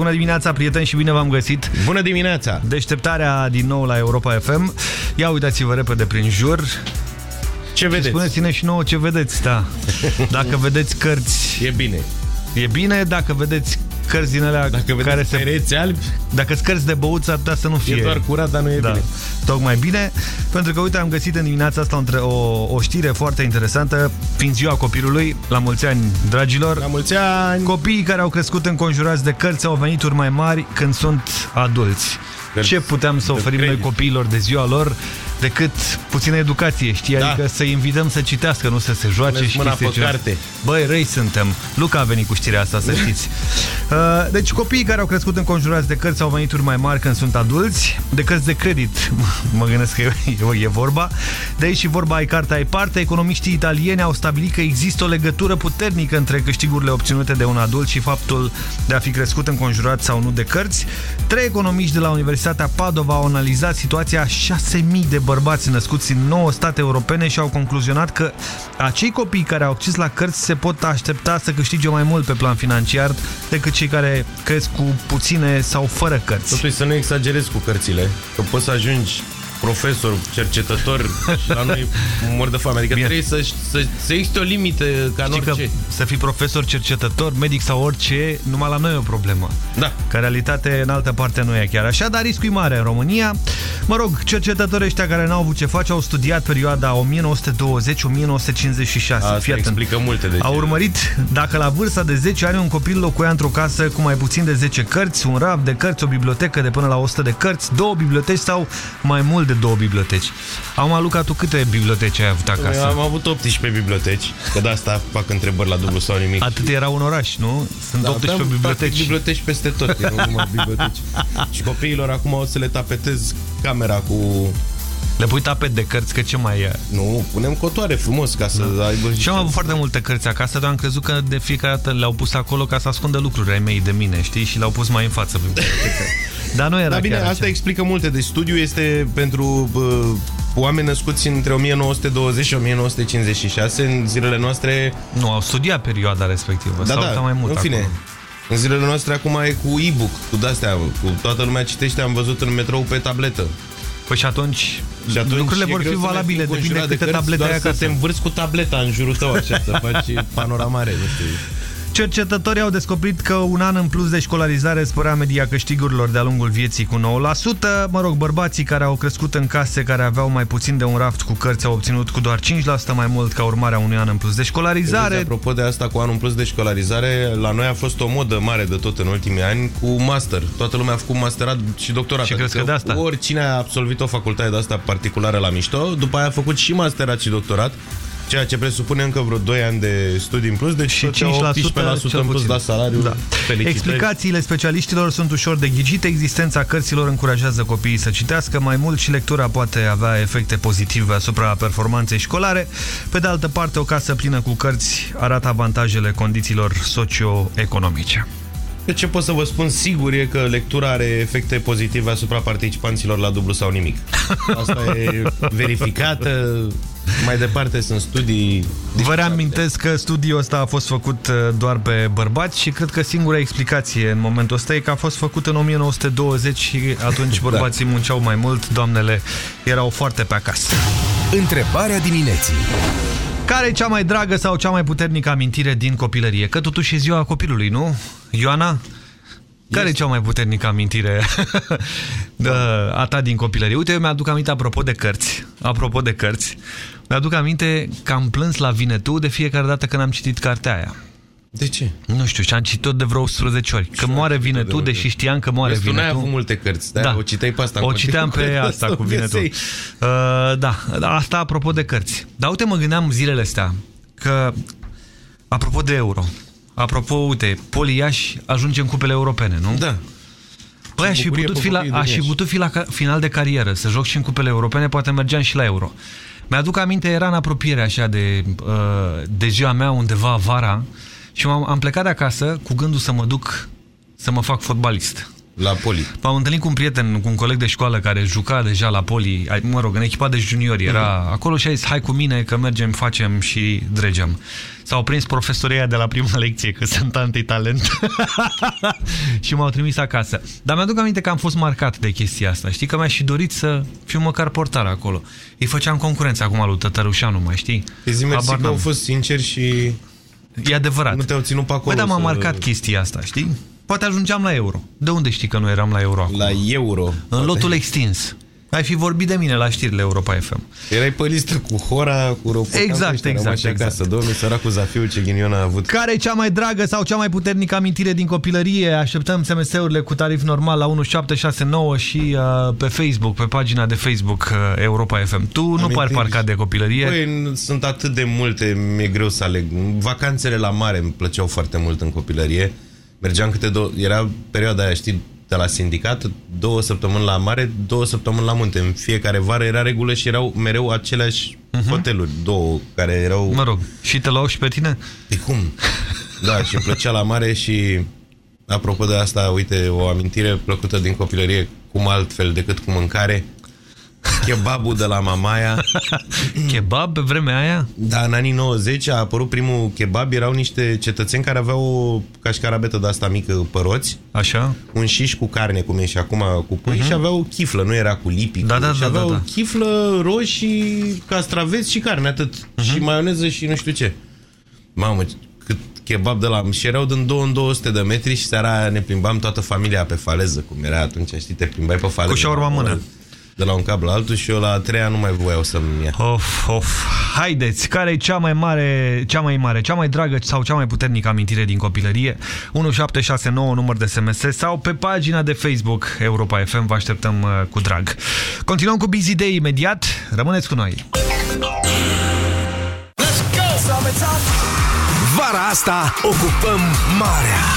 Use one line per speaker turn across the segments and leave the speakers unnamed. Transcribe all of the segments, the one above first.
Bună dimineața, prieteni, și bine v-am găsit!
Bună dimineața!
Deșteptarea din nou la Europa FM. Ia uitați-vă repede prin jur.
Ce vedeți?
Spuneți-ne și nouă ce vedeți, da. Dacă vedeți cărți...
E bine.
E bine, dacă vedeți cărți din alea
Dacă vedeți
care se...
pereți albi,
Dacă scărți de băuță, ar putea să nu fie...
e doar curat, dar nu e
da,
bine.
tocmai bine, pentru că, uite, am găsit în dimineața asta o, o, o știre foarte interesantă, fiind ziua copilului, la mulți ani, dragilor.
La mulți ani!
Copiii care au crescut înconjurați de cărți au venituri mai mari când sunt adulți.
Cărți
Ce puteam să
de
oferim noi
credit.
copiilor de ziua lor decât puțină educație, știi?
Da.
Adică să invităm să citească, nu să se joace.
Puneți
știi,
mâna
să
pe
ce-
carte.
Băi, răi suntem. Luca a venit cu știrea asta, să știți. Uh, Deci copiii care au crescut înconjurați de cărți au venituri mai mari când sunt adulți, de cărți de credit, mă gândesc că e, e vorba. De aici și vorba ai cartea ai parte. Economiștii italieni au stabilit că există o legătură puternică între câștigurile obținute de un adult și faptul de a fi crescut înconjurat sau nu de cărți. Trei economiști de la Universitatea Padova au analizat situația 6.000 de bărbați născuți în 9 state europene și au concluzionat că acei copii care au acces la cărți se pot aștepta să câștige mai mult pe plan financiar decât cei care cresc cu puține sau fără cărți.
Totuși să nu exagerezi cu cărțile, că poți să ajungi profesor, cercetător și la noi mor de foame. Adică
Bine.
trebuie să, să, să existe o limită ca în
Știi că
orice.
să fii profesor, cercetător, medic sau orice, numai la noi e o problemă.
Da.
Că în realitate în altă parte nu e chiar așa, dar riscul e mare în România. Mă rog, cercetătorii ăștia care n-au avut ce face au studiat perioada 1920-1956.
Asta
Fii atent.
explică multe de
Au
ce.
urmărit dacă la vârsta de 10 ani un copil locuia într-o casă cu mai puțin de 10 cărți, un raft de cărți, o bibliotecă de până la 100 de cărți, două biblioteci sau mai mult de două biblioteci. Am Luca, tu câte biblioteci ai avut acasă?
Eu am avut 18 biblioteci, că de asta fac întrebări la dublu sau nimic.
Atât era un oraș, nu? Sunt
Da,
18
aveam,
biblioteci.
practic, biblioteci peste tot, erau numai biblioteci. Și copiilor acum o să le tapetez camera cu...
Le pui tapet de cărți, că ce mai e?
Nu, punem cotoare frumos ca să aibă...
Și am avut foarte multe cărți acasă, dar am crezut că de fiecare dată le-au pus acolo ca să ascundă lucruri ai mei de mine, știi? Și le-au pus mai în față. pe bibliotecă. dar nu era
Da, bine,
chiar
asta
așa.
explică multe. Deci studiul este pentru uh, oameni născuți între 1920 și 1956. În zilele noastre...
Nu, au studiat perioada respectivă.
Da,
S-au
da,
uitat mai mult
în fine.
acolo.
În zilele noastre acum e cu e-book, cu de-astea, cu toată lumea citește, am văzut în metrou pe tabletă.
Păi și atunci,
Și atunci
lucrurile
e
vor
greu
fi
să mai
valabile,
fii
depinde
înconjurat de
câte
cărți,
tablete
doar
ai
să
acasă.
te învârți cu tableta în jurul tău, așa, să faci panoramare, nu știu.
Cercetătorii au descoperit că un an în plus de școlarizare spărea media câștigurilor de-a lungul vieții cu 9%. Mă rog, bărbații care au crescut în case care aveau mai puțin de un raft cu cărți au obținut cu doar 5% mai mult ca urmare a unui an în plus de școlarizare.
Vezi, apropo de asta cu anul în plus de școlarizare, la noi a fost o modă mare de tot în ultimii ani cu master. Toată lumea a făcut masterat și doctorat.
Și crezi că de asta?
Oricine a absolvit o facultate de asta particulară la mișto, după aia a făcut și masterat și doctorat, ceea ce presupune încă vreo 2 ani de studii în plus, deci
și 5%
toți au 18%
cel
în plus
puțin.
la salariu.
Da.
Felicitări.
Explicațiile specialiștilor sunt ușor de ghicit. Existența cărților încurajează copiii să citească mai mult și lectura poate avea efecte pozitive asupra performanței școlare. Pe de altă parte, o casă plină cu cărți arată avantajele condițiilor socio-economice.
De ce pot să vă spun sigur e că lectura are efecte pozitive asupra participanților la dublu sau nimic. Asta e verificată. Mai departe sunt studii...
Vă reamintesc că studiul ăsta a fost făcut uh, doar pe bărbați și cred că singura explicație în momentul ăsta e că a fost făcut în 1920 și atunci bărbații munceau mai mult, doamnele erau foarte pe acasă.
Întrebarea dimineții.
Care e cea mai dragă sau cea mai puternică amintire din copilărie? Că totuși e ziua copilului, nu? Ioana? Care e cea mai puternică amintire da, a ta din copilărie? Uite, eu mi-aduc aminte apropo de cărți. Apropo de cărți. Mi-aduc aminte că am plâns la Vinetu de fiecare dată când am citit cartea aia.
De ce?
Nu știu, și am citit-o de vreo 11 ori. Că moare
citit-o de
Vinetu,
multe
deși
ori.
știam că moare
Vezi, tu n-ai avut
Vinetu.
multe cărți, da? o citeai pe asta. în
O
continuu,
citeam pe
că
asta
o
cu Vinetu.
găseai.
Uh, da, da, asta apropo de cărți. Dar uite, mă gândeam zilele astea că, apropo de euro, apropo, uite, Poli Iași ajunge în cupele europene, nu?
Da.
Băi, aș fi
bucurie
putut
pe
fi, la,
copiii din
aș fi
Iași.
putut fi la ca- final de carieră, să joc și în cupele europene, poate mergeam și la euro. Mi-aduc aminte, era în apropiere așa de, uh, de ziua mea undeva vara și am am plecat de acasă cu gândul să mă duc să mă fac fotbalist.
La poli.
M-am întâlnit cu un prieten, cu un coleg de școală care juca deja la poli, mă rog, în echipa de juniori era mm -hmm. acolo și a zis, hai cu mine că mergem, facem și dregem. S-au prins profesoria de la prima lecție că sunt antitalent și m-au trimis acasă. Dar mi-aduc aminte că am fost marcat de chestia asta. Știi că mi-aș și dorit să fiu măcar portar acolo. Îi făceam concurență acum lui Tătărușanu, mai știi?
Îți mersi că au fost sinceri și...
E adevărat.
Nu te-au ținut pe acolo. Bă,
dar m-a să... marcat chestia asta, știi? Poate ajungeam la euro. De unde știi că nu eram la euro acum?
La euro.
În poate. lotul extins. Ai fi vorbit de mine la știrile Europa FM.
Erai pe listă cu Hora, cu Ropotan,
Exact, exact. exact.
Acasă. Domnul săracul Zafiu, ce ghinion a avut.
Care e cea mai dragă sau cea mai puternică amintire din copilărie? Așteptăm SMS-urile cu tarif normal la 1769 și uh, pe Facebook, pe pagina de Facebook uh, Europa FM. Tu Amintiri. nu pari parcat de copilărie?
Păi, sunt atât de multe, mi-e greu să aleg. Vacanțele la mare îmi plăceau foarte mult în copilărie. Mergeam câte două... Era perioada aia, știi, de la sindicat, două săptămâni la mare, două săptămâni la munte. În fiecare vară era regulă și erau mereu aceleași uh-huh. hoteluri, două, care erau...
Mă rog, și te luau și pe tine?
De cum? Da, și îmi plăcea la mare și apropo de asta, uite, o amintire plăcută din copilărie, cum altfel decât cu mâncare, Kebabul de la Mamaia.
kebab pe vremea aia?
Da, în anii 90 a apărut primul kebab. Erau niște cetățeni care aveau o cașcarabetă de asta mică păroți.
Așa.
Un șiș cu carne, cum e și acum cu pui, uh mhm. -huh. și aveau chiflă, nu era cu lipic.
Da, da,
și
da,
aveau
da, da.
chiflă, roșii, castraveți și carne, atât. Uh mhm. -huh. Și maioneză și nu știu ce. Mamă, cât kebab de la... Și erau din 2 în 200 de metri și seara ne plimbam toată familia pe faleză, cum era atunci, știi, te plimbai pe faleză.
Cu șaurma mână
de la un cap la altul și eu la a treia nu mai voiau să-mi ia.
Of, of. Haideți, care e cea mai mare, cea mai mare, cea mai dragă sau cea mai puternică amintire din copilărie? 1769 număr de SMS sau pe pagina de Facebook Europa FM. Vă așteptăm uh, cu drag. Continuăm cu Busy Day imediat. Rămâneți cu noi.
Vara asta ocupăm marea.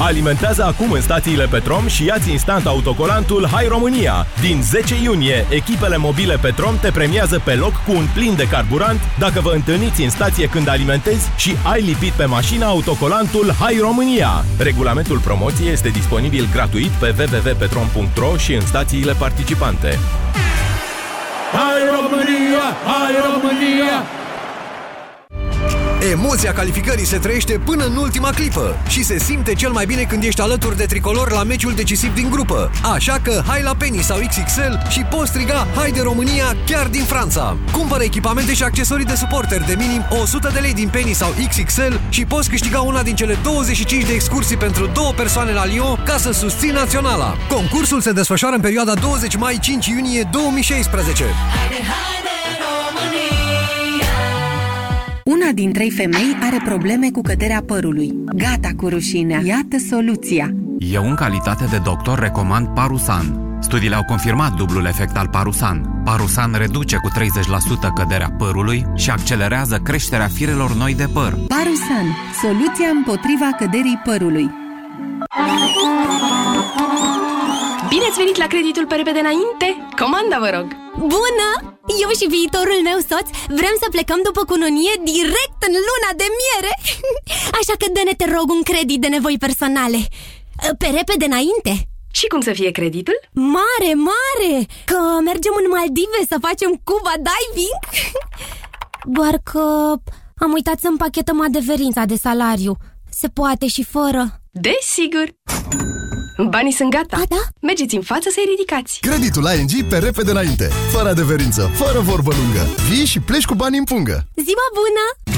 Alimentează acum în stațiile Petrom și ia-ți instant autocolantul Hai România! Din 10 iunie, echipele mobile Petrom te premiază pe loc cu un plin de carburant dacă vă întâlniți în stație când alimentezi și ai lipit pe mașină autocolantul Hai România! Regulamentul promoției este disponibil gratuit pe www.petrom.ro și în stațiile participante.
Hai România! Hai România!
Emoția calificării se trăiește până în ultima clipă și se simte cel mai bine când ești alături de tricolor la meciul decisiv din grupă. Așa că hai la Penny sau XXL și poți striga Hai de România chiar din Franța. Cumpără echipamente și accesorii de suporter de minim 100 de lei din Penny sau XXL și poți câștiga una din cele 25 de excursii pentru două persoane la Lyon ca să susții naționala. Concursul se desfășoară în perioada 20 mai-5 iunie 2016. Haide, haide,
una din trei femei are probleme cu căderea părului. Gata cu rușinea. Iată soluția.
Eu, în calitate de doctor, recomand Parusan. Studiile au confirmat dublul efect al Parusan. Parusan reduce cu 30% căderea părului și accelerează creșterea firelor noi de păr.
Parusan. Soluția împotriva căderii părului.
Bine ați venit la creditul pe repede înainte? Comanda, vă rog!
Bună! Eu și viitorul meu soț vrem să plecăm după cununie direct în luna de miere Așa că dă-ne, te rog, un credit de nevoi personale Pe repede înainte
și cum să fie creditul?
Mare, mare! Că mergem în Maldive să facem cuba diving? Doar că am uitat să împachetăm adeverința de salariu. Se poate și fără.
Desigur! Banii sunt gata.
A, da?
Mergeți în față să-i ridicați.
Creditul ING pe repede înainte. Fără adeverință, fără vorbă lungă. Vii și pleci cu bani în pungă.
Ziua bună!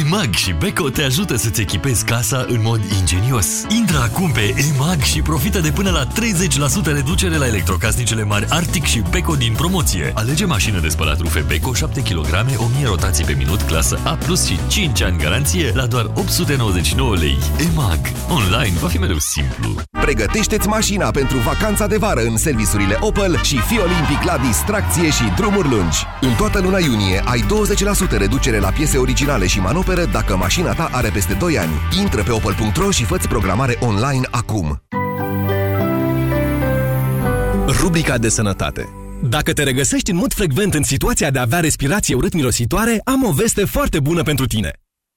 EMAG și Beko te ajută să-ți echipezi casa în mod ingenios. Intră acum pe EMAG și profită de până la 30% reducere la electrocasnicele mari Arctic și Beko din promoție. Alege mașină de spălat rufe Beko 7 kg, 1000 rotații pe minut, clasă A+, și 5 ani garanție la doar 899 lei. EMAG. Online va fi mereu simplu.
Pregătește-ți mașina pentru vacanța de vară în serviciurile Opel și fi olimpic la distracție și drumuri lungi. În toată luna iunie ai 20% reducere la piese originale și manoperă dacă mașina ta are peste 2 ani. Intră pe opel.ro și fă programare online acum.
Rubrica de sănătate dacă te regăsești în mod frecvent în situația de a avea respirație urât-mirositoare, am o veste foarte bună pentru tine.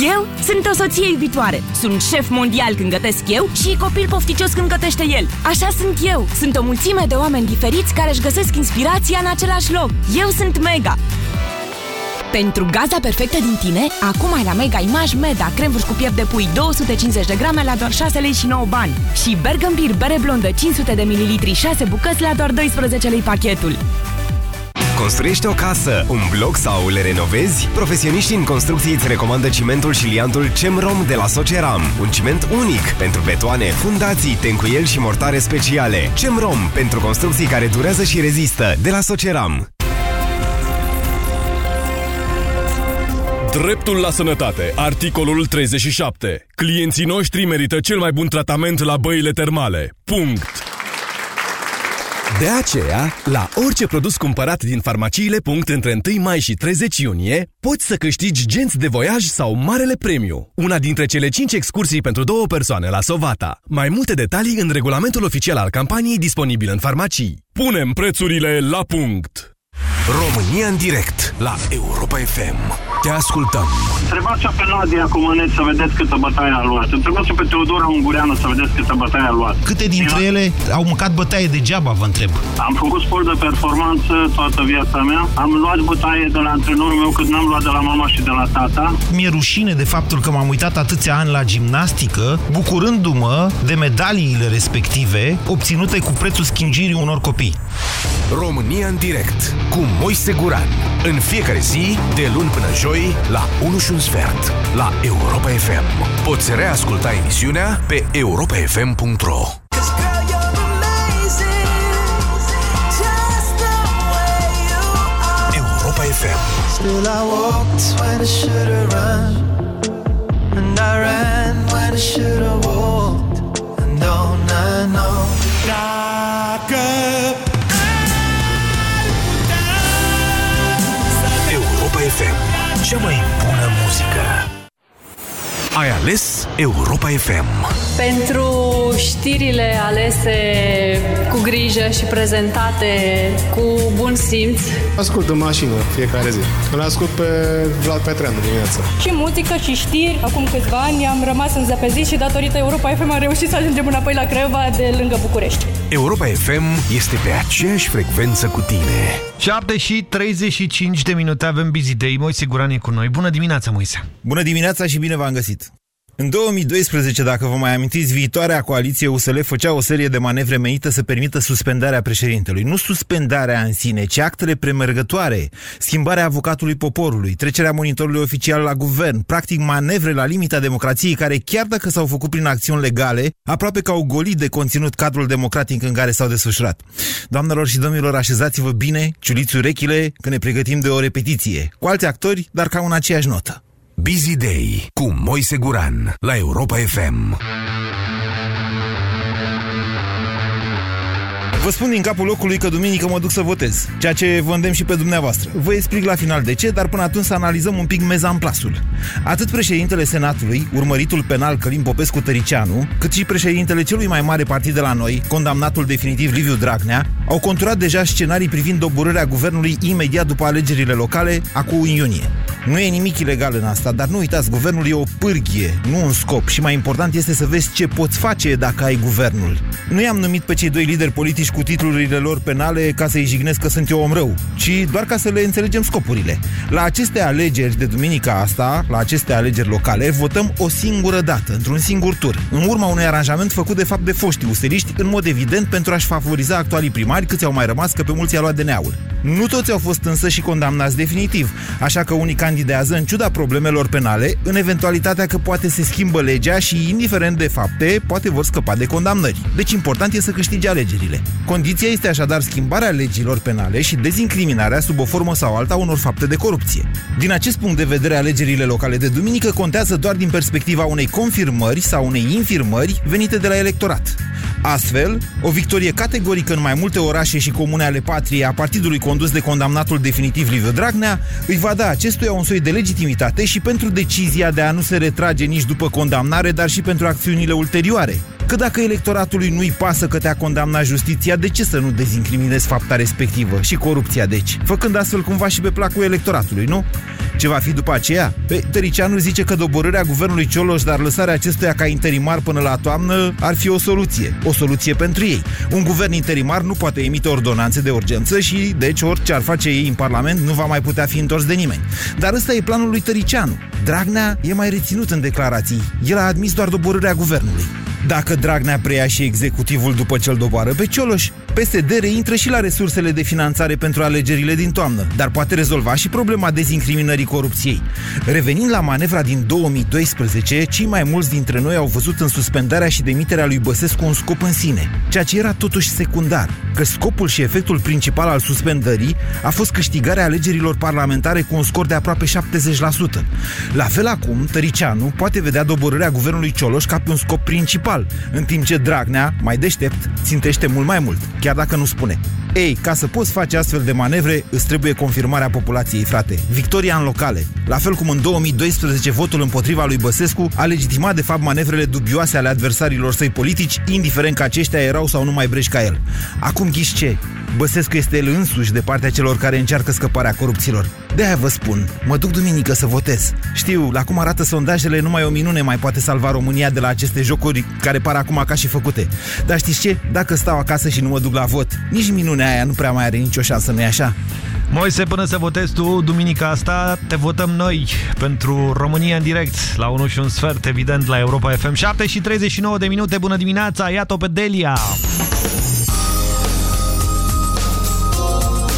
Eu sunt o soție iubitoare. Sunt șef mondial când gătesc eu și copil pofticios când gătește el. Așa sunt eu. Sunt o mulțime de oameni diferiți care își găsesc inspirația în același loc. Eu sunt Mega. Pentru gaza perfectă din tine, acum ai la Mega Image Meda, cremvârș cu piept de pui 250 de grame la doar 6 lei și 9 bani. Și Bergambir bere blondă 500 de mililitri 6 bucăți la doar 12 lei pachetul.
Construiești o casă, un bloc sau le renovezi? Profesioniștii în construcții îți recomandă cimentul și liantul CEMROM de la Soceram. Un ciment unic pentru betoane, fundații, tencuieli și mortare speciale. CEMROM pentru construcții care durează și rezistă de la Soceram.
Dreptul la sănătate. Articolul 37. Clienții noștri merită cel mai bun tratament la băile termale. Punct.
De aceea, la orice produs cumpărat din farmaciile. între 1 mai și 30 iunie, poți să câștigi genți de voiaj sau marele premiu, una dintre cele 5 excursii pentru două persoane la Sovata. Mai multe detalii în regulamentul oficial al campaniei disponibil în farmacii.
Punem prețurile la punct!
România în direct la Europa FM. Te ascultăm.
Întrebați-o pe Nadia Comănet să vedeți câtă bătaie a luat. Întrebați-o pe Teodora Ungureanu să vedeți câtă bătaie a luat.
Câte dintre
Eu...
ele au mâncat bătaie degeaba, vă întreb?
Am făcut sport de performanță toată viața mea. Am luat bătaie de la antrenorul meu cât n-am luat de la mama și de la tata.
Mi-e rușine de faptul că m-am uitat atâția ani la gimnastică, bucurându-mă de medaliile respective obținute cu prețul schingirii unor copii.
România în direct cu Moise Guran. În fiecare zi, de luni până joi, la 1 și un sfert, la Europa FM. Poți reasculta emisiunea pe europafm.ro Europa FM
Still I walked when I should've run And I ran when I should've walked. And don't I know
Ai ales Europa FM.
Pentru știrile alese cu grijă și prezentate cu bun simț.
Ascult în mașină fiecare zi. Îl ascult pe Vlad Petreanu dimineața.
Și muzică și știri. Acum câțiva ani am rămas înzăpezit și datorită Europa FM am reușit să ajungem înapoi la Craiova de lângă București.
Europa FM este pe aceeași frecvență cu tine.
7 și 35 de minute avem Busy Day. Moise Guran e cu noi. Bună dimineața, Moise!
Bună dimineața și bine v-am găsit! În 2012, dacă vă mai amintiți, viitoarea coaliție USL făcea o serie de manevre menite să permită suspendarea președintelui. Nu suspendarea în sine, ci actele premergătoare, schimbarea avocatului poporului, trecerea monitorului oficial la guvern, practic manevre la limita democrației care, chiar dacă s-au făcut prin acțiuni legale, aproape că au golit de conținut cadrul democratic în care s-au desfășurat. Doamnelor și domnilor, așezați-vă bine, ciuliți urechile, că ne pregătim de o repetiție, cu alți actori, dar ca în aceeași notă.
Busy Day cu Moise Guran la Europa FM.
Vă spun din capul locului că duminică mă duc să votez, ceea ce vă îndemn și pe dumneavoastră. Vă explic la final de ce, dar până atunci să analizăm un pic mezamplasul. Atât președintele Senatului, urmăritul penal Călim Popescu Tăricianu, cât și președintele celui mai mare partid de la noi, condamnatul definitiv Liviu Dragnea, au conturat deja scenarii privind doborârea guvernului imediat după alegerile locale, acum în iunie. Nu e nimic ilegal în asta, dar nu uitați, guvernul e o pârghie, nu un scop și mai important este să vezi ce poți face dacă ai guvernul. Nu i-am numit pe cei doi lideri politici cu titlurile lor penale ca să-i jignesc că sunt eu om rău, ci doar ca să le înțelegem scopurile. La aceste alegeri de duminica asta, la aceste alegeri locale, votăm o singură dată, într-un singur tur, în urma unui aranjament făcut de fapt de foști useriști, în mod evident pentru a-și favoriza actualii primari, câți au mai rămas, că pe mulți i-a luat de neaul. Nu toți au fost însă și condamnați definitiv, așa că unii candidează în ciuda problemelor penale, în eventualitatea că poate se schimbă legea și, indiferent de fapte, poate vor scăpa de condamnări. Deci important e să câștige alegerile. Condiția este așadar schimbarea legilor penale și dezincriminarea sub o formă sau alta unor fapte de corupție. Din acest punct de vedere, alegerile locale de duminică contează doar din perspectiva unei confirmări sau unei infirmări venite de la electorat. Astfel, o victorie categorică în mai multe orașe și comune ale patriei a partidului condus de condamnatul definitiv Liviu Dragnea îi va da acestuia un soi de legitimitate și pentru decizia de a nu se retrage nici după condamnare, dar și pentru acțiunile ulterioare. Că dacă electoratului nu-i pasă că te-a condamnat justiția, de ce să nu dezincriminezi fapta respectivă și corupția deci? Făcând astfel cumva și pe placul electoratului, nu? Ce va fi după aceea? Pe Tăricianu zice că doborârea guvernului Cioloș, dar lăsarea acestuia ca interimar până la toamnă ar fi o soluție. O soluție pentru ei. Un guvern interimar nu poate emite ordonanțe de urgență și, deci, orice ar face ei în Parlament nu va mai putea fi întors de nimeni. Dar ăsta e planul lui Tăricianu. Dragnea e mai reținut în declarații. El a admis doar doborârea guvernului. Dacă Dragnea preia și executivul după ce îl doboară pe Cioloș, PSD reintră și la resursele de finanțare pentru alegerile din toamnă, dar poate rezolva și problema dezincriminării corupției. Revenind la manevra din 2012, cei mai mulți dintre noi au văzut în suspendarea și demiterea lui Băsescu un scop în sine, ceea ce era totuși secundar, că scopul și efectul principal al suspendării a fost câștigarea alegerilor parlamentare cu un scor de aproape 70%. La fel acum, Tăricianu poate vedea doborârea guvernului Cioloș ca pe un scop principal, în timp ce Dragnea, mai deștept, țintește mult mai mult chiar dacă nu spune. Ei, ca să poți face astfel de manevre, îți trebuie confirmarea populației, frate. Victoria în locale. La fel cum în 2012 votul împotriva lui Băsescu a legitimat de fapt manevrele dubioase ale adversarilor săi politici, indiferent că aceștia erau sau nu mai breși ca el. Acum ghiși ce? Băsescu este el însuși de partea celor care încearcă scăparea corupților. De-aia vă spun, mă duc duminică să votez. Știu, la cum arată sondajele, numai o minune mai poate salva România de la aceste jocuri care par acum ca și făcute. Dar știți ce? Dacă stau acasă și nu mă duc la vot, nici minunea aia nu prea mai are nicio șansă, nu-i așa?
Moise, până să votezi tu, duminica asta, te votăm noi pentru România în direct, la 1 și un sfert, evident, la Europa FM 7 și 39 de minute. Bună dimineața, iată-o pe Delia!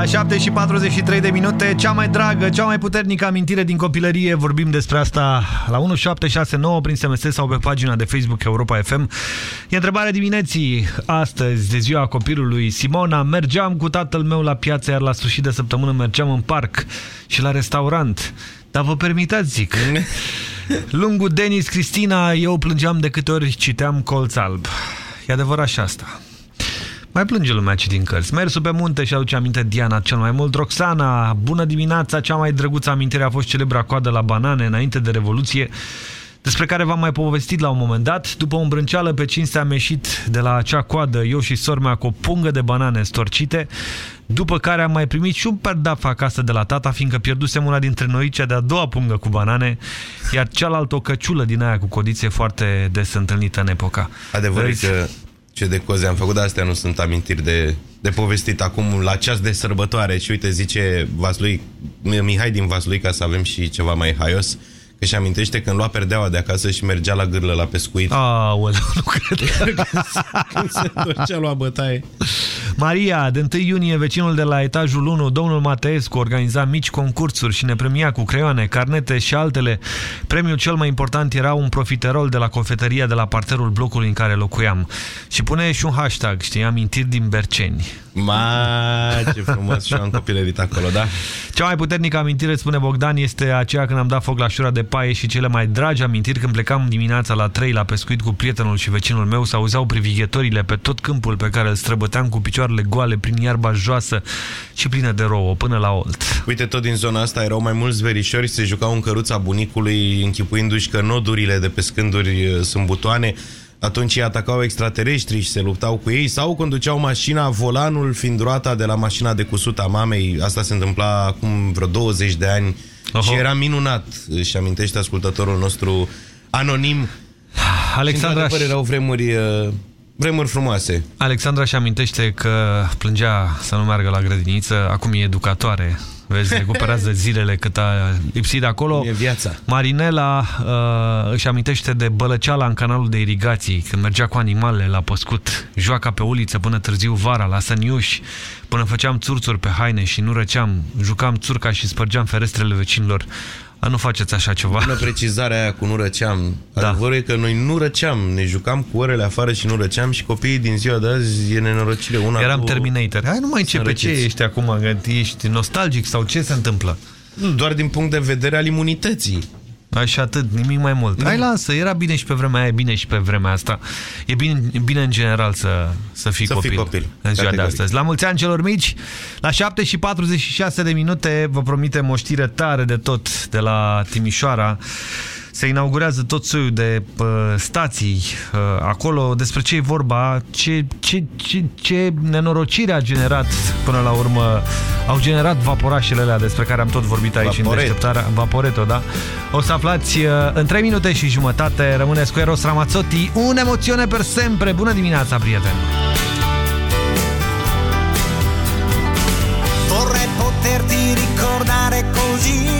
Ea,
Delia, 7 și 43 de minute, cea mai dragă, cea mai puternică amintire din copilărie. Vorbim despre asta la 1769 prin SMS sau pe pagina de Facebook Europa FM. E întrebarea dimineții, astăzi, de ziua copilului. Simona, mergeam cu tatăl meu la piață, iar la sfârșit de săptămână mergeam în parc și la restaurant. Dar vă permitați, zic. Lungul Denis, Cristina, eu plângeam de câte ori citeam Colț Alb. E adevărat și asta. Mai plânge lumea citind cărți. Mersul pe munte și aduce aminte Diana cel mai mult. Roxana, bună dimineața, cea mai drăguță amintire a fost celebra coadă la banane înainte de Revoluție, despre care v-am mai povestit la un moment dat. După o îmbrânceală pe cinste am ieșit de la acea coadă, eu și sora mea, cu o pungă de banane storcite, după care am mai primit și un perdaf acasă de la tata, fiindcă pierdusem una dintre noi, cea de-a doua pungă cu banane, iar cealaltă o căciulă din aia cu codițe foarte des întâlnită în epoca.
Adevărul
Vezi?
că ce de coze am făcut, dar astea nu sunt amintiri de, de povestit acum la ceas de sărbătoare și uite zice Vaslui, Mihai din Vaslui ca să avem și ceva mai haios că și amintește când lua perdeaua de acasă și mergea la gârlă la pescuit.
Aoleu, nu cred.
când se întorcea la bătaie.
Maria, de 1 iunie, vecinul de la etajul 1, domnul Mateescu, organiza mici concursuri și ne premia cu creioane, carnete și altele. Premiul cel mai important era un profiterol de la cofetăria de la parterul blocului în care locuiam. Și pune și un hashtag, știi, amintiri din Berceni.
Ma, ce frumos și eu am copilărit acolo, da?
Cea mai puternică amintire, spune Bogdan, este aceea când am dat foc la șura de paie și cele mai dragi amintiri când plecam dimineața la 3 la pescuit cu prietenul și vecinul meu, să auzeau privighetorile pe tot câmpul pe care îl străbăteam cu picioarele goale prin iarba joasă și plină de rouă până la olt.
Uite, tot din zona asta erau mai mulți verișori, se jucau în căruța bunicului, închipuindu-și că nodurile de pe scânduri uh, sunt butoane. Atunci îi atacau extraterestri și se luptau cu ei sau conduceau mașina, volanul fiind roata de la mașina de cusut a mamei. Asta se întâmpla acum vreo 20 de ani
Oho.
și era minunat. Își amintește ascultătorul nostru anonim.
Alexandra...
Și, erau vremuri, uh, vremuri frumoase.
Alexandra și amintește că plângea să nu meargă la grădiniță, acum e educatoare. Vezi, recuperează zilele cât a lipsit de acolo.
E viața.
Marinela uh, își amintește de bălăceala în canalul de irigații, când mergea cu animalele la păscut, joaca pe uliță până târziu vara, la săniuși, până făceam țurțuri pe haine și nu răceam, jucam țurca și spărgeam ferestrele vecinilor. A, nu faceți așa ceva.
Bună precizarea aia cu nu răceam. Da. Adevărul e că noi nu răceam, ne jucam cu orele afară și nu răceam și copiii din ziua de azi e nenorocire. Una
Eram
cu...
Terminator. Hai, nu mai începe ce
răciți.
ești acum, că ești nostalgic sau ce se întâmplă?
Nu, doar din punct de vedere al imunității.
Așa atât, nimic mai mult. Hai, lasă, era bine și pe vremea aia, e bine și pe vremea asta. E bine, e bine în general să, să fii
Să
copil,
fii copil,
în ziua de
categoric.
astăzi. La mulți ani celor mici, la 7 și 46 de minute, vă promitem o știre tare de tot de la Timișoara. Se inaugurează tot soiul de uh, stații uh, acolo. Despre ce e vorba, ce, ce, ce, ce nenorocire a generat până la urmă, au generat vaporașele alea despre care am tot vorbit aici
Vaporet.
în deșteptarea. Vaporeto, da? O să aflați uh, în 3 minute și jumătate. Rămâneți cu Eros Ramazzotti. Un'emozione per sempre. Bună dimineața, prieteni!
Vorrei poterti ricordare così,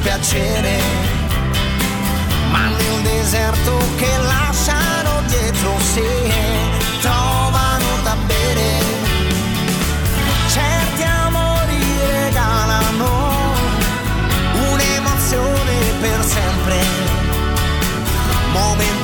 dispiacere, ma nel deserto che lasciano dietro sé trovano da bere. Certi amori regalano un'emozione per sempre, momenti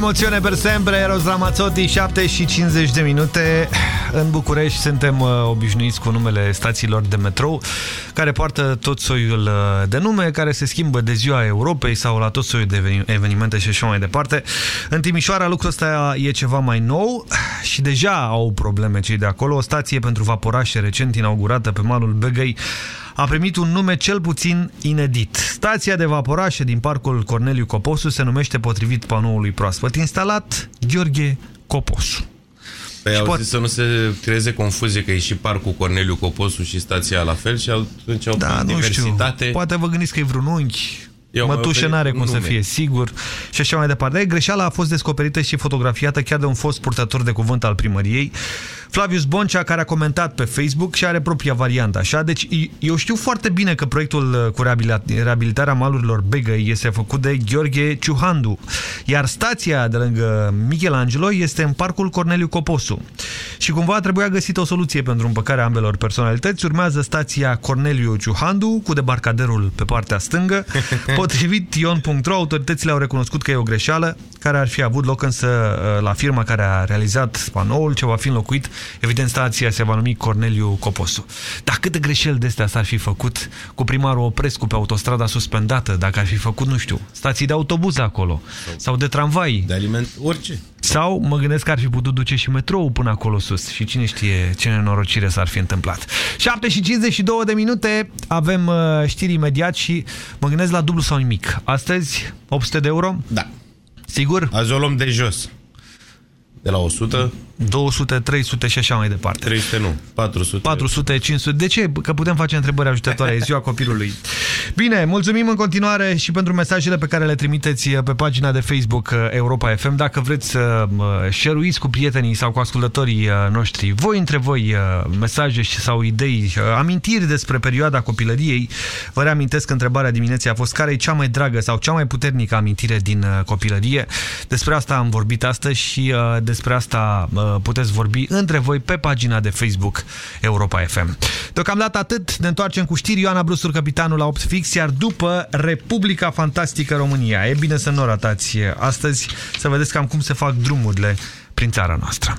O un'emoțiune per sempre, Eros Ramazzotti, 7 și 50 de minute. În București suntem uh, obișnuiți cu numele stațiilor de metrou, care poartă tot soiul uh, de nume, care se schimbă de ziua Europei sau la tot soiul de eveni- evenimente și așa mai departe. În Timișoara lucrul ăsta e ceva mai nou și deja au probleme cei de acolo. O stație pentru vaporașe recent inaugurată pe malul Begăi a primit un nume cel puțin inedit. Stația de vaporașe din parcul Corneliu Coposu se numește potrivit panoului proaspăt instalat Gheorghe Coposu.
Păi au
poate-
zis să nu se creeze confuzie că e și parcul Corneliu Coposu și stația la fel și atunci au
Da, nu
diversitate.
știu. Poate vă gândiți că e vreun unchi.
Eu mai
Mătușă
oferit
n-are
un
cum să
nume.
fie, sigur. Și așa mai departe. Dar greșeala a fost descoperită și fotografiată chiar de un fost purtător de cuvânt al primăriei, Flavius Boncea, care a comentat pe Facebook și are propria variantă. Așa, deci eu știu foarte bine că proiectul uh, cu reabilita- reabilitarea malurilor Begăi este făcut de Gheorghe Ciuhandu, iar stația de lângă Michelangelo este în parcul Corneliu Coposu. și cumva trebuia găsit o soluție pentru împăcarea ambelor personalități. Urmează stația Corneliu Ciuhandu cu debarcaderul pe partea stângă. Potrivit Ion.ro, autoritățile au recunoscut că e o greșeală care ar fi avut loc însă uh, la firma care a realizat panoul, ce va fi înlocuit. Evident, stația se va numi Corneliu Coposu. Dar câte greșeli de astea s-ar fi făcut cu primarul Oprescu pe autostrada suspendată, dacă ar fi făcut, nu știu, stații de autobuz acolo sau de tramvai.
De aliment, orice.
Sau mă gândesc că ar fi putut duce și metrou până acolo sus și cine știe ce nenorocire s-ar fi întâmplat. 7 și 52 de minute, avem uh, știri imediat și mă gândesc la dublu sau nimic. Astăzi, 800 de euro?
Da.
Sigur?
Azi o luăm de jos. De la 100?
200, 300 și așa mai departe.
300 nu, 400.
400, 500. De ce? Că putem face întrebări ajutătoare. E ziua copilului. Bine, mulțumim în continuare și pentru mesajele pe care le trimiteți pe pagina de Facebook uh, Europa FM. Dacă vreți să uh, share cu prietenii sau cu ascultătorii uh, noștri, voi între voi mesaje sau idei, amintiri despre perioada copilăriei, vă reamintesc că întrebarea dimineții a fost care e cea mai dragă sau cea mai puternică amintire din copilărie. Despre asta am vorbit astăzi și despre asta puteți vorbi între voi pe pagina de Facebook Europa FM. Deocamdată atât, ne întoarcem cu știri Ioana Brustur, capitanul la 8 fix, iar după Republica Fantastică România. E bine să nu ratați astăzi, să vedeți cam cum se fac drumurile prin țara noastră.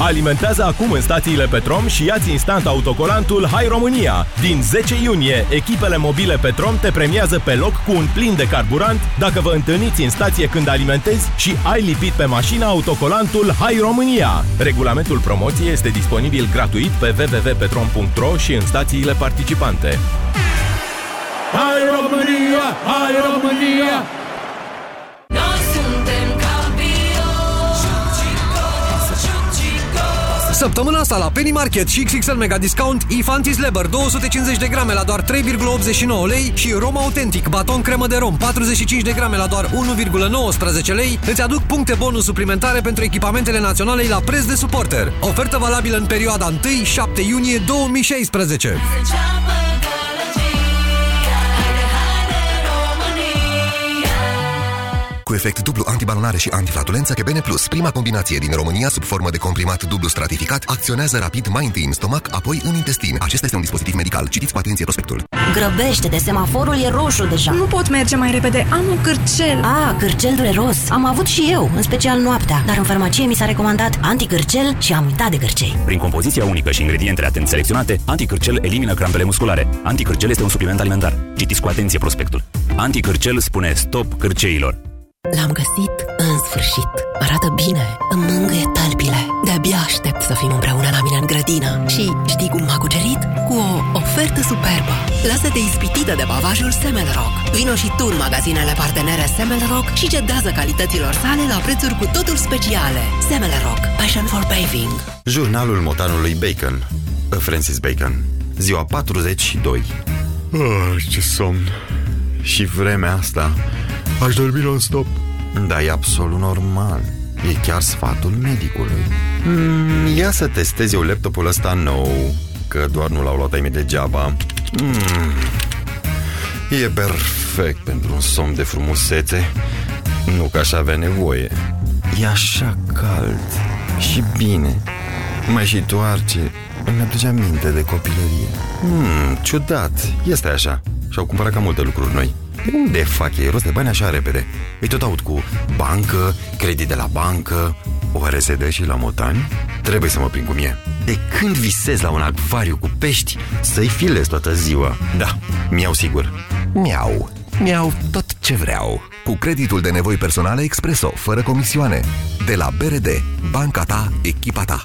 Alimentează acum în stațiile Petrom și ia-ți instant autocolantul Hai România! Din 10 iunie, echipele mobile Petrom te premiază pe loc cu un plin de carburant dacă vă întâlniți în stație când alimentezi și ai lipit pe mașină autocolantul Hai România! Regulamentul promoției este disponibil gratuit pe www.petrom.ro și în stațiile participante.
Hai România! Hai România!
Săptămâna asta la Penny Market și XXL Mega Discount Infantis Leber 250 de grame la doar 3,89 lei și Rom Autentic baton cremă de rom 45 de grame la doar 1,19 lei îți aduc puncte bonus suplimentare pentru echipamentele naționale la preț de suporter. Ofertă valabilă în perioada 1-7 iunie 2016.
Cu efect dublu antibalonare și antiflatulență Kebene Plus, prima combinație din România sub formă de comprimat dublu stratificat, acționează rapid mai întâi în stomac, apoi în intestin. Acesta este un dispozitiv medical. Citiți cu atenție prospectul.
Grăbește-te, semaforul e roșu deja.
Nu pot merge mai repede, am un cârcel.
Ah, cârcel dureros. Am avut și eu, în special noaptea, dar în farmacie mi s-a recomandat anticârcel și am uitat de cârcei.
Prin compoziția unică și ingredientele atent selecționate, anticârcel elimină crampele musculare. Anticârcel este un supliment alimentar. Citiți cu atenție prospectul. Anticârcel spune stop cârceilor.
L-am găsit în sfârșit. Arată bine, îmi mângâie talpile. De-abia aștept să fim împreună la mine în grădină. Și știi cum m-a cucerit? Cu o ofertă superbă. Lasă-te ispitită de bavajul Semelrock. Vino și tu în magazinele partenere Semelrock și cedează calităților sale la prețuri cu totul speciale. Semelrock. Passion for bathing.
Jurnalul motanului Bacon. Francis Bacon. Ziua 42.
Oh, ce somn. Și vremea asta Aș dormi non-stop.
Da, e absolut normal. E chiar sfatul medicului. Mm, ia să testezi eu laptopul ăsta nou, că doar nu l-au luat ai mei degeaba. Mm, e perfect pentru un somn de frumusețe. Nu că aș avea nevoie. E așa cald și bine. Mai și toarce. Îmi aduce aminte de copilărie. Hmm, ciudat. Este așa. Și-au cumpărat cam multe lucruri noi. De unde fac ei rost de bani așa repede? Îi tot aud cu bancă, credit de la bancă, oare se dă și la motani? Trebuie să mă prind cum e. De când visez la un acvariu cu pești, să-i filez toată ziua. Da, mi-au sigur.
Miau. Miau tot ce vreau. Cu creditul de nevoi personale Expreso, fără comisioane. De la BRD, banca ta, echipa ta.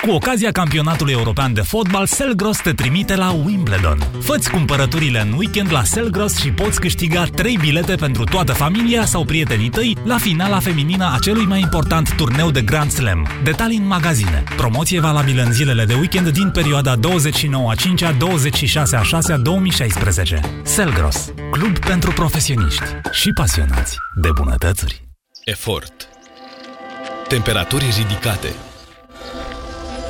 Cu ocazia campionatului european de fotbal, Selgros te trimite la Wimbledon. Făți cumpărăturile în weekend la Selgros și poți câștiga 3 bilete pentru toată familia sau prietenii tăi la finala feminină a celui mai important turneu de Grand Slam. Detalii în magazine. Promoție valabilă în zilele de weekend din perioada 29 a 5 a 26 a 6 a 2016. Selgros, club pentru profesioniști și pasionați de bunătățuri.
Efort Temperaturi ridicate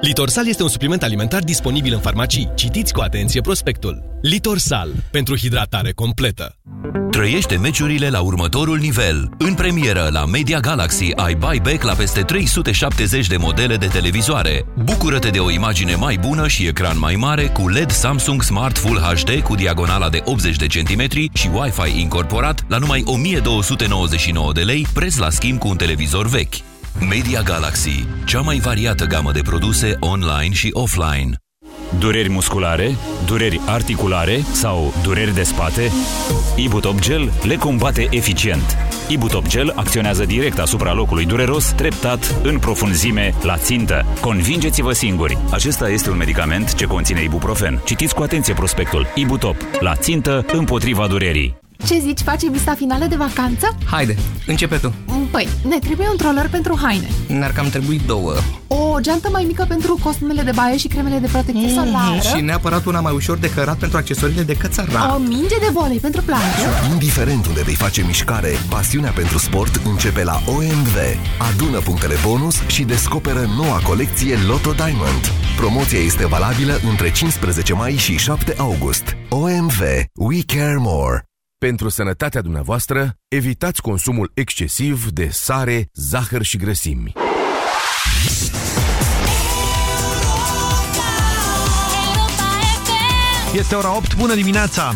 Litorsal este un supliment alimentar disponibil în farmacii. Citiți cu atenție prospectul. Litorsal. Pentru hidratare completă.
Trăiește meciurile la următorul nivel. În premieră la Media Galaxy ai buyback la peste 370 de modele de televizoare. Bucură-te de o imagine mai bună și ecran mai mare cu LED Samsung Smart Full HD cu diagonala de 80 de centimetri și Wi-Fi incorporat la numai 1299 de lei, preț la schimb cu un televizor vechi. Media Galaxy, cea mai variată gamă de produse online și offline.
Dureri musculare, dureri articulare sau dureri de spate? Ibutop Gel le combate eficient. Ibutop Gel acționează direct asupra locului dureros, treptat, în profunzime, la țintă. Convingeți-vă singuri! Acesta este un medicament ce conține ibuprofen. Citiți cu atenție prospectul. Ibutop. La țintă, împotriva durerii.
Ce zici, facem vista finală de vacanță?
Haide, începe tu.
Păi, ne trebuie un troller pentru haine.
Ne-ar cam trebui două.
O geantă mai mică pentru costumele de baie și cremele de protecție
Mm,
solară.
Și neapărat una mai ușor de cărat pentru accesoriile de cățăra.
O minge de volei pentru plajă.
Indiferent unde vei face mișcare, pasiunea pentru sport începe la OMV. Adună punctele bonus și descoperă noua colecție Lotto Diamond. Promoția este valabilă între 15 mai și 7 august. OMV. We care more.
Pentru sănătatea dumneavoastră, evitați consumul excesiv de sare, zahăr și grăsimi.
Este ora 8, bună dimineața!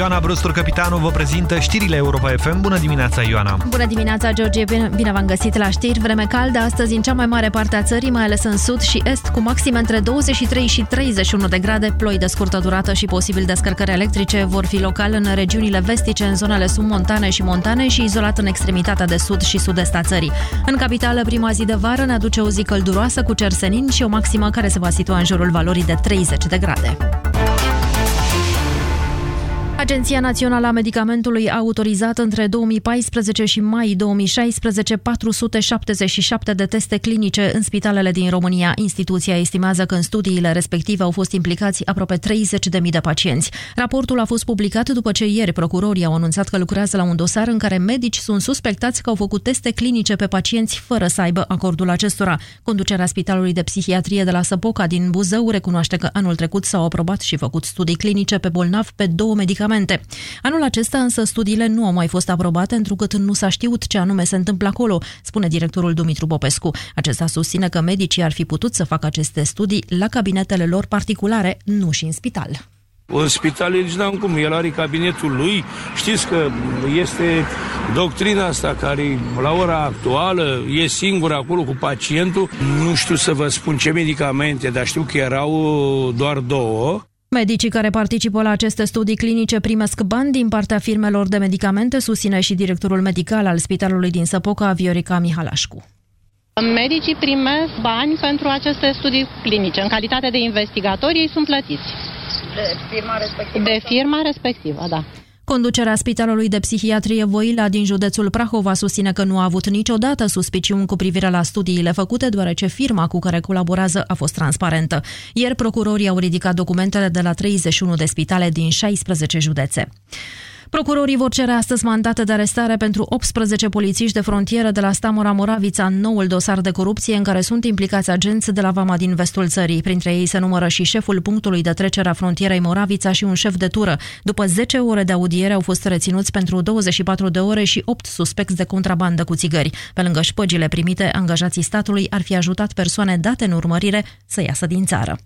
Ioana Brustur, capitanul, vă prezintă știrile Europa FM. Bună dimineața, Ioana!
Bună dimineața, George! Bine, bine v-am găsit la știri. Vreme caldă astăzi în cea mai mare parte a țării, mai ales în sud și est, cu maxime între 23 și 31 de grade, ploi de scurtă durată și posibil descărcări electrice vor fi local în regiunile vestice, în zonele submontane și montane și izolat în extremitatea de sud și sud-est a țării. În capitală, prima zi de vară ne aduce o zi călduroasă cu cer senin și o maximă care se va situa în jurul valorii de 30 de grade. Agenția Națională a Medicamentului a autorizat între 2014 și mai 2016 477 de teste clinice în spitalele din România. Instituția estimează că în studiile respective au fost implicați aproape 30.000 de pacienți. Raportul a fost publicat după ce ieri procurorii au anunțat că lucrează la un dosar în care medici sunt suspectați că au făcut teste clinice pe pacienți fără să aibă acordul acestora. Conducerea Spitalului de Psihiatrie de la Săpoca din Buzău recunoaște că anul trecut s-au aprobat și făcut studii clinice pe bolnavi pe două medicamente medicamente. Anul acesta însă studiile nu au mai fost aprobate întrucât nu s-a știut ce anume se întâmplă acolo, spune directorul Dumitru Popescu. Acesta susține că medicii ar fi putut să facă aceste studii la cabinetele lor particulare, nu și în spital.
În spital nici n-am cum, el are cabinetul lui. Știți că este doctrina asta care la ora actuală e singur acolo cu pacientul. Nu știu să vă spun ce medicamente, dar știu că erau doar două.
Medicii care participă la aceste studii clinice primesc bani din partea firmelor de medicamente, susține și directorul medical al Spitalului din Săpoca, Viorica Mihalașcu.
Medicii primesc bani pentru aceste studii clinice. În calitate de investigatori, ei sunt plătiți.
De firma respectivă?
De firma respectivă, da.
Conducerea Spitalului de Psihiatrie Voila din județul Prahova susține că nu a avut niciodată suspiciuni cu privire la studiile făcute, deoarece firma cu care colaborează a fost transparentă. Ieri, procurorii au ridicat documentele de la 31 de spitale din 16 județe. Procurorii vor cere astăzi mandate de arestare pentru 18 polițiști de frontieră de la Stamora Moravița, noul dosar de corupție în care sunt implicați agenți de la Vama din vestul țării. Printre ei se numără și șeful punctului de trecere a frontierei Moravița și un șef de tură. După 10 ore de audiere au fost reținuți pentru 24 de ore și 8 suspecți de contrabandă cu țigări. Pe lângă șpăgile primite, angajații statului ar fi ajutat persoane date în urmărire să iasă din țară.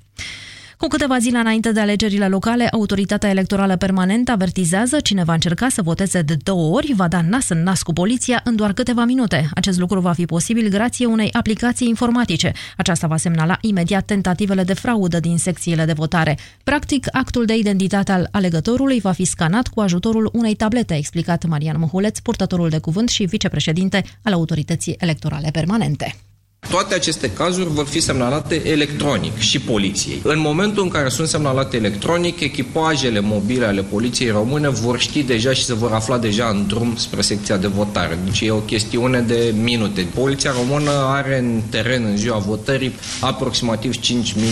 Cu câteva zile înainte de alegerile locale, Autoritatea Electorală Permanentă avertizează cine va încerca să voteze de două ori va da nas în nas cu poliția în doar câteva minute. Acest lucru va fi posibil grație unei aplicații informatice. Aceasta va semnala imediat tentativele de fraudă din secțiile de votare. Practic, actul de identitate al alegătorului va fi scanat cu ajutorul unei tablete, a explicat Marian Măhuleț, purtătorul de cuvânt și vicepreședinte al Autorității Electorale Permanente.
Toate aceste cazuri vor fi semnalate electronic și poliției. În momentul în care sunt semnalate electronic, echipajele mobile ale poliției române vor ști deja și se vor afla deja în drum spre secția de votare. Deci e o chestiune de minute. Poliția română are în teren în ziua votării aproximativ 5.000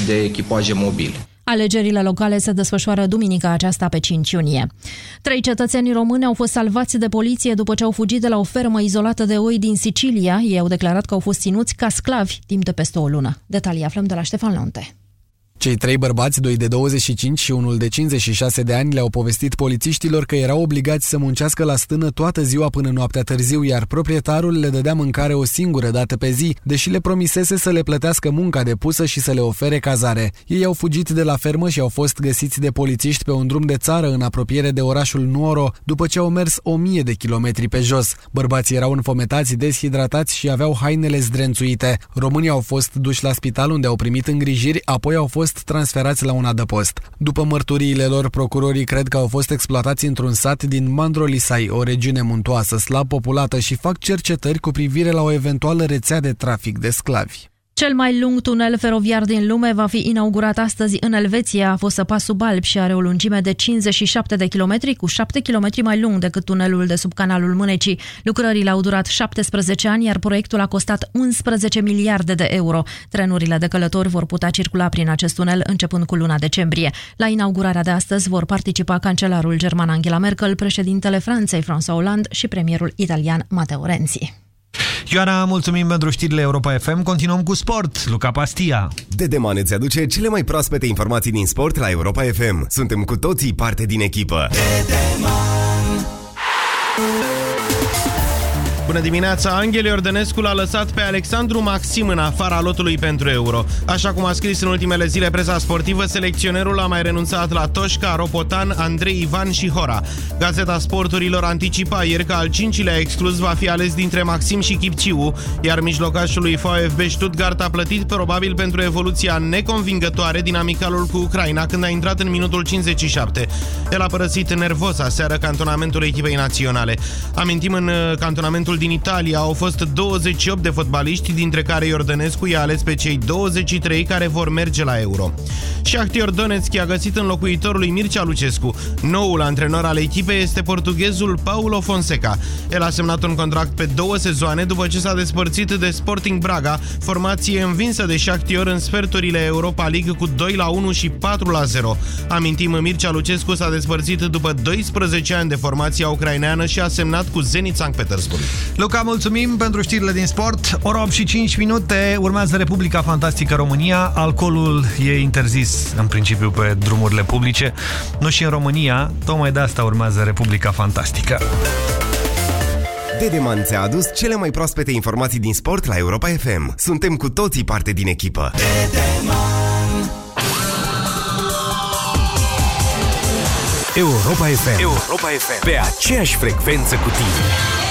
de echipaje mobile.
Alegerile locale se desfășoară duminica aceasta pe 5 iunie. Trei cetățeni români au fost salvați de poliție după ce au fugit de la o fermă izolată de oi din Sicilia. Ei au declarat că au fost ținuți ca sclavi timp de peste o lună. Detalii aflăm de la Ștefan Leonte.
Cei trei bărbați, doi de 25 și unul de 56 de ani, le-au povestit polițiștilor că erau obligați să muncească la stână toată ziua până noaptea târziu, iar proprietarul le dădea mâncare o singură dată pe zi, deși le promisese să le plătească munca depusă și să le ofere cazare. Ei au fugit de la fermă și au fost găsiți de polițiști pe un drum de țară în apropiere de orașul Nuoro, după ce au mers o mie de kilometri pe jos. Bărbații erau înfometați, deshidratați și aveau hainele zdrențuite. Românii au fost duși la spital unde au primit îngrijiri, apoi au fost fost transferați la un adăpost. După mărturiile lor, procurorii cred că au fost exploatați într-un sat din Mandrolisai, o regiune muntoasă, slab populată și fac cercetări cu privire la o eventuală rețea de trafic de sclavi.
Cel mai lung tunel feroviar din lume va fi inaugurat astăzi în Elveția. A fost săpat sub Alpi și are o lungime de 57 de kilometri, cu 7 kilometri mai lung decât tunelul de sub canalul Mânecii. Lucrările au durat 17 ani, iar proiectul a costat 11 miliarde de euro. Trenurile de călători vor putea circula prin acest tunel începând cu luna decembrie. La inaugurarea de astăzi vor participa cancelarul german Angela Merkel, președintele Franței François Hollande și premierul italian Matteo Renzi.
Ioana, mulțumim pentru știrile Europa FM. Continuăm cu sport. Luca Pastia.
Dedeman îți aduce cele mai proaspete informații din sport la Europa FM. Suntem cu toții parte din echipă. Dedeman.
Bună dimineața! Angel Iordănescu l-a lăsat pe Alexandru Maxim în afara lotului pentru Euro. Așa cum a scris în ultimele zile presa sportivă, selecționerul a mai renunțat la Toșca, Ropotan, Andrei Ivan și Hora. Gazeta Sporturilor anticipa ieri că al cincilea exclus va fi ales dintre Maxim și Chipciu, iar mijlocașul lui VfB Stuttgart a plătit probabil pentru evoluția neconvingătoare din amicalul cu Ucraina când a intrat în minutul 57. El a părăsit nervos aseară cantonamentul echipei naționale. Amintim în uh, cantonamentul din Italia au fost 28 de fotbaliști, dintre care Iordănescu i-a ales pe cei 23 care vor merge la Euro. Și Actior Donetsk a găsit înlocuitorul lui Mircea Lucescu. Noul antrenor al echipei este portughezul Paulo Fonseca. El a semnat un contract pe două sezoane după ce s-a despărțit de Sporting Braga, formație învinsă de Shakhtar în sferturile Europa League cu 2 la 1 și 4 la 0. Amintim, Mircea Lucescu s-a despărțit după 12 ani de formația ucraineană și a semnat cu Zenit Sankt Petersburg.
Luca, mulțumim pentru știrile din sport. Ora 8 și 5 minute, urmează Republica Fantastică România. Alcoolul e interzis în principiu pe drumurile publice, nu și în România. Tocmai de asta urmează Republica Fantastică.
Dedeman ți-a adus cele mai proaspete informații din sport la Europa FM. Suntem cu toții parte din echipă. Dedeman.
Europa FM. Europa FM. Pe aceeași frecvență cu tine.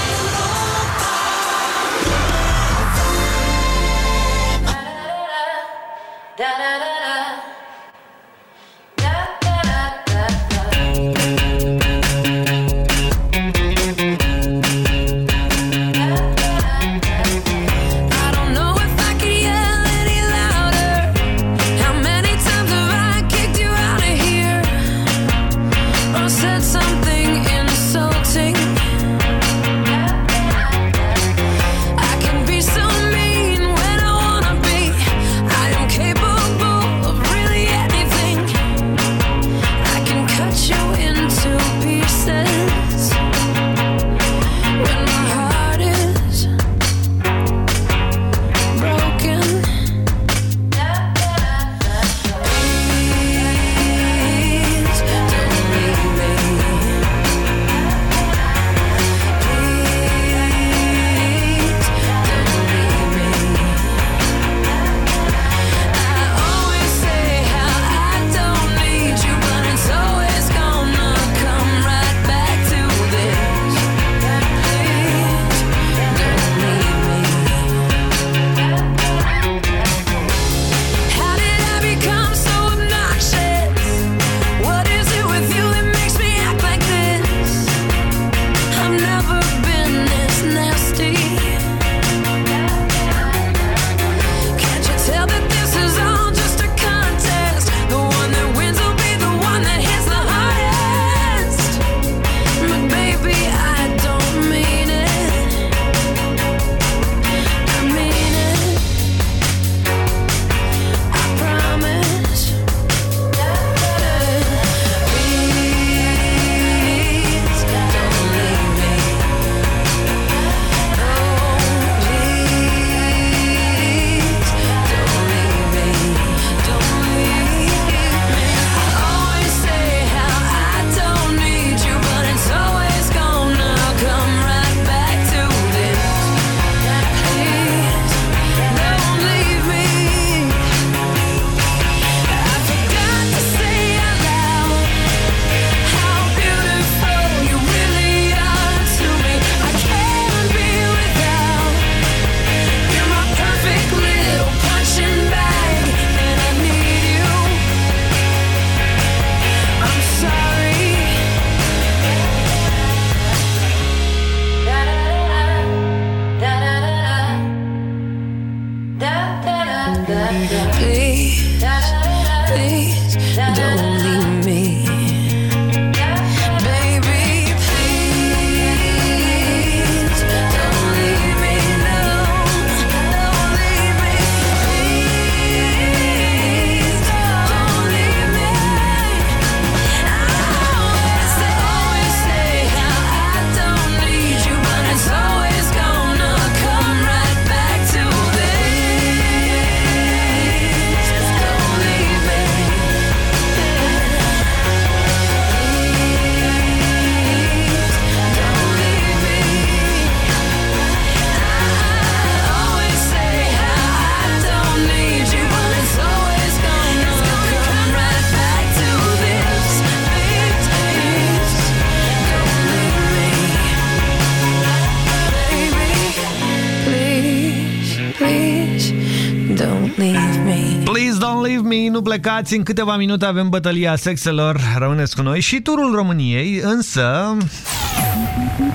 Plecați, în câteva minute avem bătălia sexelor, rămâneți cu noi și turul României, însă...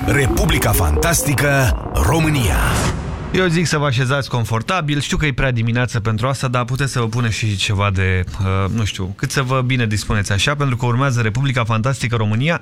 Republica Fantastică România
Eu zic să vă așezați confortabil, știu că e prea dimineață pentru asta, dar puteți să vă puneți și ceva de, uh, nu știu, cât să vă bine dispuneți așa, pentru că urmează Republica Fantastică România.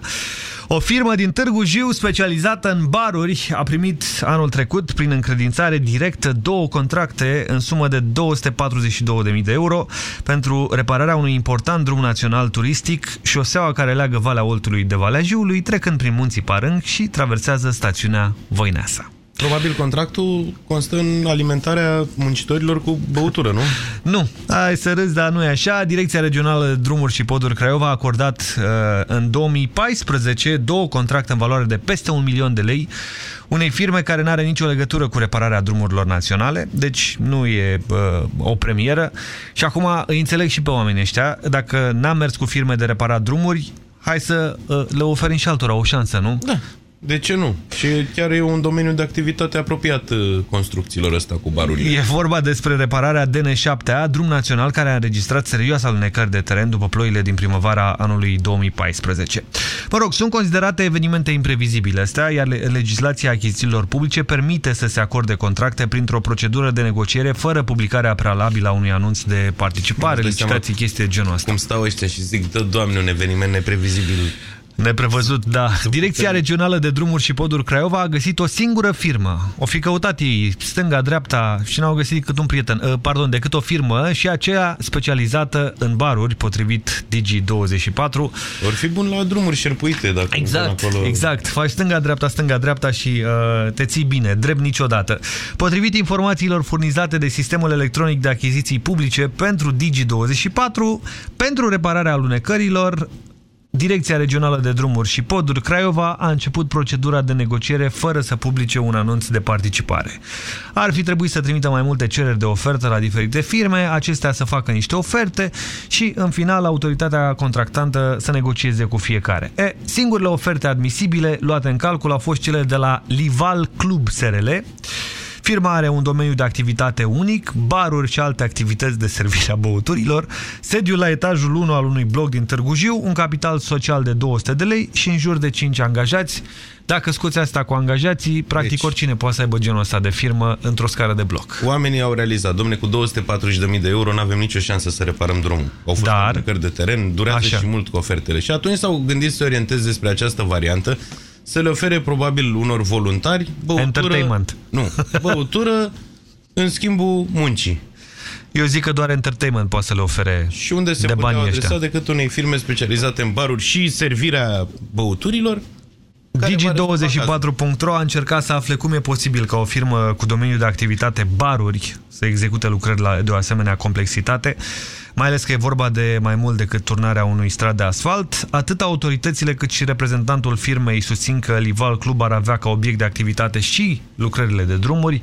O firmă din Târgu Jiu specializată în baruri a primit anul trecut, prin încredințare directă, două contracte în sumă de 242.000 de euro pentru repararea unui important drum național turistic, șoseaua care leagă Valea Oltului de Valea Jiului, trecând prin munții Parâng și traversează stațiunea Voineasa.
Probabil contractul constă în alimentarea muncitorilor cu băutură, nu?
Nu, hai să râzi, dar nu e așa. Direcția Regională de Drumuri și Poduri Craiova a acordat uh, în 2014 două contracte în valoare de peste un milion de lei unei firme care nu are nicio legătură cu repararea drumurilor naționale, deci nu e uh, o premieră. Și acum îi înțeleg și pe oamenii ăștia. Dacă n-am mers cu firme de reparat drumuri, hai să uh, le oferim și altora o șansă, nu?
Da. De ce nu? Și chiar e un domeniu de activitate apropiat uh, construcțiilor ăsta cu barurile.
E vorba despre repararea DN7A, drum național care a înregistrat serioase alunecări de teren după ploile din primăvara anului 2014. Mă rog, sunt considerate evenimente imprevizibile astea, iar legislația achizițiilor publice permite să se acorde contracte printr-o procedură de negociere fără publicarea prealabilă a unui anunț de participare, licitații, chestii de genul ăsta.
Cum stau ăștia și zic, dă, Doamne, un eveniment neprevizibil
Neprevăzut, da. Direcția Regională de Drumuri și Poduri Craiova a găsit o singură firmă. O fi căutat ei stânga, dreapta și n-au găsit decât un prieten, uh, pardon, decât o firmă și aceea specializată în baruri, potrivit Digi24.
Or fi bun la drumuri șerpuite, dacă
Exact, acolo... exact. Faci stânga, dreapta, stânga, dreapta și uh, te ții bine, drept niciodată. Potrivit informațiilor furnizate de sistemul electronic de achiziții publice pentru Digi24, pentru repararea alunecărilor, Direcția Regională de Drumuri și Poduri Craiova a început procedura de negociere fără să publice un anunț de participare. Ar fi trebuit să trimită mai multe cereri de ofertă la diferite firme, acestea să facă niște oferte și, în final, autoritatea contractantă să negocieze cu fiecare. E, singurele oferte admisibile luate în calcul au fost cele de la Lival Club SRL, Firma are un domeniu de activitate unic, baruri și alte activități de servire a băuturilor, sediul la etajul 1 al unui bloc din Târgu Jiu, un capital social de 200 de lei și în jur de 5 angajați. Dacă scoți asta cu angajații, practic deci, oricine poate să aibă genul ăsta de firmă într-o scară de bloc.
Oamenii au realizat, domne, cu 240.000 de euro nu avem nicio șansă să reparăm drumul. Au fost
Dar,
de teren, durează așa. și mult cu ofertele. Și atunci s-au gândit să orienteze despre această variantă să le ofere probabil unor voluntari băutură,
entertainment.
Nu, băutură în schimbul muncii.
Eu zic că doar entertainment poate să le ofere
Și unde se
de
puteau adresa
ăștia.
decât unei firme specializate în baruri și servirea băuturilor?
Digi24.ro a încercat să afle cum e posibil ca o firmă cu domeniul de activitate baruri să execute lucrări la, de o asemenea complexitate, mai ales că e vorba de mai mult decât turnarea unui strat de asfalt. Atât autoritățile cât și reprezentantul firmei susțin că Lival Club ar avea ca obiect de activitate și lucrările de drumuri.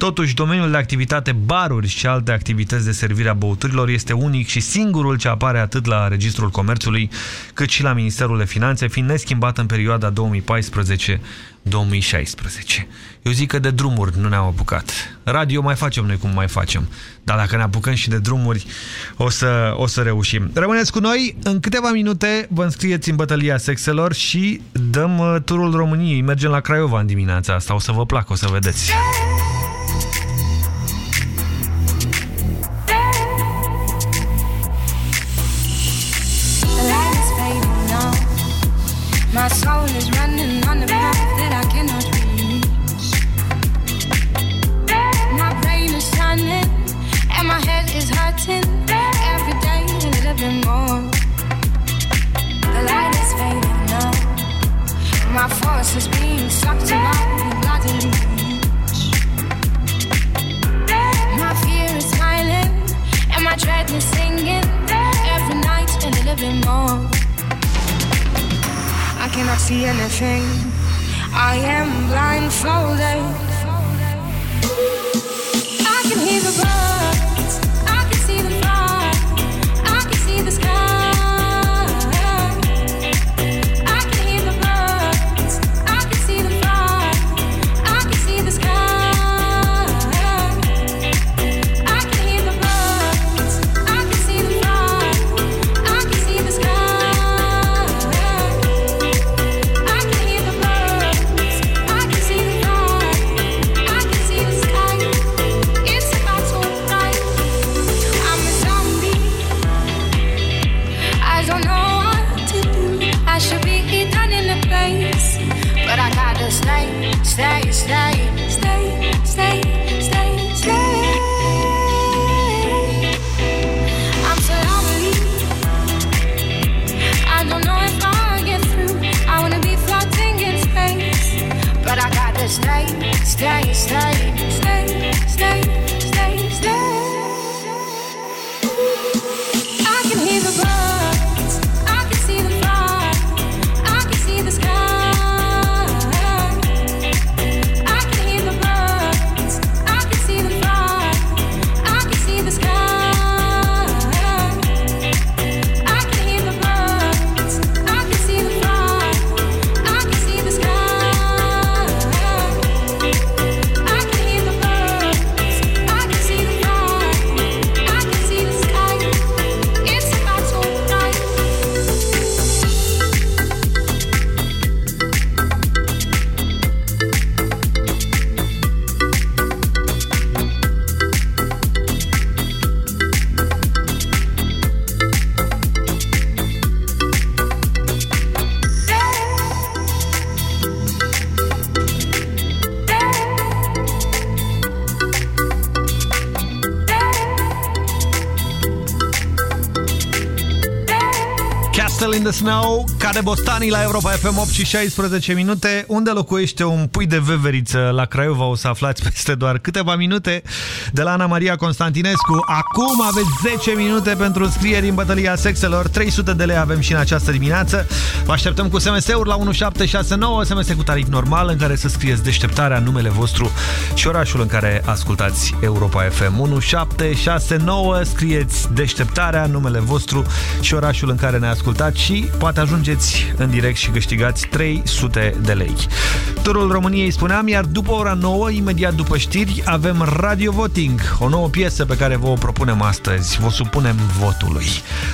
Totuși, domeniul de activitate baruri și alte activități de servire a băuturilor este unic și singurul ce apare atât la Registrul Comerțului cât și la Ministerul de Finanțe, fiind neschimbat în perioada 2014 2016. Eu zic că de drumuri nu ne-am apucat. Radio mai facem noi cum mai facem. Dar dacă ne apucăm și de drumuri, o să, o să reușim. Rămâneți cu noi. În câteva minute vă înscrieți în bătălia sexelor și dăm uh, turul României. Mergem la Craiova în dimineața asta. O să vă placă, o să vedeți.
My soul is running on a path that I cannot reach. My brain is turning and my head is hurting. Every day a little bit more. The light is fading now. My force is being sucked along the bloody reach. My fear is smiling and my dread is singing. Every night a little bit more. I cannot see anything. I
am blindfolded. Cade bostanii la Europa FM 8 și 16 minute. Unde locuiește un pui de veveriță la Craiova o să aflați peste doar câteva minute de la Ana Maria Constantinescu. Acum aveți 10 minute pentru scrieri în bătălia sexelor. 300 de lei avem și în această dimineață. Vă așteptăm cu SMS-uri la 1769, SMS cu tarif normal în care să scrieți deșteptarea, numele vostru și orașul în care ascultați Europa FM. 1769, scrieți deșteptarea, numele vostru și orașul în care ne ascultați și poate ajungeți în direct și câștigați 300 de lei. Turul României spuneam, iar după ora 9, imediat după știri, avem Radio Voting, o nouă piesă pe care vă o propunem astăzi. Vă supunem votului.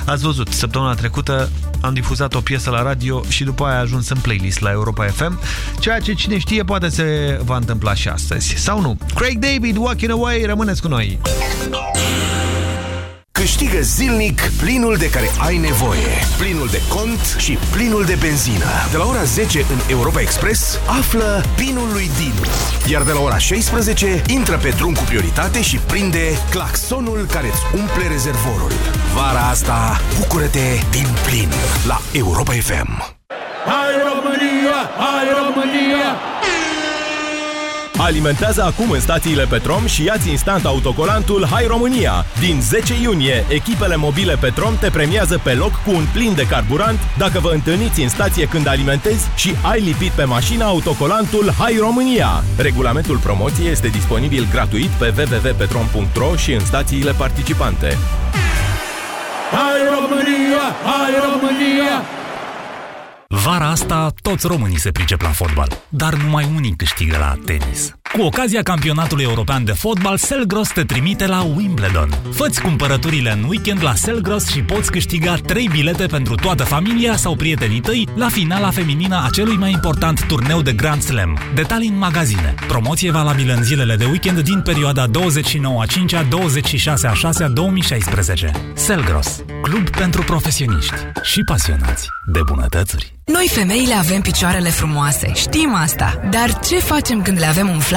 Ați văzut, săptămâna trecută am difuzat o piesă la radio și după aia a ajuns în playlist la Europa FM, ceea ce cine știe poate se va întâmpla și astăzi. Sau nu? Craig David, Walking Away, rămâneți cu noi!
Câștigă zilnic plinul de care ai nevoie. Plinul de cont și plinul de benzină. De la ora 10 în Europa Express, află pinul lui Dinu. Iar de la ora 16, intră pe drum cu prioritate și prinde claxonul care îți umple rezervorul. Vara asta, bucură-te din plin la Europa FM.
Hai România! Hai România!
Alimentează acum în stațiile Petrom și ia-ți instant autocolantul Hai România! Din 10 iunie, echipele mobile Petrom te premiază pe loc cu un plin de carburant dacă vă întâlniți în stație când alimentezi și ai lipit pe mașină autocolantul Hai România! Regulamentul promoției este disponibil gratuit pe www.petrom.ro și în stațiile participante.
Hai România! Hai România!
Vara asta, toți românii se pricep la fotbal, dar numai unii câștigă la tenis. Cu ocazia campionatului european de fotbal, Selgros te trimite la Wimbledon. Făți cumpărăturile în weekend la Selgros și poți câștiga 3 bilete pentru toată familia sau prietenii tăi la finala feminină a celui mai important turneu de Grand Slam. Detalii în magazine. Promoție valabilă în zilele de weekend din perioada 29 a 5 a 26 a 6 a 2016. Selgros, club pentru profesioniști și pasionați de bunătățuri.
Noi femeile avem picioarele frumoase, știm asta. Dar ce facem când le avem umflate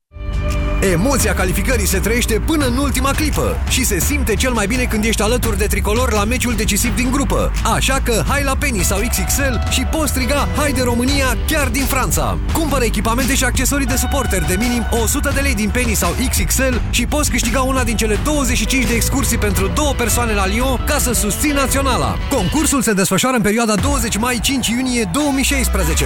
Emoția calificării se trăiește până în ultima clipă și se simte cel mai bine când ești alături de tricolor la meciul decisiv din grupă. Așa că hai la Penny sau XXL și poți striga Hai de România chiar din Franța. Cumpără echipamente și accesorii de suporter de minim 100 de lei din Penny sau XXL și poți câștiga una din cele 25 de excursii pentru două persoane la Lyon ca să susții naționala. Concursul se desfășoară în perioada 20 mai-5 iunie 2016.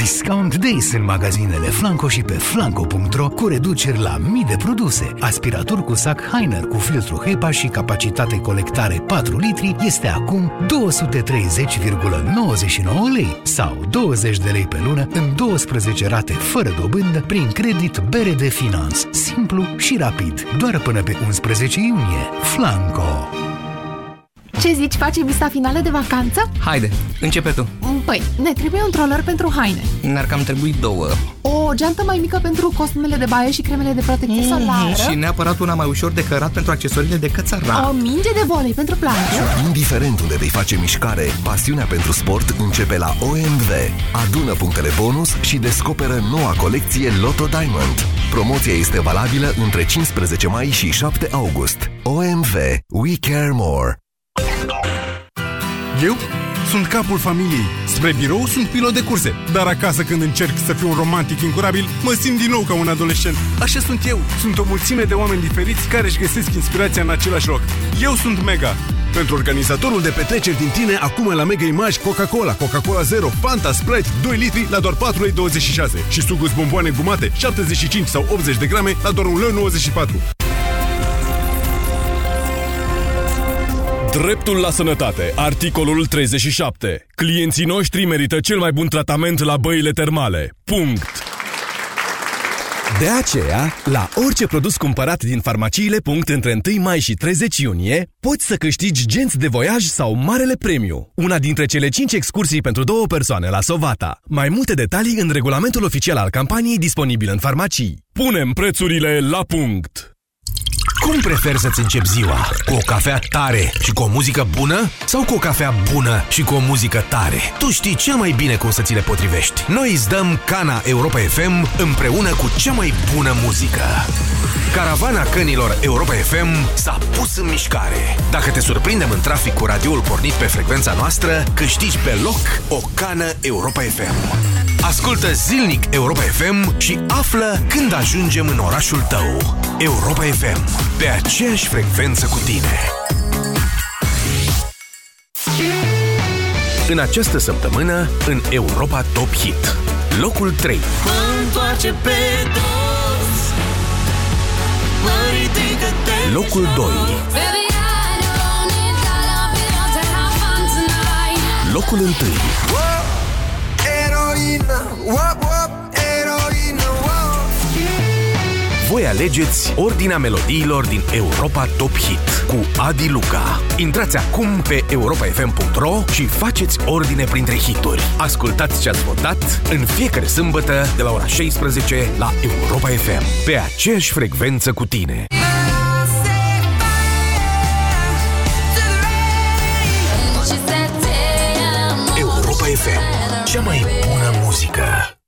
Discount Days în magazinele Flanco și pe flanco.ro cu reduceri la mii de produse. Aspirator cu sac Heiner cu filtru HEPA și capacitate colectare 4 litri este acum 230,99 lei sau 20 de lei pe lună în 12 rate fără dobândă prin credit BRD Finance. Simplu și rapid. Doar până pe 11 iunie. Flanco.
Ce zici, facem lista finală de vacanță?
Haide, începe tu.
Păi, ne trebuie un troller pentru haine.
Ne-ar cam trebui două.
O geantă mai mică pentru costumele de baie și cremele de protecție solară.
Și neapărat una mai ușor de cărat pentru accesoriile de cățara.
O minge de volei pentru plajă.
Indiferent unde vei face mișcare, pasiunea pentru sport începe la OMV. Adună punctele bonus și descoperă noua colecție Lotto Diamond. Promoția este valabilă între 15 mai și 7 august. OMV. We care more.
Eu sunt capul familiei. Spre birou sunt pilot de curse. Dar acasă când încerc să fiu un romantic incurabil, mă simt din nou ca un adolescent. Așa sunt eu. Sunt o mulțime de oameni diferiți care își găsesc inspirația în același loc. Eu sunt Mega. Pentru organizatorul de petreceri din tine, acum la Mega Image Coca-Cola, Coca-Cola Zero, Fanta, Sprite, 2 litri la doar 4,26 lei și sucuri bomboane gumate, 75 sau 80 de grame la doar 1,94
Dreptul la sănătate. Articolul 37. Clienții noștri merită cel mai bun tratament la băile termale. Punct.
De aceea, la orice produs cumpărat din farmaciile. Punct între 1 mai și 30 iunie, poți să câștigi genți de voiaj sau marele premiu. Una dintre cele 5 excursii pentru două persoane la Sovata. Mai multe detalii în regulamentul oficial al campaniei disponibil în farmacii.
Punem prețurile la punct.
Cum preferi să-ți începi ziua? Cu o cafea tare și cu o muzică bună? Sau cu o cafea bună și cu o muzică tare? Tu știi cel mai bine cum să ți le potrivești. Noi îți dăm Cana Europa FM împreună cu cea mai bună muzică. Caravana cănilor Europa FM s-a pus în mișcare. Dacă te surprindem în trafic cu radioul pornit pe frecvența noastră, câștigi pe loc o cană Europa FM. Ascultă zilnic Europa FM și află când ajungem în orașul tău. Europa FM, pe aceeași frecvență cu tine. În această săptămână, în Europa Top Hit. Locul 3.
Mă întoarce pe dos Mă ridică-te
Locul 2.
Baby, I don't need dollar bill
voi alegeți ordinea melodiilor din Europa Top Hit cu Adi Luca. Intrați acum pe europafm.ro și faceți ordine printre hituri. Ascultați ce ați votat în fiecare sâmbătă de la ora 16 la Europa FM. Pe aceeași frecvență cu tine.
Europa FM, cea mai bună muzică.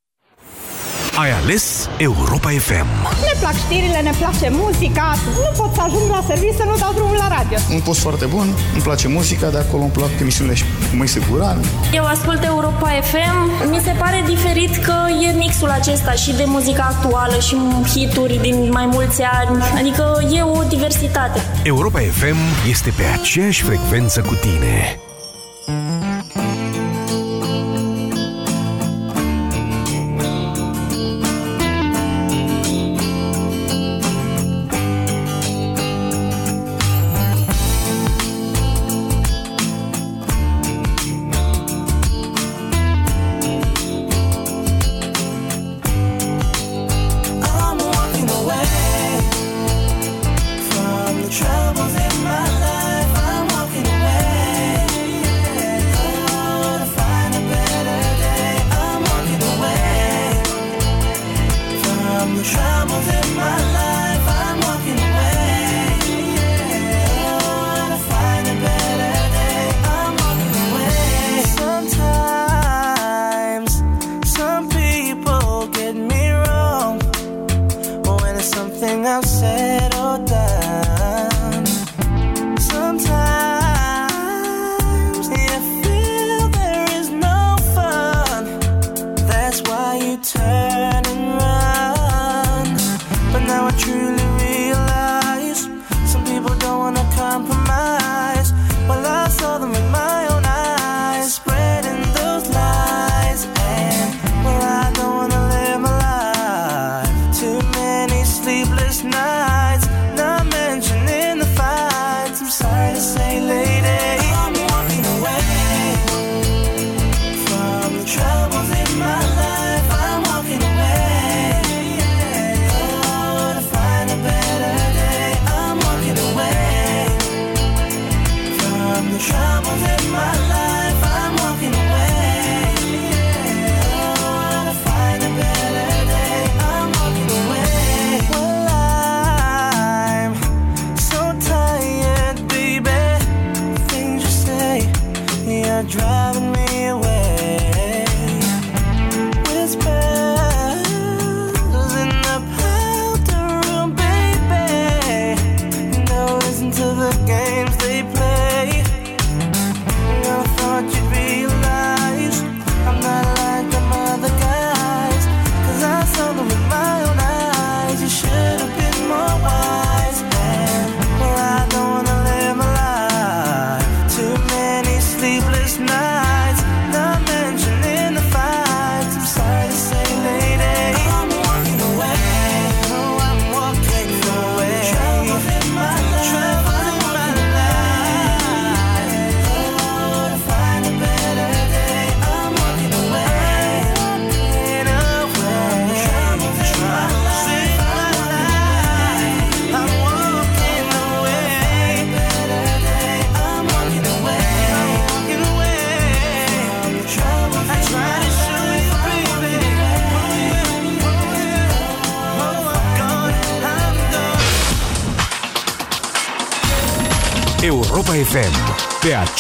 Ai ales Europa FM.
Ne plac știrile, ne place muzica. Nu pot să ajung la serviciu să nu dau drumul la radio.
Un post foarte bun, îmi place muzica, de acolo îmi plac emisiunile și mai siguran.
Eu ascult Europa FM. Mi se pare diferit că e mixul acesta și de muzica actuală și hituri din mai mulți ani. Adică e o diversitate.
Europa FM este pe aceeași frecvență cu tine.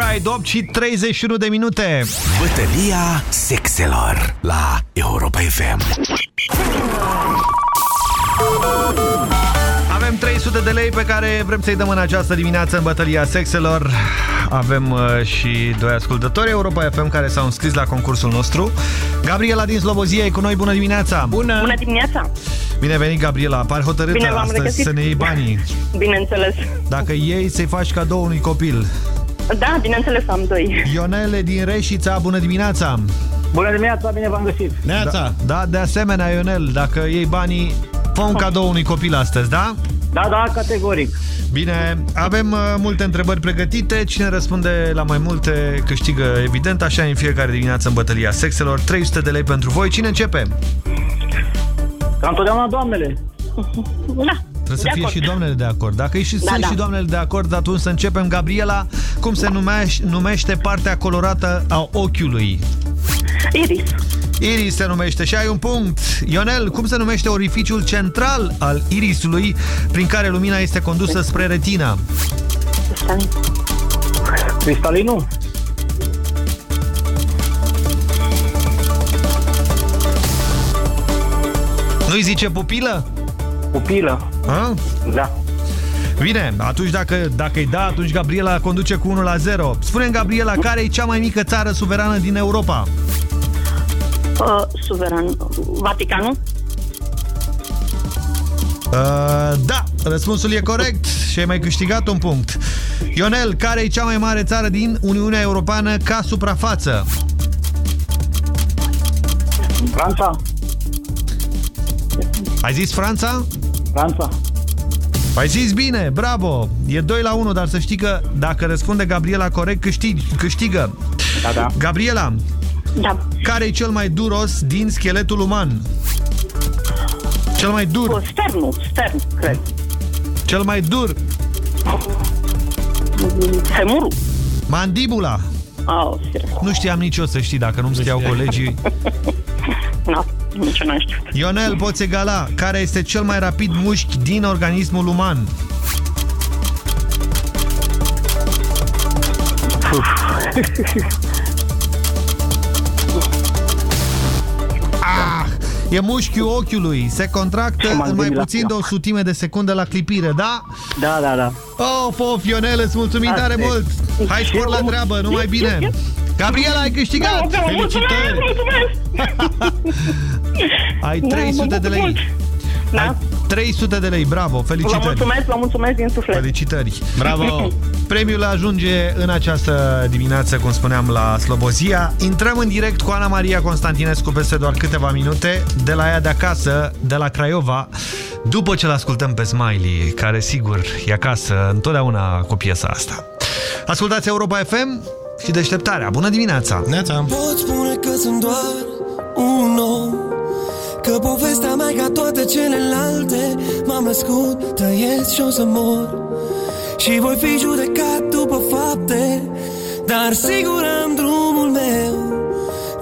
Joyride, 8 și 31 de minute.
Bătălia sexelor la Europa FM.
Avem 300 de lei pe care vrem să-i dăm în această dimineață în bătălia sexelor. Avem uh, și doi ascultători Europa FM care s-au înscris la concursul nostru. Gabriela din Slobozia e cu noi, bună dimineața!
Bună!
Bună dimineața!
Bine venit, Gabriela! Par hotărâtă
Bine v-am
astăzi
regăsit.
să ne iei banii.
Bineînțeles.
Dacă iei, să-i faci cadou unui copil.
Da, bineînțeles, am doi.
Ionele din Reșița, bună dimineața!
Bună dimineața, bine v-am găsit!
Da, da, de asemenea, Ionel, dacă iei banii, fă un cadou unui copil astăzi, da?
Da, da, categoric.
Bine, avem uh, multe întrebări pregătite. Cine răspunde la mai multe câștigă, evident, așa e în fiecare dimineață în bătălia sexelor. 300 de lei pentru voi. Cine începe?
Ca întotdeauna doamnele.
Da.
Trebuie să
De
fie
acord.
și doamnele de acord. Dacă e și,
Da,
sunt
da.
și doamnele de acord, atunci să începem. Gabriela, cum se numește, numește partea colorată a ochiului?
Iris.
Iris se numește și ai un punct. Ionel, cum se numește orificiul central al irisului prin care lumina este condusă spre retina?
Cristalinul?
Nu-i zice pupilă?
Pupilă.
A?
Da.
Bine, atunci dacă, dacă îi da, atunci Gabriela conduce cu 1 la 0. spune Gabriela, care e cea mai mică țară suverană din Europa?
Uh, suveran. Vaticanul?
Uh, da, răspunsul e corect și ai mai câștigat un punct. Ionel, care e cea mai mare țară din Uniunea Europeană ca suprafață?
Franța?
Ai zis Franța?
Franța.
Ai zis bine, bravo! E 2 la 1, dar să știi că dacă răspunde Gabriela corect, câștigi, câștigă.
Da, da.
Gabriela,
da.
care e cel mai duros din scheletul uman? Cel mai dur.
Sternul, stern, cred.
Cel mai dur.
Femurul.
Mandibula.
Oh, serios.
Nu știam nici eu să știi, dacă nu-mi scriau colegii.
Nu, nici nu știu.
Ionel, poți egala. Care este cel mai rapid mușchi din organismul uman? Ah, e mușchiul ochiului. Se contractă
M-am
în mai
gândit la
puțin de o sutime de secundă la clipire, da?
Da, da, da.
Oh, pof, Ionel, îți mulțumim
Asta
tare
e.
mult! Hai spor la treabă, numai bine! Gabriela, ai câștigat!
Da, da,
Felicitări! Ai
Da,
300
mă
de lei!
bucur mult.
Ai 300 de lei, bravo,
Vă
felicitări!
mulțumesc, vă mulțumesc din suflet.
Felicitări! Bravo! Premiul ajunge în această dimineață, cum spuneam, la Slobozia. Intrăm în direct cu Ana Maria Constantinescu peste doar câteva minute, de la ea de acasă, de la Craiova, după ce l-ascultăm pe Smiley, care sigur e acasă întotdeauna cu piesa asta. Ascultați Europa FM și deșteptarea. Bună dimineața!
Neața!
Pot spune că sunt doar un om Că povestea mea e ca toate celelalte. M-am născut, trăiesc și o să mor. Și voi fi judecat după fapte. Dar sigur am drumul meu.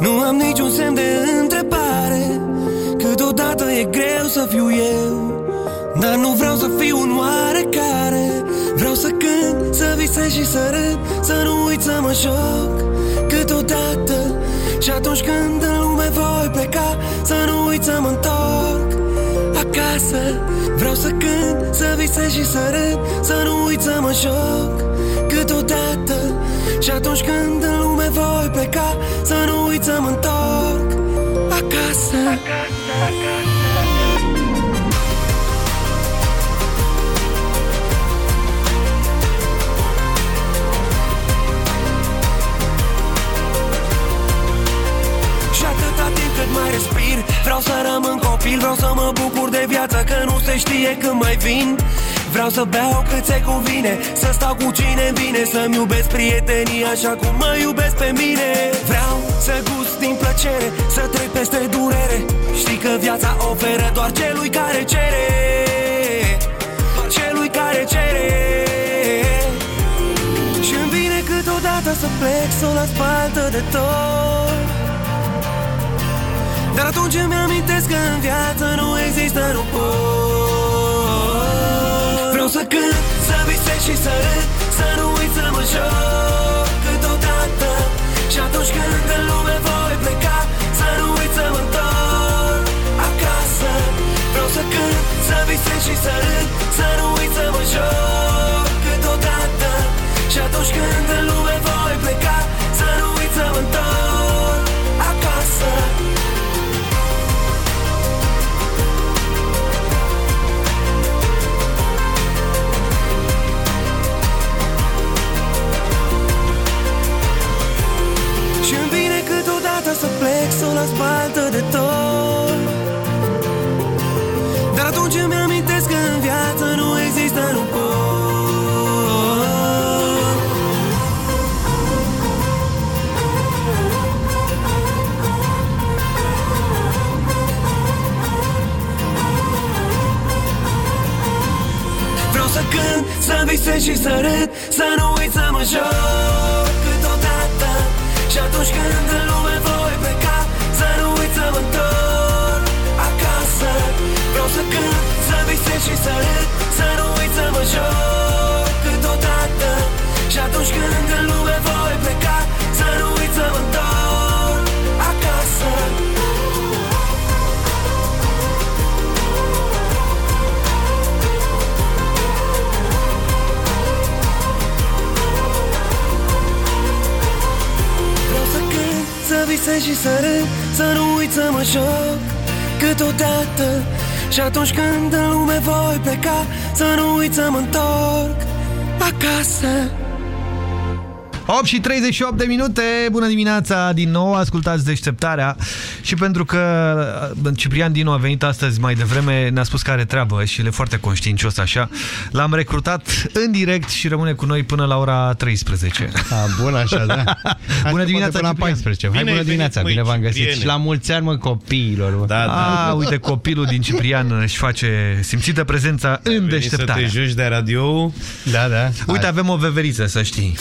Nu am niciun semn de întrebare. Câteodată e greu să fiu eu. Dar nu vreau să fiu un oarecare. Vreau să cânt, să visez și să râd Să nu uit să mă joc. Câteodată Și atunci când în lume voi pleca Să nu uit să mă întorc Acasă. Vreau să cânt, să visez și să râd. Să nu uit să mă joc Câteodată. Și atunci când în lume voi pleca Să nu uit să mă întorc Acasă, acasă. Și mai respir Vreau să rămân copil, vreau să mă bucur de viață Că nu se știe când mai vin. Vreau să beau cât se cuvine Să stau cu cine vine Să-mi iubesc prietenii așa cum mă iubesc pe mine. Vreau să gust din plăcere Să trec peste durere. Știi că viața oferă doar celui care cere. Celui care cere. Și-mi vine câteodată să plec Să o las baltă de tot dar atunci îmi amintesc că în viață nu există, nu pot Vreau să cânt, să visez și să râd Să nu uit să mă joc câteodată. Și atunci când în lume voi pleca Să nu uit să mă întorc acasă. Vreau să cânt, să visez și să râd Să nu uit să mă joc câteodată. Și atunci când în lume voi pleca Să nu uit să mă întorc câteodată să plec Să o las baltă de tot. Dar atunci îmi amintesc că în viață nu există nu pot Vreau să cânt, să visez și să râd Să nu uit să mă joc câteodată. Și atunci când și să râd Să nu uit să mă joc câteodată. Și atunci când în lume voi pleca Să nu uit să mă întorc acasă. Vreau să cânt, să visez și să râd Să nu uit să mă joc câteodată Și atunci când în lume voi pleca Să nu uit să mă întorc acasă.
8 și 38 de minute, bună dimineața din nou, ascultați deșteptarea și pentru că uh, Ciprian Dinu a venit astăzi mai devreme, ne-a spus că are treabă și el e foarte conștiincios așa, l-am recrutat în direct și rămâne cu noi până la ora 13.
A, bun așa, da.
Bună dimineața,
Până la
Ciprian.
14. Hai,
Bine
bună
ai
dimineața,
venit,
bine
măi,
v-am găsit.
Cipriene.
Și la mulți ani, mă, copiilor. Mă.
Da, da. A, uite, copilul din Ciprian își face simțită prezența în deșteptarea.
să te joci de radio. Da, da.
Uite, avem o veveriță, să știi.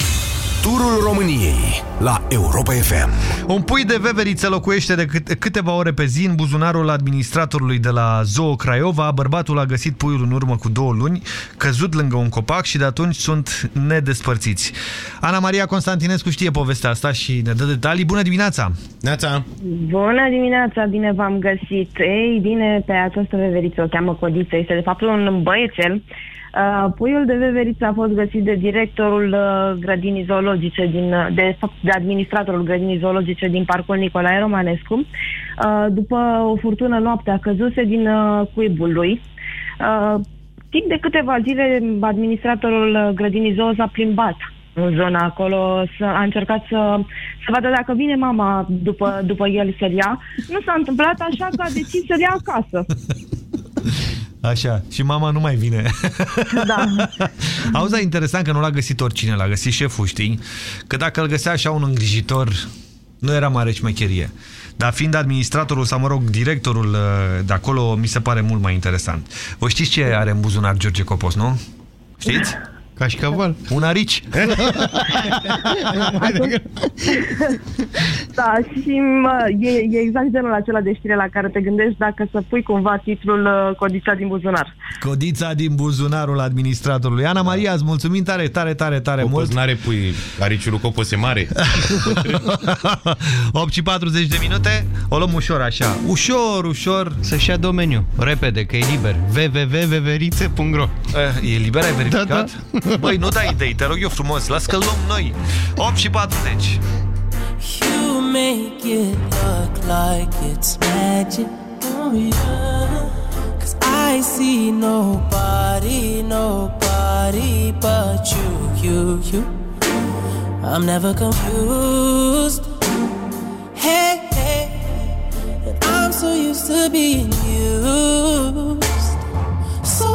Turul României la Europa FM.
Un pui de veveriță locuiește de câte- câteva ore pe zi în buzunarul administratorului de la Zoo Craiova. Bărbatul a găsit puiul în urmă cu două luni, căzut lângă un copac și de atunci sunt nedespărțiți. Ana Maria Constantinescu știe povestea asta și ne dă detalii. Bună dimineața!
Neața!
Bună dimineața, bine v-am găsit. Ei bine, pe această veveriță o cheamă Codiță. Este de fapt un băiețel. Uh, puiul de veveriță a fost găsit de directorul uh, grădinii zoologice, din, uh, de, fapt, de administratorul grădinii zoologice din parcul Nicolae Romanescu. Uh, după o furtună noaptea căzuse din uh, cuibul lui. Uh, timp de câteva zile, administratorul uh, grădinii zoo s-a plimbat în zona acolo, să, a încercat să, să vadă dacă vine mama după, după el să ia. Nu s-a întâmplat așa că a decis să ia acasă.
Așa, și mama nu mai vine.
Da.
Auzi, dar interesant că nu l-a găsit oricine, l-a găsit șeful, știi? Că dacă îl găsea așa un îngrijitor, nu era mare șmecherie. Dar fiind administratorul sau, mă rog, directorul uh, de acolo, mi se pare mult mai interesant. Vă știți ce are în buzunar George Copos, nu? Știți?
Cașcaval.
Un arici.
da, și mă, e, e exact genul acela de știre la care te gândești dacă să pui cumva titlul uh, Codița din buzunar.
Codița din buzunarul administratorului. Ana Maria, îți mulțumim tare, tare, tare, tare
Copos
mult.
n-are pui, ariciul lui Copos e mare.
8 și 40 de minute, o luăm ușor așa. Ușor, ușor.
Să-și ia domeniu. Repede, că e liber. www.veverițe.ro
Eh, E liber, ai verificat?
Da, da.
Băi, nu dai idei, te rog eu frumos, las că luăm noi. 8 și 40.
You make it look like it's magic. Oh yeah. Cause I see nobody, nobody but you, you, you. I'm never confused. Hey, hey. And I'm so used to being used. So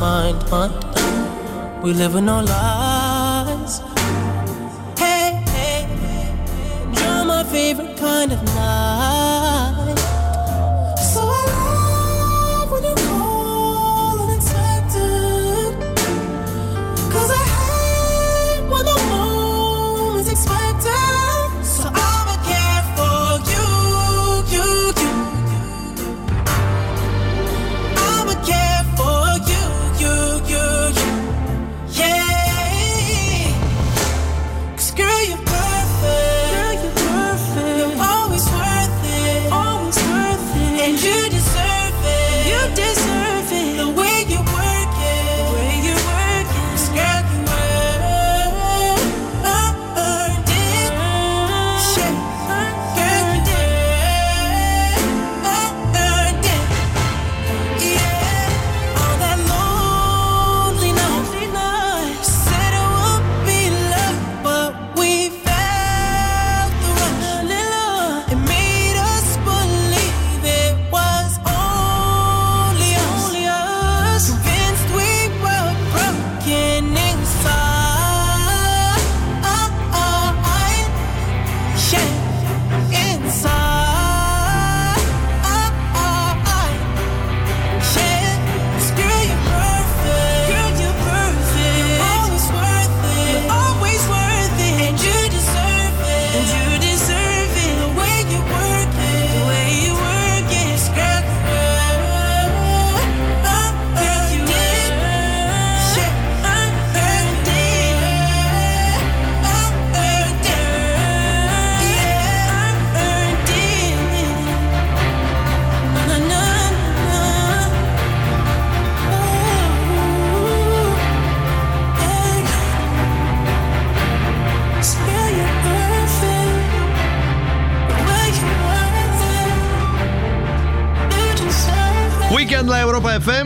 mind, mind. We living our lives. Hey, hey, you're my favorite kind of night.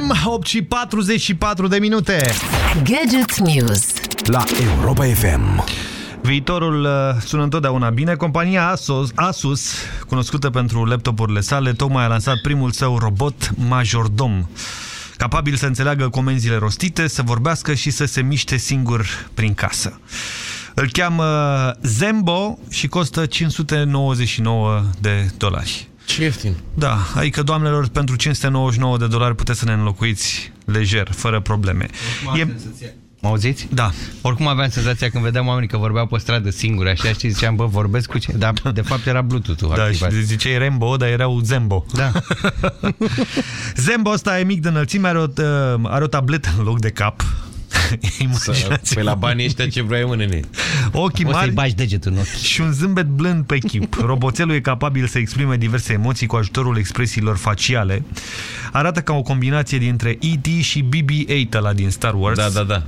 Europa FM, 8 și 44 de minute.
Gadget News.
La Europa FM.
Viitorul uh, sună întotdeauna bine. Compania Asus, Asus, cunoscută pentru laptopurile sale, tocmai a lansat primul său robot Majordom. Capabil să înțeleagă comenzile rostite, să vorbească și să se miște singur prin casă. Îl cheamă Zembo și costă 599 de dolari.
Ce ieftin.
Da, adică, doamnelor, pentru 599 de dolari puteți să ne înlocuiți lejer, fără probleme. E...
Mă auziți?
Da.
Oricum aveam senzația când vedeam oamenii că vorbeau pe stradă singuri, așa, și ziceam, bă, vorbesc cu ce? Dar de fapt era Bluetooth-ul
Da,
activat.
și ziceai Rambo, dar erau Zembo.
Da.
Zembo ăsta e mic de înălțime, are o, uh, are o tabletă în loc de cap. Imaginați
Păi la banii ăștia ce vrei, mă, nene?
Ochii
O să-i
mari
bagi degetul în ochi.
și un zâmbet blând pe chip. Roboțelul e capabil să exprime diverse emoții cu ajutorul expresiilor faciale. Arată ca o combinație dintre E.T. și BB-8 ăla din Star Wars.
Da, da, da.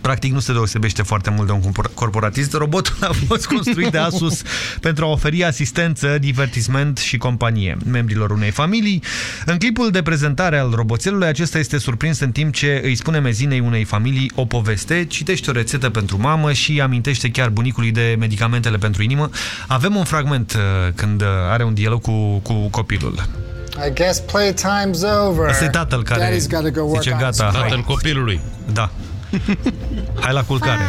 Practic nu se deosebește foarte mult de un corpor- corporatist. Robotul a fost construit de Asus pentru a oferi asistență, divertisment și companie membrilor unei familii. În clipul de prezentare al roboțelului, acesta este surprins în timp ce îi spune mezinei unei familii o poveste, citește o rețetă pentru mamă și amintește chiar bunicului de medicamentele pentru inimă. Avem un fragment uh, când uh, are un dialog cu, cu copilul.
I guess playtime's over.
Ăsta e tatăl care
Daddy's gotta go work
zice
on
gata,
some-
hai.
Tatăl copilului.
Da. Hai la culcare.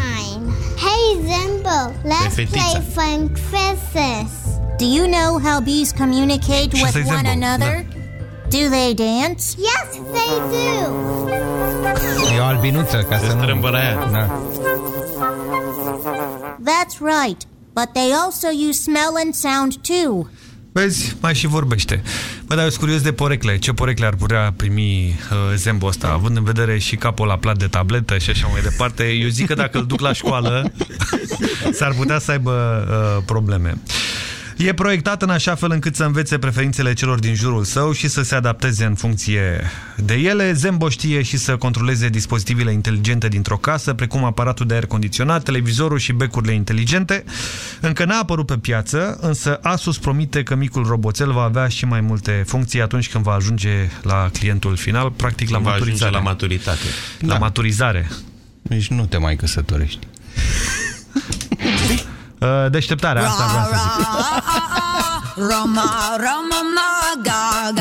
Hey Zimbo, let's play fun quizzes. Do you know how bees communicate
Și ăsta-i Zimbo, da.
Do they dance? Yes, they do.
E o albinuță, ca să nu...
strâmbă la ea.
Da.
That's right. But they also use smell and sound too.
Vezi, mai și vorbește. Bă, dar eu sunt curios de porecle. Ce porecle ar putea primi uh, Zembo ăsta, având în vedere și capul la plat de tabletă și așa mai departe. Eu zic că dacă îl duc la școală, s-ar putea să aibă uh, probleme. E proiectat în așa fel încât să învețe preferințele celor din jurul său și să se adapteze în funcție de ele. Zembo știe și să controleze dispozitivele inteligente dintr-o casă, precum aparatul de aer condiționat, televizorul și becurile inteligente. Încă n-a apărut pe piață, însă Asus promite că micul roboțel va avea și mai multe funcții atunci când va ajunge la clientul final, practic la
Va ajunge
maturizare.
la maturitate.
La maturizare.
Deci nu te mai căsătorești.
Uh, Deșteptarea, asta vreau să zic.
Roma, Roma, ma, ga,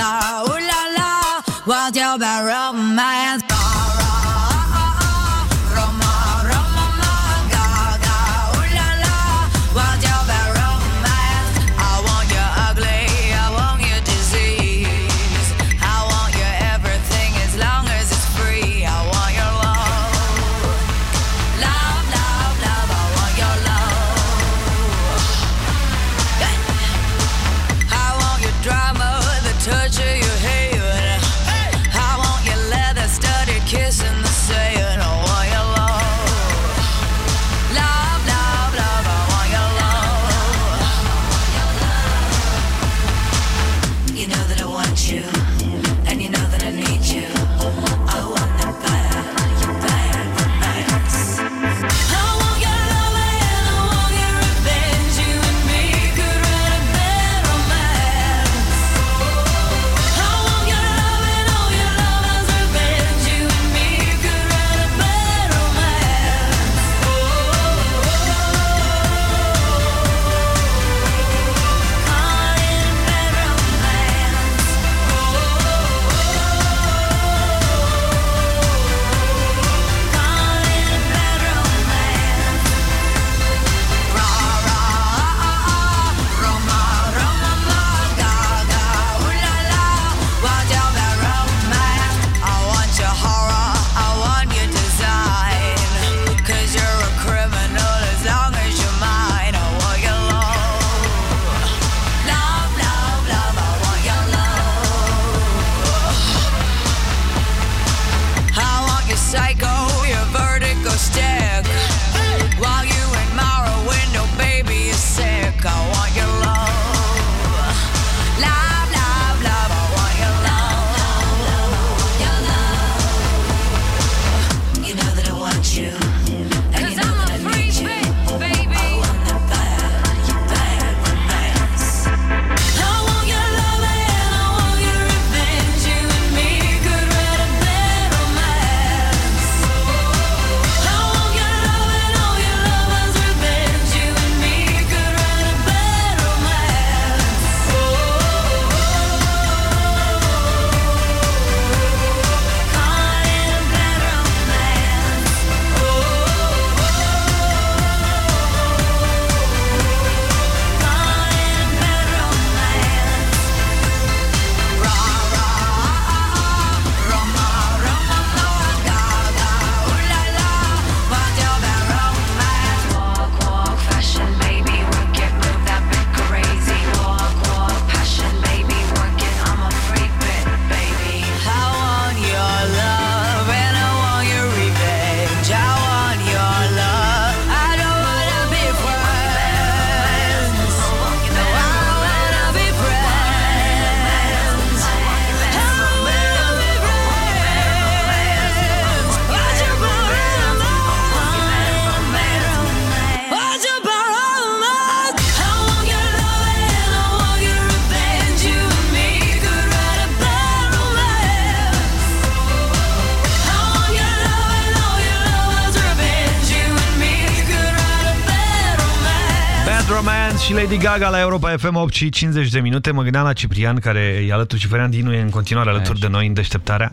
Lady Gaga la Europa FM 8 și 50 de minute. Mă gândeam la Ciprian, care e alături, Ciprian Dinu e în continuare alături de noi în deșteptarea,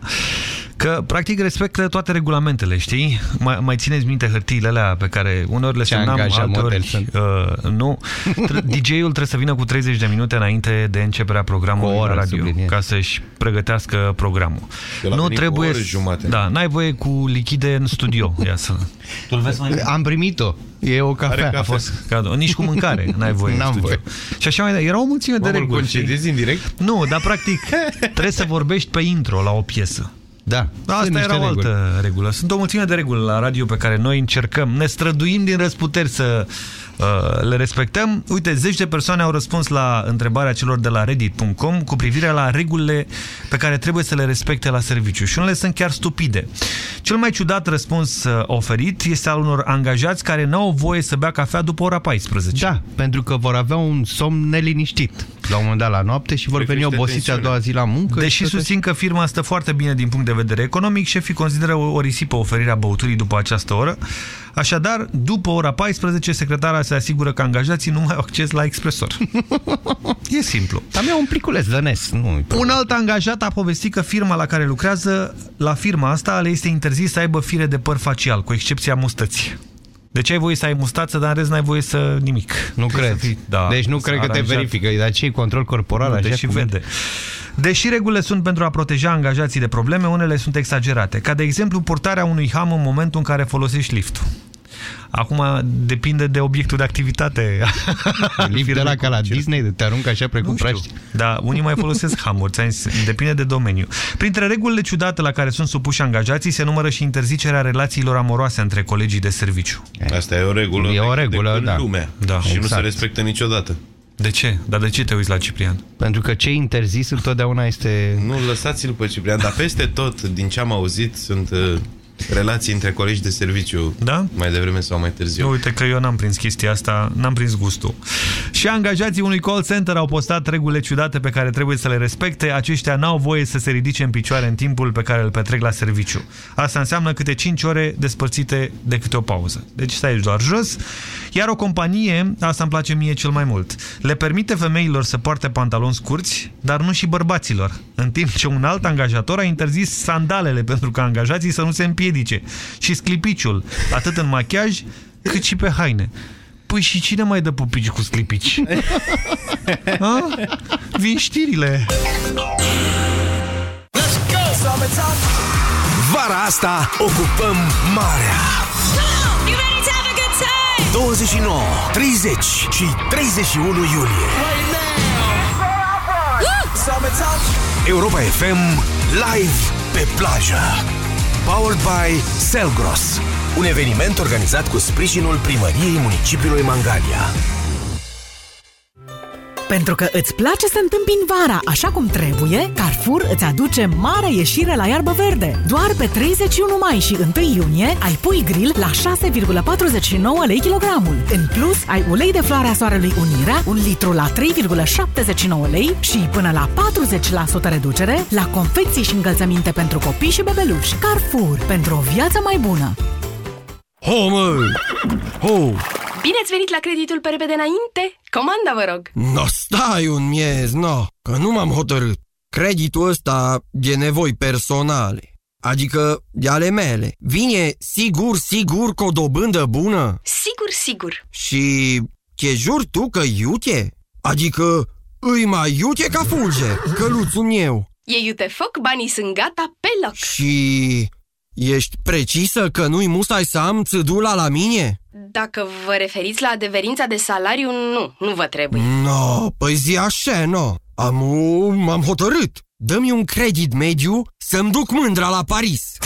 că practic respectă toate regulamentele, știi? Mai, mai țineți minte hârtiile alea pe care uneori le
Ce
semnam,
angajament
alteori
sunt.
uh, nu. Tr- DJ-ul trebuie să vină cu 30 de minute înainte de începerea programului
Cu o oră,
la radio,
subliniez.
ca să-și pregătească programul.
El a
Nu
venit cu
trebuie...
o oră jumate.
Da, n-ai voie cu lichide în studio. Ia să... Tu vezi mai
Am primit-o. E o cafea.
a fost cadou. Nici cu mâncare n-ai voie
N-am
în studio.
voie.
Și așa mai departe. Era o mulțime de
Mamă, îl
reguli.
concediezi
știi?
în direct?
Nu, dar practic trebuie să vorbești pe intro la o piesă.
Da,
Da,
sunt
asta
niște
era o
reguli.
altă regulă. Sunt o mulțime de reguli la radio pe care noi încercăm, ne străduim din răsputeri să uh, le respectăm. Uite, zeci de persoane au răspuns la întrebarea celor de la reddit.com cu privire la regulile pe care trebuie să le respecte la serviciu. Și unele sunt chiar stupide. Cel mai ciudat răspuns uh, oferit este al unor angajați care nu au voie să bea cafea după ora 14.
Da, pentru că vor avea un somn neliniștit la un moment dat la noapte și vor
Păi
veni
crește
obosiți a
tensiunea.
doua zi la muncă.
Deși
și tot
susțin că firma stă foarte bine din punct de vedere economic, șefii consideră o, o risipă oferirea băuturii după această oră. Așadar, după ora 14, secretara se asigură că angajații nu mai au acces la expresor. e simplu.
Am eu un pliculeț de NES. Nu
Un alt angajat a povestit că firma la care lucrează, la firma asta, le este interzis să aibă fire de păr facial, cu excepția mustății. Deci ai voie să ai mustață, dar în rest n-ai voie să nimic.
Nu
Trebuie
cred.
să fii- da,
deci nu
să
cred că te
aranjat.
verifică. Dar ce control corporal?
Nu,
așa
deși
cum-
vede. Deși regulile sunt pentru a proteja angajații de probleme, unele sunt exagerate. Ca de exemplu, purtarea unui ham în momentul în care folosești liftul. Acum depinde de obiectul de activitate.
Lift de la ca la Disney, de te aruncă așa precum
Nu știu.
praști.
Da, unii mai folosesc hamuri, ți-am zis, depinde de domeniu. Printre regulile ciudate la care sunt supuși angajații se numără și interzicerea relațiilor amoroase între colegii de serviciu.
Asta e o regulă.
E o
de
regulă,
când
da.
Lumea.
Da,
și nu se
exact.
respectă niciodată.
De ce? Dar de ce te uiți la Ciprian?
Pentru că ce interzis întotdeauna este...
Nu, lăsați-l pe Ciprian, dar peste tot, din ce am auzit, sunt uh, relații între colegi de serviciu.
Da?
Mai devreme sau mai târziu.
Uite că eu n-am prins chestia asta, n-am prins gustul. Și angajații unui call center au postat regulile ciudate pe care trebuie să le respecte. Aceștia n-au voie să se ridice în picioare în timpul pe care îl petrec la serviciu. Asta înseamnă câte 5 ore despărțite de câte o pauză. Deci stai aici doar jos. Iar o companie, asta îmi place mie cel mai mult, le permite femeilor să poarte pantaloni scurți, dar nu și bărbaților. În timp ce un alt angajator a interzis sandalele pentru ca angajații să nu se împiedice și sclipiciul, atât în machiaj cât și pe haine. Păi și cine mai dă pupici cu sclipici? Ha? Vin știrile.
Vara asta ocupăm marea. 29, 30 și 31 iulie. Europa FM live pe plajă. Powered by Selgros. Un eveniment organizat cu sprijinul primăriei municipiului Mangalia.
Pentru că îți place să întâmpini vara așa cum trebuie, Carrefour îți aduce mare ieșire la iarbă verde. Doar pe 31 mai și 1 iunie ai pui grill la 6,49 lei kilogramul. În plus, ai ulei de floarea soarelui Unirea, un litru la 3,79 lei și până la 40% reducere la confecții și încălțăminte pentru copii și bebeluși. Carrefour, pentru o viață mai bună.
Ho, mă! Ho!
Bine ați venit la creditul pe repede înainte? Comanda, vă rog!
No, stai un miez, no, că nu m-am hotărât. Creditul ăsta de nevoi personale, adică de ale mele, vine sigur, sigur cu o dobândă bună?
Sigur, sigur!
Și te jur tu că iute? Adică îi mai iute ca fulge, căluțul meu.
E iute foc, banii sunt gata pe loc!
Și ești precisă că nu-i musai să am țădula la mine?
Dacă vă referiți la adeverința de salariu, nu, nu vă trebuie.
No, păi zi așa, no. Am, m-am hotărât. Dă-mi un credit mediu să-mi duc mândra la Paris.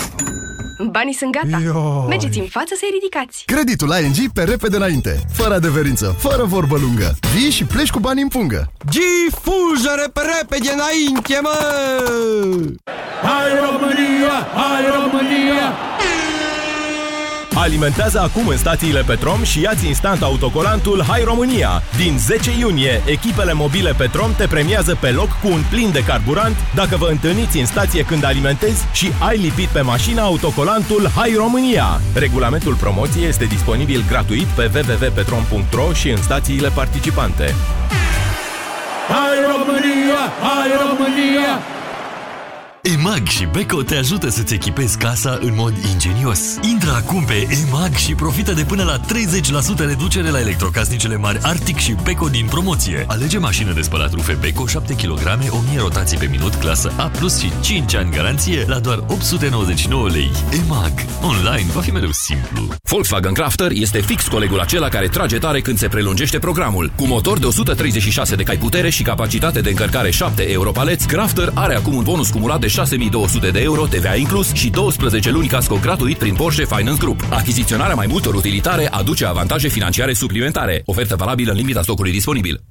Banii sunt gata.
Ioi.
Mergeți în față să-i ridicați.
Creditul ING pe repede înainte, fără adeverință, fără vorbă lungă. Vii și pleci cu bani în pungă.
Gi fulgere pe repede înainte, mă!
Hai România! Hai România!
Alimentează acum în stațiile Petrom și ia-ți instant autocolantul Hai România. Din 10 iunie, echipele mobile Petrom te premiază pe loc cu un plin de carburant dacă vă întâlniți în stație când alimentezi și ai lipit pe mașină autocolantul Hai România. Regulamentul promoției este disponibil gratuit pe www.petrom.ro și în stațiile participante.
Hai România! Hai România!
EMAG și Beko te ajută să-ți echipezi casa în mod ingenios. Intră acum pe EMAG și profită de până la 30% reducere la electrocasnicele mari Arctic și Beko din promoție. Alege mașină de spălat rufe Beko 7 kg, 1000 rotații pe minut, clasă A+, și 5 ani garanție la doar 899 lei. EMAG. Online va fi mereu simplu.
Volkswagen Crafter este fix colegul acela care trage tare când se prelungește programul. Cu motor de 136 de cai putere și capacitate de încărcare 7 euro paleți, Crafter are acum un bonus cumulat de 6200 de euro, TVA inclus și 12 luni casco gratuit prin Porsche Finance Group. Achiziționarea mai multor utilitare aduce avantaje financiare suplimentare. Ofertă valabilă în limita stocului disponibil.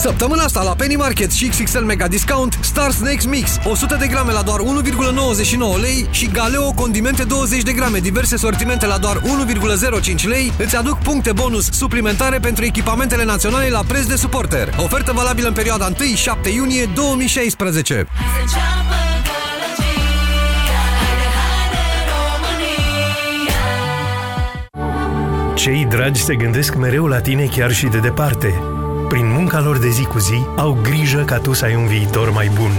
Săptămâna asta la Penny Market și XXL Mega Discount Star Snacks Mix 100 de grame la doar 1,99 lei și Galeo condimente 20 de grame diverse sortimente la doar 1,05 lei îți aduc puncte bonus suplimentare pentru echipamentele naționale la preț de suporter. Ofertă valabilă în perioada 1-7 iunie 2016.
Cei dragi se gândesc mereu la tine chiar și de departe. Prin munca lor de zi cu zi, au grijă ca tu să ai un viitor mai bun.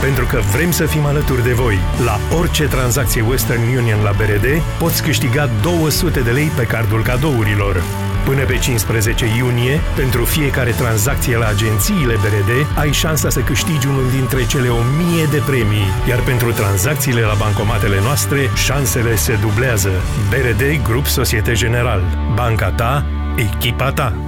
Pentru că vrem să fim alături de voi. La orice tranzacție Western Union la BRD, poți câștiga 200 de lei pe cardul cadourilor. Până pe 15 iunie, pentru fiecare tranzacție la agențiile BRD, ai șansa să câștigi unul dintre cele 1000 de premii, iar pentru tranzacțiile la bancomatele noastre, șansele se dublează. BRD Grup Societe General. Banca ta, echipa ta.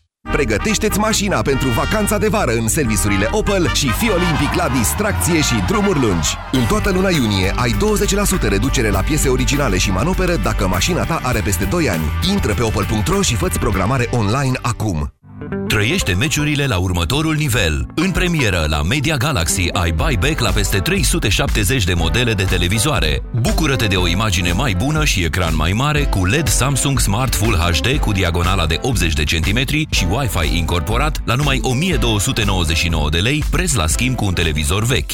Pregătește-ți mașina pentru vacanța de vară în serviciurile Opel și fi olimpic la distracție și drumuri lungi. În toată luna iunie ai 20% reducere la piese originale și manoperă dacă mașina ta are peste 2 ani. Intră pe opel.ro și fă programare online acum.
Trăiește meciurile la următorul nivel. În premieră la Media Galaxy ai buyback la peste 370 de modele de televizoare. Bucură-te de o imagine mai bună și ecran mai mare cu LED Samsung Smart Full HD cu diagonala de 80 de centimetri și Wi-Fi incorporat la numai 1299 de lei, preț la schimb cu un televizor vechi.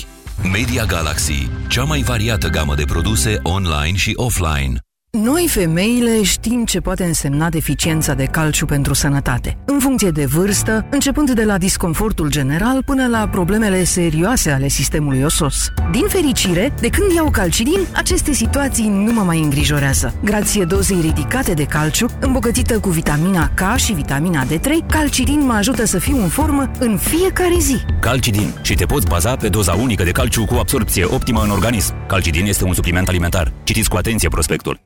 Media Galaxy, cea mai variată gamă de produse online și offline.
Noi, femeile, știm ce poate însemna deficiența de calciu pentru sănătate, în funcție de vârstă, începând de la disconfortul general până la problemele serioase ale sistemului osos. Din fericire, de când iau calcidin, aceste situații nu mă mai îngrijorează. Grație dozei ridicate de calciu, îmbogățită cu vitamina K și vitamina D3, calcidin mă ajută să fiu în formă în fiecare zi.
Calcidin și te poți baza pe doza unică de calciu cu absorpție optimă în organism. Calcidin este un supliment alimentar. Citiți cu atenție prospectul.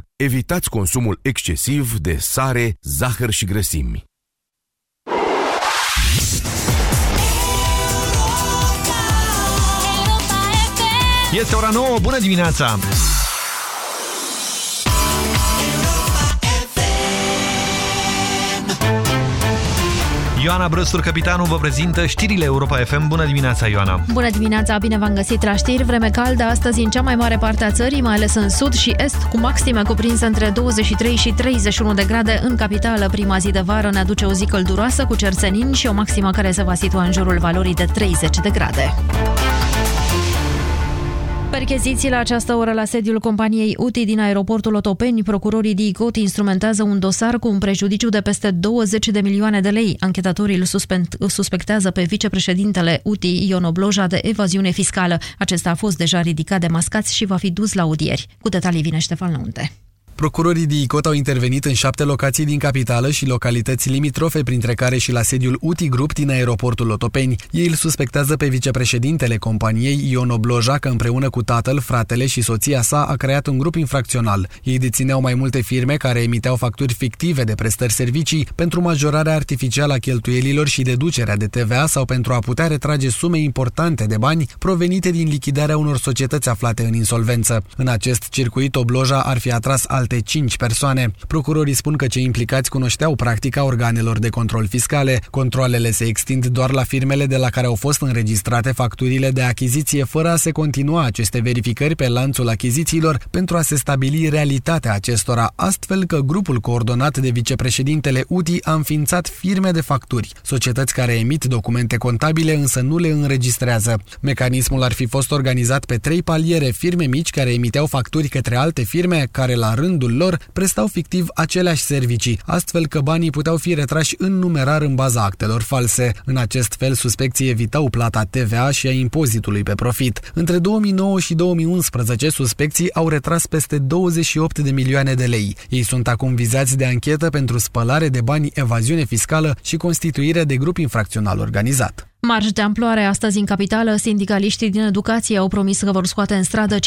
evitați consumul excesiv de sare, zahăr și grăsimi.
Este ora 9, bună dimineața! Ioana Brăstur, capitanul, vă prezintă știrile Europa FM. Bună dimineața, Ioana!
Bună dimineața, bine v-am găsit la știri. Vreme caldă astăzi în cea mai mare parte a țării, mai ales în sud și est, cu maxime cuprinse între 23 și 31 de grade în capitală. Prima zi de vară ne aduce o zi călduroasă cu cersenin și o maximă care se va situa în jurul valorii de 30 de grade. Percheziții la această oră la sediul companiei UTI din aeroportul Otopeni, procurorii DICOT instrumentează un dosar cu un prejudiciu de peste 20 de milioane de lei. Anchetatorii îl suspect, suspectează pe vicepreședintele UTI, Ion Obloja, de evaziune fiscală. Acesta a fost deja ridicat de mascați și va fi dus la audieri. Cu detalii vine Ștefan Launte.
Procurorii DICOT au intervenit în șapte locații din capitală și localități limitrofe, printre care și la sediul UTI Group din aeroportul Otopeni. Ei îl suspectează pe vicepreședintele companiei Ion Obloja că împreună cu tatăl, fratele și soția sa a creat un grup infracțional. Ei dețineau mai multe firme care emiteau facturi fictive de prestări servicii pentru majorarea artificială a cheltuielilor și deducerea de TVA sau pentru a putea retrage sume importante de bani provenite din lichidarea unor societăți aflate în insolvență. În acest circuit, Obloja ar fi atras alte 5 persoane. Procurorii spun că cei implicați cunoșteau practica organelor de control fiscale. Controlele se extind doar la firmele de la care au fost înregistrate facturile de achiziție, fără a se continua aceste verificări pe lanțul achizițiilor pentru a se stabili realitatea acestora, astfel că grupul coordonat de vicepreședintele UTI a înființat firme de facturi, societăți care emit documente contabile însă nu le înregistrează. Mecanismul ar fi fost organizat pe trei paliere, firme mici care emiteau facturi către alte firme care la rândul lor prestau fictiv aceleași servicii, astfel că banii puteau fi retrași în numerar în baza actelor false. În acest fel, suspecții evitau plata TVA și a impozitului pe profit. Între 2009 și 2011, suspecții au retras peste 28 de milioane de lei. Ei sunt acum vizați de anchetă pentru spălare de bani, evaziune fiscală și constituire de grup infracțional organizat.
Marși de amploare astăzi în capitală, sindicaliștii din educație au promis că vor scoate în stradă 15.000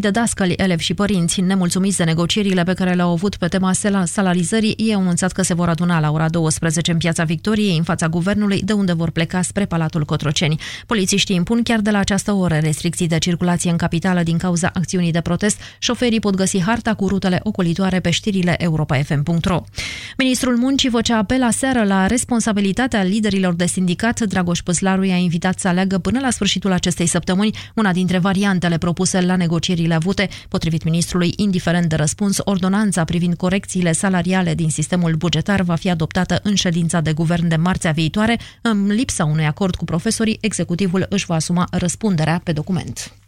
de dascăli, elevi și părinți. Nemulțumiți de negocierile pe care le-au avut pe tema salarizării, ei au anunțat că se vor aduna la ora 12 în Piața Victoriei, în fața guvernului, de unde vor pleca spre Palatul Cotroceni. Polițiștii impun chiar de la această oră restricții de circulație în capitală din cauza acțiunii de protest. Șoferii pot găsi harta cu rutele ocolitoare pe știrile europa.fm.ro. Ministrul Muncii făcea apel aseară la responsabilitatea liderilor de sindicat. Dragoș Păslaru i-a invitat să aleagă până la sfârșitul acestei săptămâni una dintre variantele propuse la negocierile avute. Potrivit ministrului, indiferent de răspuns, ordonanța privind corecțiile salariale din sistemul bugetar va fi adoptată în ședința de guvern de marțea viitoare. În lipsa unui acord cu profesorii, executivul își va asuma răspunderea pe document.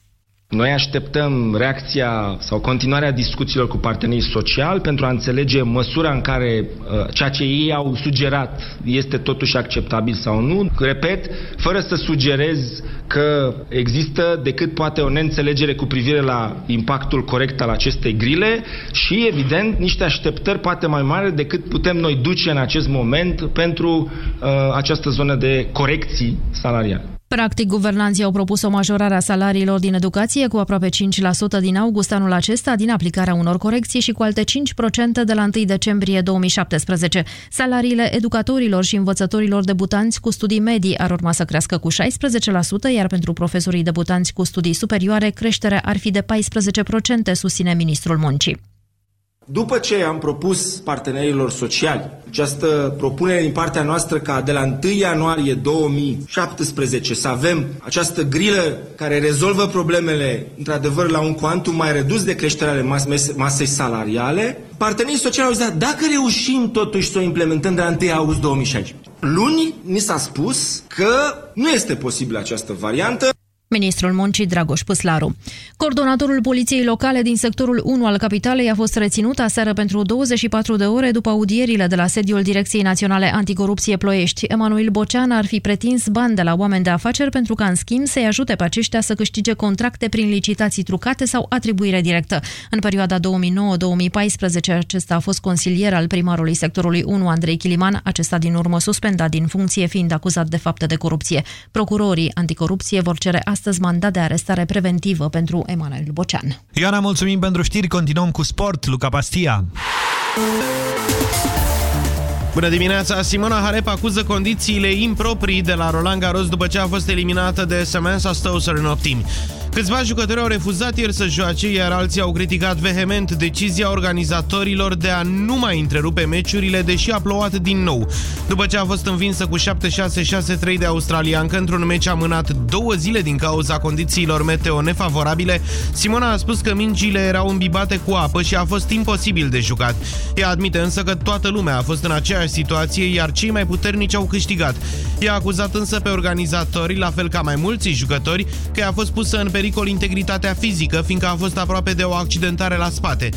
Noi așteptăm reacția sau continuarea discuțiilor cu partenerii sociali pentru a înțelege măsura în care uh, ceea ce ei au sugerat este totuși acceptabil sau nu. Repet, fără să sugerez că există decât poate o neînțelegere cu privire la impactul corect al acestei grile și, evident, niște așteptări poate mai mari decât putem noi duce în acest moment pentru uh, această zonă de corecții salariale.
Practic, guvernanții au propus o majorare a salariilor din educație cu aproape 5% din august anul acesta, din aplicarea unor corecții și cu alte 5% de la 1 decembrie 2017. Salariile educatorilor și învățătorilor debutanți cu studii medii ar urma să crească cu 16%, iar pentru profesorii debutanți cu studii superioare, creșterea ar fi de 14%, susține ministrul muncii.
După ce am propus partenerilor sociali această propunere din partea noastră ca de la 1 ianuarie 2017 să avem această grilă care rezolvă problemele într-adevăr la un cuantum mai redus de creștere ale mas- masei salariale, partenerii sociali au zis, "Da, dacă reușim totuși să o implementăm de la 1 august 2016. Luni mi s-a spus că nu este posibilă această variantă.
Ministrul Muncii Dragoș Păslaru. Coordonatorul Poliției Locale din sectorul 1 al capitalei a fost reținut aseară pentru 24 de ore după audierile de la sediul Direcției Naționale Anticorupție Ploiești. Emanuel Bocean ar fi pretins bani de la oameni de afaceri pentru ca, în schimb, să-i ajute pe aceștia să câștige contracte prin licitații trucate sau atribuire directă. În perioada 2009-2014, acesta a fost consilier al primarului sectorului 1, Andrei Chiliman, acesta din urmă suspendat din funcție, fiind acuzat de fapte de corupție. Procurorii anticorupție vor cere astăzi mandat de arestare preventivă pentru Emanuel Bocean.
Ioana, mulțumim pentru știri. Continuăm cu sport. Luca Pastia.
Bună dimineața! Simona Halep acuză condițiile improprii de la Roland Garros după ce a fost eliminată de Samantha Stosur în optimi. Câțiva jucători au refuzat ieri să joace, iar alții au criticat vehement decizia organizatorilor de a nu mai întrerupe meciurile, deși a plouat din nou. După ce a fost învinsă cu 7-6-6-3 de australiancă într-un meci amânat două zile din cauza condițiilor meteo nefavorabile, Simona a spus că mingile erau îmbibate cu apă și a fost imposibil de jucat. Ea admite însă că toată lumea a fost în aceeași situație, iar cei mai puternici au câștigat. Ea a acuzat însă pe organizatori, la fel ca mai mulți jucători, că a fost pusă în pericol integritatea fizică, fiindcă a fost aproape de o accidentare la spate.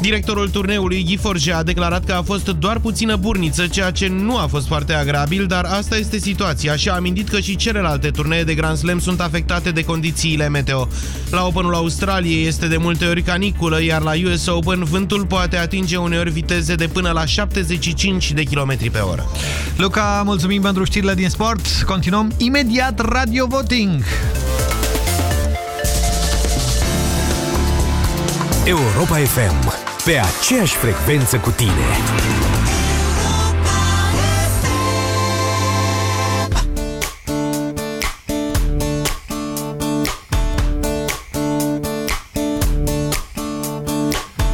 Directorul turneului, Guy Forge, a declarat că a fost doar puțină burniță, ceea ce nu a fost foarte agrabil, dar asta este situația și a amintit că și celelalte turnee de Grand Slam sunt afectate de condițiile meteo. La Openul Australiei este de multe ori caniculă, iar la US Open vântul poate atinge uneori viteze de până la 75 de km pe oră.
Luca, mulțumim pentru știrile din sport. Continuăm imediat Radio Voting.
Europa FM. Pe aceeași frecvență cu tine.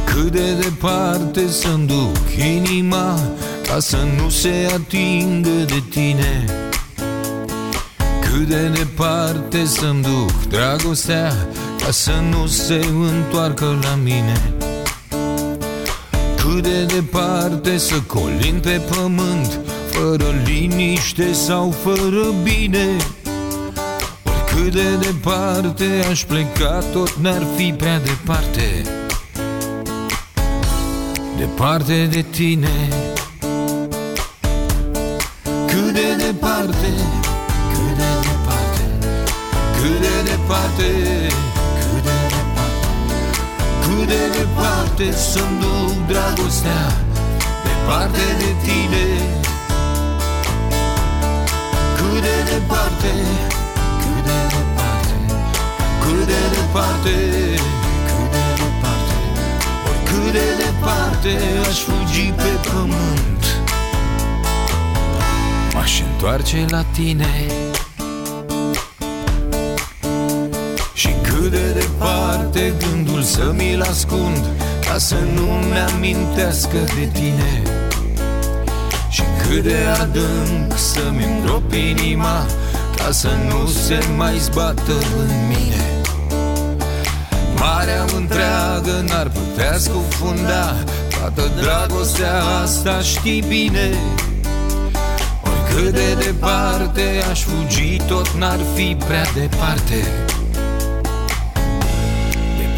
Cât de departe să-mi duc inima Ca să nu se atingă de tine Cât de departe să-mi duc dragostea Ca să nu se întoarcă la mine? Cât de departe să colin pe pământ Fără liniște sau fără bine? Oricât de departe aș pleca Tot n-ar fi prea departe. Departe de tine de departe Să-mi duc dragostea Departe de tine. Cât de departe Cât de departe Cât de departe Cât de departe Oricât de departe Aș fugi pe pământ. M-aș întoarce la tine să mi-l ascund Ca să nu-mi amintească de tine. Și cât de adânc să-mi îndrop inima Ca să nu se mai zbată în mine. Marea întreagă n-ar putea scufunda Toată dragostea asta știi bine. Oricât de departe aș fugi Tot n-ar fi prea departe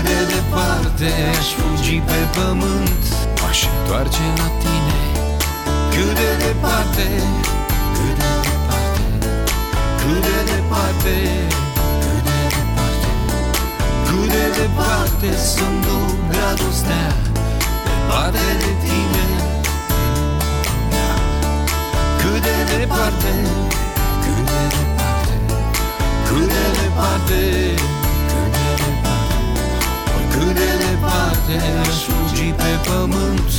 Cât de departe Aș fugi pe pământ. M-aș întoarce la tine. Cât de departe Cât de departe Cât de departe Cât de departe Cât de departe Să-mi duc dragostea Departe de tine. Cât de departe Cât de departe Cât de departe Cât departe Aș fugi pe pământ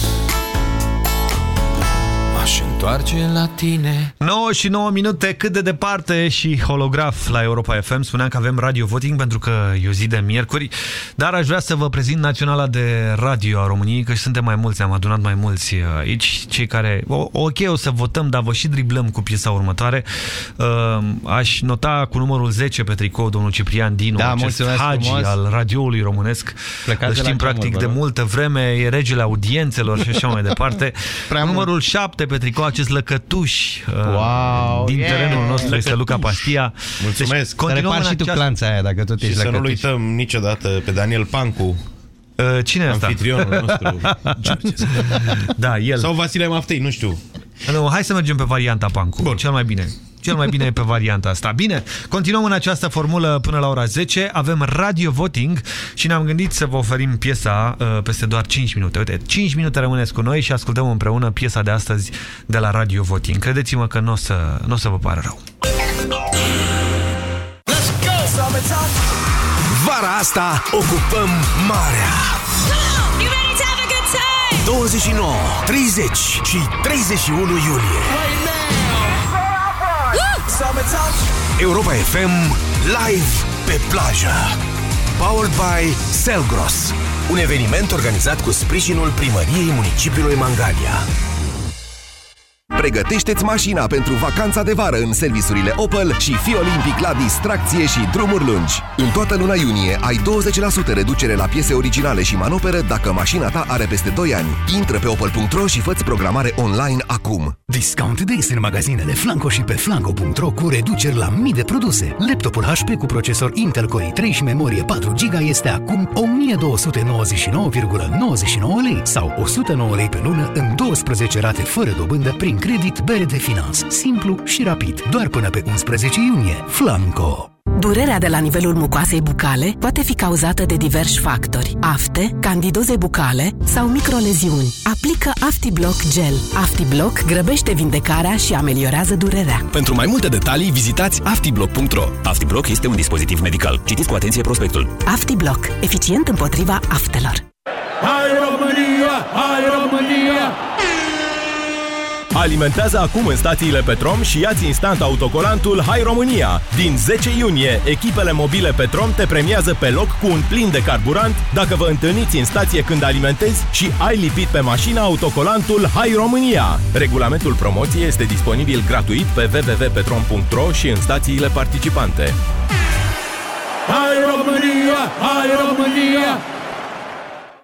M-aș întoarce la tine
9 și 9 minute, cât de departe și holograf la Europa FM. Spuneam că avem radio voting pentru că e o zi de miercuri, dar aș vrea să vă prezint Naționala de Radio a României, că suntem mai mulți, am adunat mai mulți aici, cei care... O, ok, o să votăm, dar vă și driblăm cu piesa următoare. Uh, aș nota cu numărul 10 pe tricou domnul Ciprian Dinu,
Da,
acest
mulțumesc
hagi
frumos.
al radioului românesc.
Plecați
Îl
de la
știm
drumuri,
practic
vă
de
rog.
multă vreme, e regele audiențelor și așa mai departe.
Prea mult.
numărul 7 pe tricou, acest lăcătuș uh,
Wow,
din
yeah!
terenul nostru este
Lăcătuș.
Luca Pastia.
Mulțumesc.
Deci, continuăm
Să repar
în
și tu
această-
clanța aia, dacă tot
Și
ești
să nu-l
lăcătuș.
uităm niciodată pe Daniel Pancu.
Uh, cine e asta?
Anfitrionul nostru.
Da, el.
Sau Vasile Maftei, nu știu.
Nu, hai să mergem pe varianta Pancu, Bun. cel mai bine. Cel mai bine e pe varianta asta. Bine, continuăm în această formulă până la ora 10. Avem radio voting și ne-am gândit să vă oferim piesa uh, peste doar 5 minute. Uite, 5 minute rămâneți cu noi și ascultăm împreună piesa de astăzi de la radio voting. Credeți-mă că nu o să, n-o să vă pară rău.
Vara asta ocupăm marea. 29, 30 și 31 iulie. Europa FM live pe plajă. Powered by Selgros. Un eveniment organizat cu sprijinul primăriei municipiului Mangalia.
Pregătește-ți mașina pentru vacanța de vară în serviciurile Opel și fi olimpic la distracție și drumuri lungi. În toată luna iunie ai 20% reducere la piese originale și manoperă dacă mașina ta are peste 2 ani. Intră pe opel.ro și fă programare online acum.
Discount Days în magazinele Flanco și pe flanco.ro cu reduceri la mii de produse. Laptopul HP cu procesor Intel Core i3 și memorie 4 GB este acum 1299,99 lei sau 109 lei pe lună în 12 rate fără dobândă prin credit BRD Finance. Simplu și rapid. Doar până pe 11 iunie. Flanco.
Durerea de la nivelul mucoasei bucale poate fi cauzată de diversi factori. Afte, candidoze bucale sau microleziuni. Aplică AftiBlock Gel. AftiBlock grăbește vindecarea și ameliorează durerea.
Pentru mai multe detalii, vizitați aftiblock.ro. Aftiblock este un dispozitiv medical. Citiți cu atenție prospectul.
AftiBlock. Eficient împotriva aftelor.
Hai România! Hai România!
Alimentează acum în stațiile Petrom și ia-ți instant autocolantul Hai România! Din 10 iunie, echipele mobile Petrom te premiază pe loc cu un plin de carburant dacă vă întâlniți în stație când alimentezi și ai lipit pe mașină autocolantul Hai România! Regulamentul promoției este disponibil gratuit pe www.petrom.ro și în stațiile participante.
Hai România! Hai România!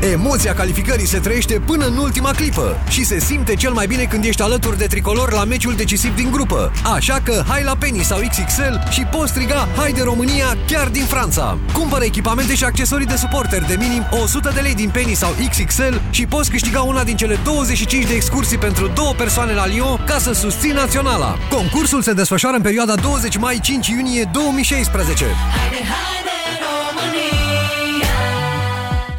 Emoția calificării se trăiește până în ultima clipă și se simte cel mai bine când ești alături de tricolor la meciul decisiv din grupă. Așa că hai la Penny sau XXL și poți striga Hai de România chiar din Franța. Cumpără echipamente și accesorii de suporter de minim 100 de lei din Penny sau XXL și poți câștiga una din cele 25 de excursii pentru două persoane la Lyon ca să susții naționala. Concursul se desfășoară în perioada 20 mai-5 iunie 2016.
Haide, haide, România!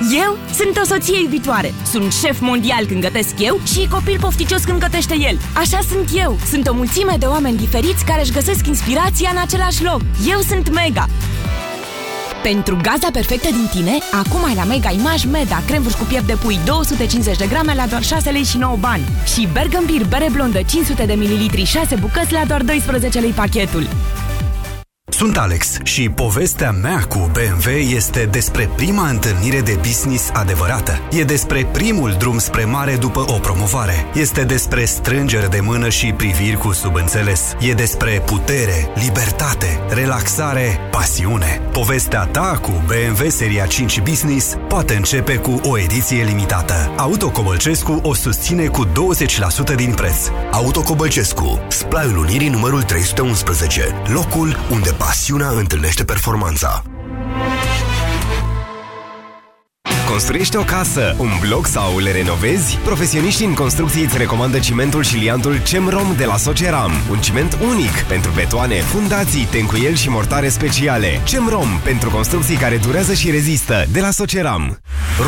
Eu sunt o soție iubitoare. Sunt șef mondial când gătesc eu și copil pofticios când gătește el. Așa sunt eu. Sunt o mulțime de oameni diferiți care își găsesc inspirația în același loc. Eu sunt Mega. Pentru gaza perfectă din tine, acum ai la Mega Image Meda, cremvârș cu piept de pui 250 de grame la doar 6 lei și 9 bani. Și Bergambir bere blondă 500 de mililitri 6 bucăți la doar 12 lei pachetul.
Sunt Alex și povestea mea cu BMW este despre prima întâlnire de business adevărată. E despre primul drum spre mare după o promovare. Este despre strângeri de mână și priviri cu subînțeles. E despre putere, libertate, relaxare, pasiune. Povestea ta cu BMW Seria 5 Business poate începe cu o ediție limitată. Auto Cobălcescu o susține cu 20% din preț.
Auto Cobălcescu, Splaiul Unirii numărul 311, locul unde pasiunea întâlnește performanța.
Construiești o casă, un bloc sau le renovezi? Profesioniștii în construcții îți recomandă cimentul și liantul CEMROM de la Soceram. Un ciment unic pentru betoane, fundații, tencuieli și mortare speciale. CEMROM pentru construcții care durează și rezistă de la Soceram.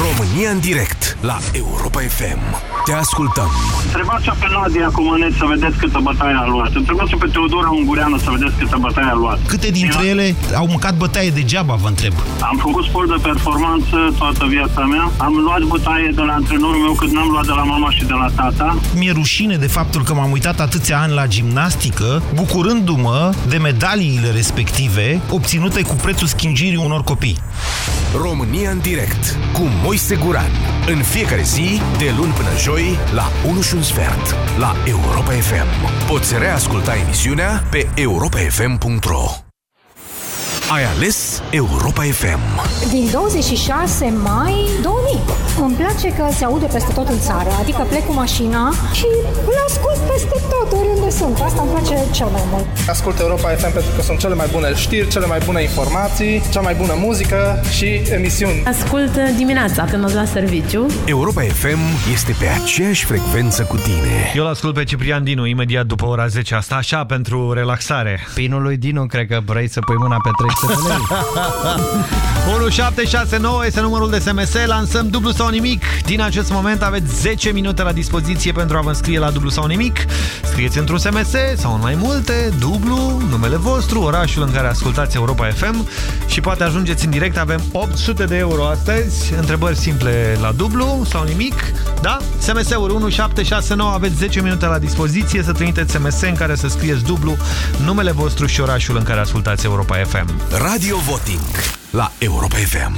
România în direct la Europa FM. Te ascultăm.
Întrebați-o pe Nadia Comănet să vedeți câtă bătaie a luat. Întrebați-o pe Teodora Ungureanu să vedeți câtă bătaie a luat.
Câte dintre ele au mâncat bătaie degeaba, vă întreb?
Am făcut sport de performanță toată viața
viața mea. Am luat bătaie de la antrenorul meu cât n-am luat de la mama și de la tata.
Mi-e rușine de faptul că m-am uitat atâția ani la gimnastică, bucurându-mă de medaliile respective obținute cu prețul schingirii unor copii.
România în direct cu Moise Guran. În fiecare zi, de luni până joi, la 1 și un sfert, la Europa FM. Poți reasculta emisiunea pe europafm.ro Ai ales Europa FM.
Din 26 mai 2000. Îmi place că se aude peste tot în țară, adică plec cu mașina și îl ascult peste tot, oriunde sunt. Asta îmi place cel mai mult.
Ascult Europa FM pentru că sunt cele mai bune știri, cele mai bune informații, cea mai bună muzică și emisiuni.
Ascult dimineața când mă la serviciu.
Europa FM este pe aceeași frecvență cu tine.
Eu l-ascult pe Ciprian Dinu imediat după ora 10 asta, așa, pentru relaxare.
Pinul lui Dinu, cred că vrei să pui mâna pe 300 de lei.
1769 este numărul de SMS, lansăm dublu sau nimic. Din acest moment aveți 10 minute la dispoziție pentru a vă înscrie la dublu sau nimic. Scrieți într-un SMS sau în mai multe, dublu, numele vostru, orașul în care ascultați Europa FM și poate ajungeți în direct. Avem 800 de euro astăzi, întrebări simple la dublu sau nimic. Da? SMS-uri 1769, aveți 10 minute la dispoziție să trimiteți SMS în care să scrieți dublu, numele vostru și orașul în care ascultați Europa FM.
Radio Voting la Europa FM.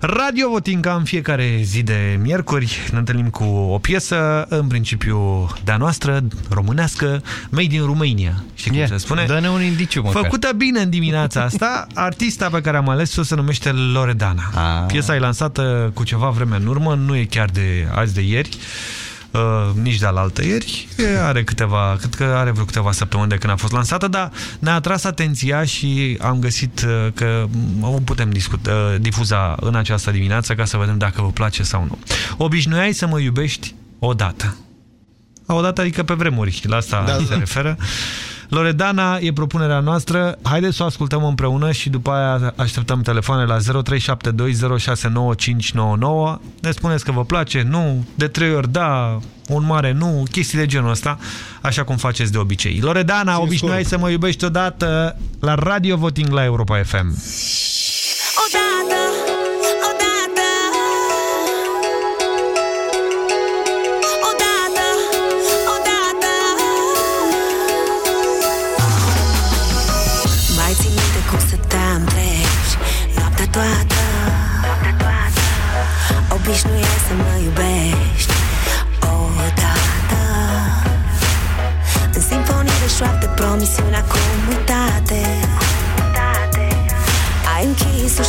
Radio Voting în fiecare zi de miercuri ne întâlnim cu o piesă, în principiu de-a noastră, românească, made in Romania. Știi cum
Yeah,
se spune?
dă-ne un indiciu măcar.
Făcută bine în dimineața asta, artista pe care am ales-o se numește Loredana.
Ah.
Piesa e lansată cu ceva vreme în urmă, nu e chiar de azi de ieri. Uh, nici de alaltă ieri, E, are câteva, cred că are vreo câteva săptămâni de când a fost lansată, dar ne-a atras atenția și am găsit uh, că o putem discuta, uh, difuza în această dimineață ca să vedem dacă vă place sau nu. Obișnuiai să mă iubești odată. Odată, adică pe vremuri, la asta
Da,
se
da.
referă. Loredana e propunerea noastră. Haideți să o ascultăm împreună și după aia așteptăm telefoane la 0372069599. Ne spuneți că vă place, nu, de trei ori da, un mare nu, chestii de genul ăsta, așa cum faceți de obicei. Loredana, obișnuiai să mă iubești odată la Radio Voting la Europa FM.
Odată, odată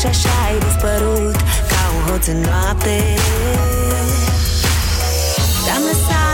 închis ușa și ai dispărut Ca un hoț în noapte. Te-am lăsat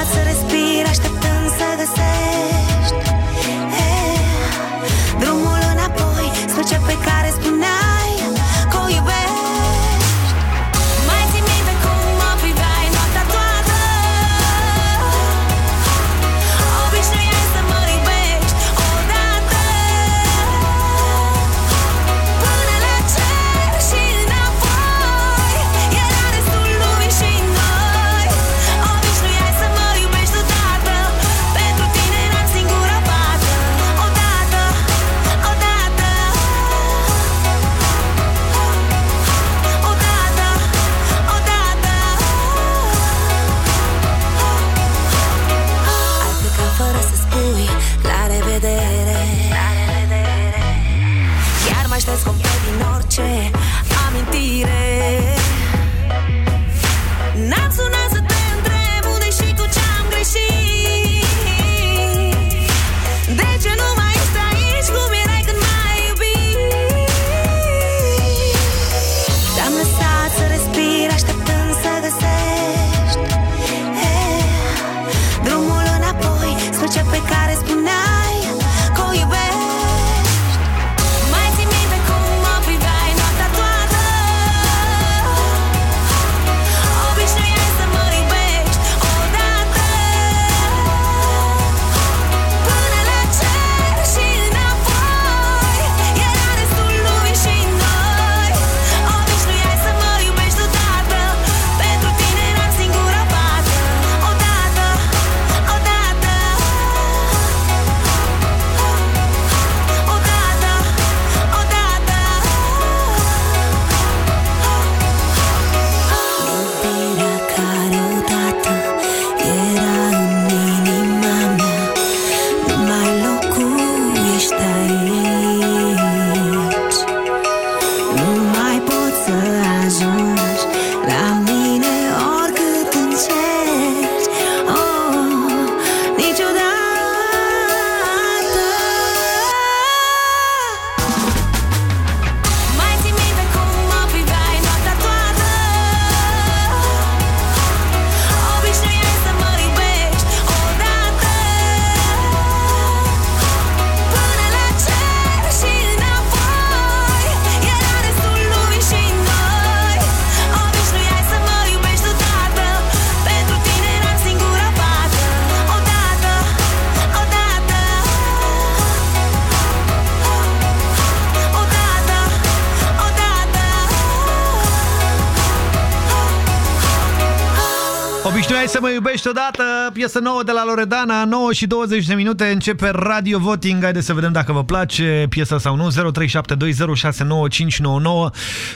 mă iubești odată,
piesă nouă de la Loredana, 9 și 20 de minute, începe Radio Voting. Haideți să vedem dacă vă place piesa sau nu. 0372069599.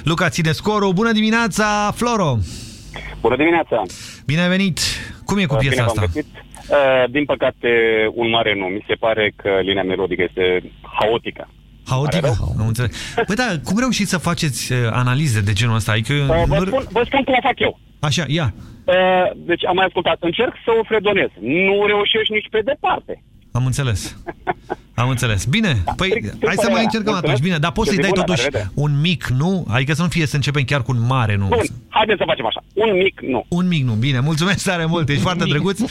Luca ține scorul. Bună dimineața, Floro!
Bună dimineața!
Bine ai venit! Cum e cu piesa
Bine v-am
asta?
găsit. Uh, Din păcate, un mare nu. Mi se pare că linia melodică este haotică.
Haotică? Nu înțeleg. Păi da, cum reușiți să faceți uh, analize de genul ăsta? Adică...
Uh, Vă spun, vă spun cum o fac eu.
Așa, ia.
Uh, Deci am mai ascultat. Încerc să o fredonez. Nu reușești nici pe departe.
Am înțeles. Am înțeles. Bine, păi
strict
hai să mai
părerea.
încercăm atunci.
Mulțumesc.
Bine, dar poți să-i
Zi
dai
bună, la
totuși
revedere.
un mic nu? Adică să nu fie să începem chiar cu un mare nu.
Bun, haideți să facem așa. Un mic nu.
Un mic nu. Bine, mulțumesc tare mult. Ești foarte drăguț. 0372069599.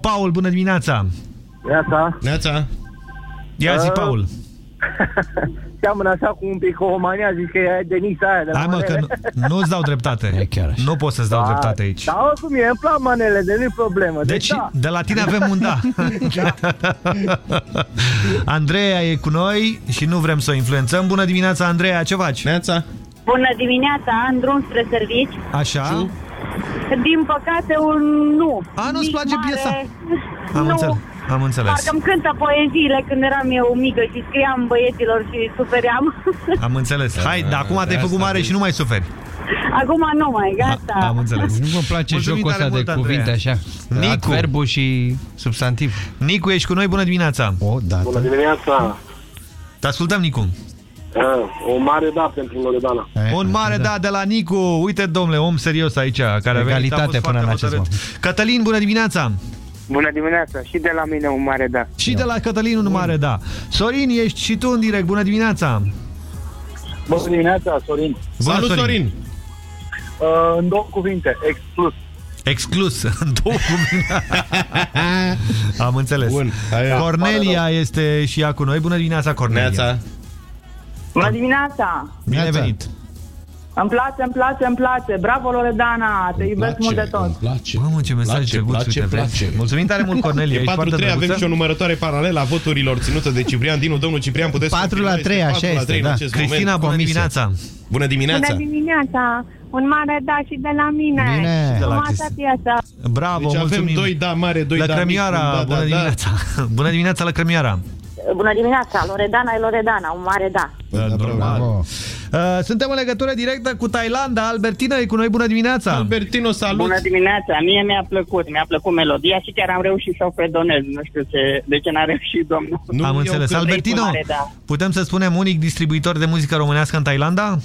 Paul, bună dimineața.
Neața.
Neața.
Ia zi,
Uh,
Paul.
Seamănă așa cu un pic o mania, zici că e Denisa aia de la
Hai mă, că
manele.
nu- nu-ți dau dreptate. Nu pot să-ți dau dreptate aici.
Da, oricum e, îmi plac manele, de nu-i problemă.
Deci,
da.
de la tine avem un da. Andreea e cu noi și nu vrem să o influențăm. Bună dimineața, Andreea, ce faci?
Neața.
Bună dimineața, în drum spre servici.
Așa?
Din păcate, un nu.
A, nu-ți
Nici
place
mare...
piesa? Am
nu.
înțeles. Am înțeles.
Parcă îmi cântă poeziile când eram eu mică și scriam băieților și sufeream.
Am înțeles. Hai, dar acum te-ai făcut mare și nu mai suferi.
Acum nu mai, gata.
Am înțeles.
Nu mă place
Mulțumim
jocul
tare
ăsta de
mult,
cuvinte
Andreea.
așa.
Nicu.
Adverbul și substantiv.
Nicu, ești cu noi, bună dimineața.
O, da.
Bună dimineața.
Te ascultăm, Nicu.
Uh, o mare da pentru Loredana.
Un mare da de la Nicu. Uite, domnule, om serios aici, care a venit, a
Egalitate
fost
până
foarte
în acest
hotărât. Cătălin, bună dimineața.
Bună dimineața. Și de la mine un mare da.
Și de la Cătălin un mare da. Sorin, ești și tu în direct, bună dimineața.
Bună dimineața, Sorin.
Bună,
Salut, Sorin.
Uh, în două cuvinte, exclus.
Exclus, în două cuvinte. Am înțeles.
Bun, hai,
Cornelia este și ea cu noi. Bună dimineața, Cornelia.
Neața.
Bună dimineața.
Bine
Neața.
venit.
Îmi place, îmi place, îmi place. Bravo, Loredana. Te iubesc mult de tot.
place.
Mamă, ce mesaj
Place,
drăguț,
place,
uite, vezi?
place.
Mulțumim tare mult, Cornelia.
E
Ești
4
foarte
3 avem
drăguță.
și o numărătoare paralelă a voturilor ținută de Ciprian Dinu. Domnul Ciprian, puteți
4 la
confirma,
3,
este
așa
4 la
este,
3 în
da.
acest
Cristina,
moment.
bună
Comisie.
dimineața.
Bună dimineața.
dimineața. Un mare da și de la mine.
Bine.
De la
Frumoasă
Cristi-
piesă.
Bravo,
Deci avem
mulțumim.
2 da mare, 2 da mic.
Lăcrămioara,
un da,
bună
da, da.
dimineața. Bună dimineața, Lăcrămioara.
Bună dimineața, Loredana e Loredana, un mare da.
Da, bravo.
Uh, suntem în legătură directă cu Thailanda. Albertina e cu noi, bună dimineața.
Albertino, salut.
Bună dimineața, mie mi-a plăcut, mi-a plăcut melodia și chiar am reușit să o fredonez. Nu știu ce, de ce n-a reușit domnul.
Nu,
Am
eu
înțeles.
cred-
Albertino,
mare, da.
putem să spunem unic distribuitor de muzică românească în Thailanda?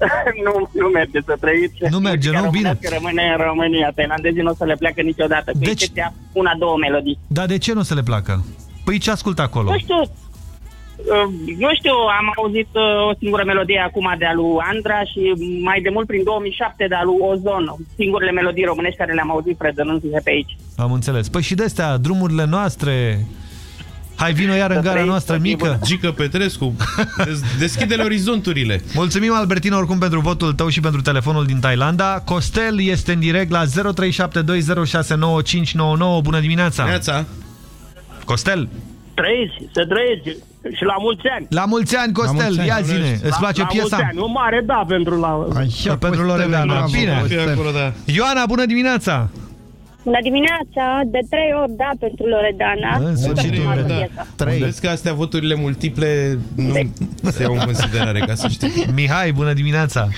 nu, nu merge să trăiți.
Nu merge,
Muzica
nu? Bine.
românească rămâne în România. Tailandezii nu o să le pleacă niciodată. Cu
Deci-
excepția una, două melodii.
Dar de ce nu să le placă? Păi ce ascultă acolo?
Nu știu, uh, nu știu, am auzit uh, o singură melodie acum de a lui Andra și mai de mult prin 2007 de a lui Ozon. Singurele melodii românești care le-am auzit predănându-se pe aici.
Am înțeles. Păi și de astea, drumurile noastre... Hai, vino iar în gara
trăiți
noastră
să fii
mică.
Gică Petrescu, des- deschide-le orizonturile.
Mulțumim, Albertino, oricum pentru votul tău și pentru telefonul din Thailanda. Costel este în direct la 0372069599. Bună dimineața!
Neața.
Costel,
Trăiți, să trăiți și la mulți ani.
la mulți ani, Costel,
mulți ani.
ia zine, îți place
la
piesa?
Mulți ani. Un mare da pentru la...
Așa,
Pentru
Costel,
Loredana.
bravo,
Bine.
Costel.
Fie acolo, da.
Ioana, bună dimineața!
Bună dimineața, de trei ori da pentru Loredana.
În sfârșit,
Frumoasă
da.
piesă.
Trei.
Vezi că astea voturile multiple nu se iau în considerare, ca să știi.
Mihai, bună dimineața!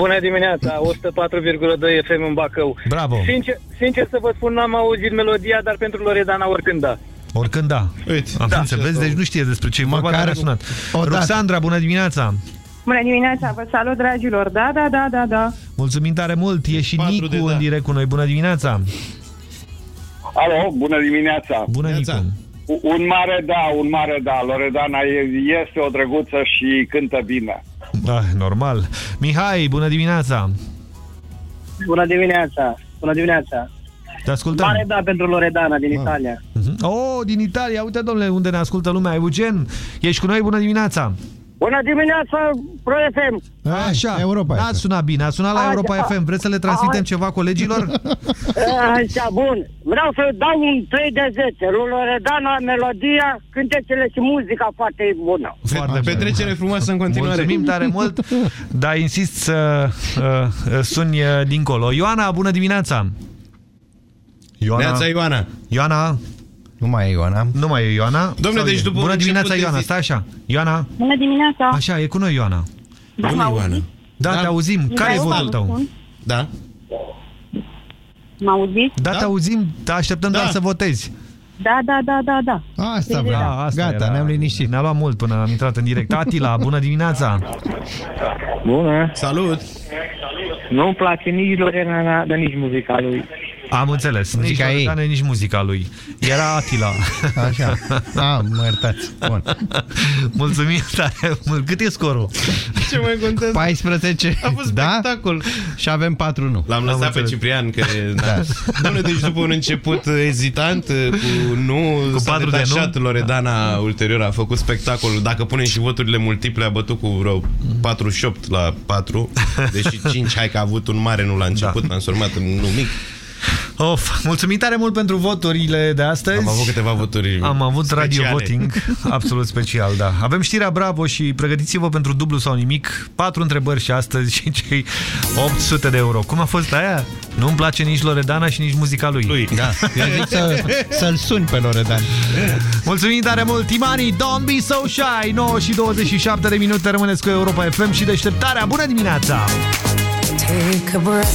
Bună dimineața, 104,2 FM în Bacău.
Bravo!
Sincer, sincer să vă spun, n-am auzit melodia, dar pentru Loredana oricând da.
Oricând da.
Uite,
Am
da.
înțeles, vezi, deci nu știe despre ce e vorba,
Măcar
dar a sunat.
odată.
Ruxandra, bună dimineața!
Bună dimineața, vă salut, dragilor. Da, da, da, da, da.
Mulțumim tare mult, e și
Patru
Nicu
de da.
în direct cu noi. Bună dimineața!
Alo, bună dimineața.
Bună,
Neața.
Nicu!
Un mare da, un mare da. Loredana e- este o drăguță și cântă bine.
Ah, normal. Mihai, bună dimineața!
Bună dimineața, bună dimineața.
Te ascultăm.
Mare da pentru Loredana din Italia.
Mhm. Oh, din Italia, uite, domnule, unde ne ascultă lumea. Eugen, ești cu noi, bună dimineața!
Bună dimineața, Pro FM!
Așa,
Europa
n-ați sunat bine, a sunat la
Așa.
Europa FM. Vreți să le transmitem ceva colegilor?
Așa, bun. Vreau să dau un 3 de 10. Loredana, melodia, cântecele și muzica foarte bună.
Foarte bine.
Petrecere frumoasă în continuare.
Mulțumim tare mult, dar insist să uh, suni uh, dincolo. Ioana, bună dimineața! Ioana.
Neața Ioana.
Ioana.
Nu mai e Ioana.
Nu mai e Ioana.
Dom'le,
Sau
deci
e?
după
Bună
un
dimineața,
început de
Ioana.
zi-
Stai așa. Ioana.
Bună dimineața!
Așa, e cu noi, Ioana.
Bună, Ioana.
Da, te auzim. Care e
Da,
votul
da,
tău?
spun.
Da?
Mă auziți?
Da, te auzim, te așteptăm
Da.
doar să votezi.
Da, da, da, da, da.
Asta vreau.
Da, asta
Gata,
era.
ne-am liniștit.
Ne-a luat mult până am intrat în direct. Atila, bună dimineața!
Bună!
Salut!
Nu-mi place nici Lorena, dar nici muzica lui.
Am înțeles.
Muzica
nici
ei.
Loredana, nici muzica lui. Era Atila.
Așa. A, mă iertați. Bun.
Mulțumim tare mult. Cât e scorul?
Ce mai contează?
14.
A fost
da?
spectacol.
Și avem 4 nu.
L-am lăsat pe
înțeles.
Ciprian, că... Da. Dom'le, deci după un început ezitant, cu nu,
Cu
s-a
patru de
detașat,
nu?
Loredana ulterior a făcut spectacolul. Dacă punem și voturile multiple, a bătut cu vreo 48 la 4, deși 5, hai că a avut un mare nu la început,
Da.
transformat în nu mic.
Of, mulțumim tare mult pentru voturile de astăzi.
Am avut câteva voturi
Am avut radio
speciale.
voting, absolut special, da. Avem știrea Bravo și pregătiți-vă pentru dublu sau nimic. Patru întrebări și astăzi și cei 800 de euro. Cum a fost aia? Nu-mi place nici Loredana și nici muzica lui.
Lui.
Da. Eu zic să, să-l suni pe Loredan.
Mulțumim tare mult, Timani! Don't be so shy! 9 și 27 de minute rămâneți cu Europa FM și deșteptarea. Bună dimineața!
Take a breath,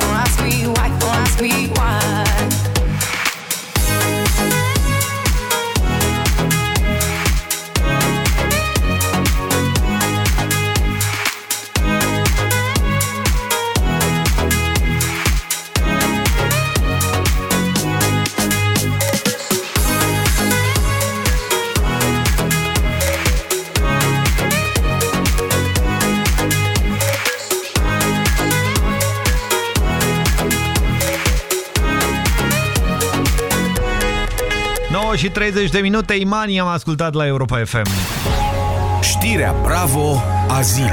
și 30 de minute, Imani am ascultat la Europa FM.
Știrea Bravo a zilei.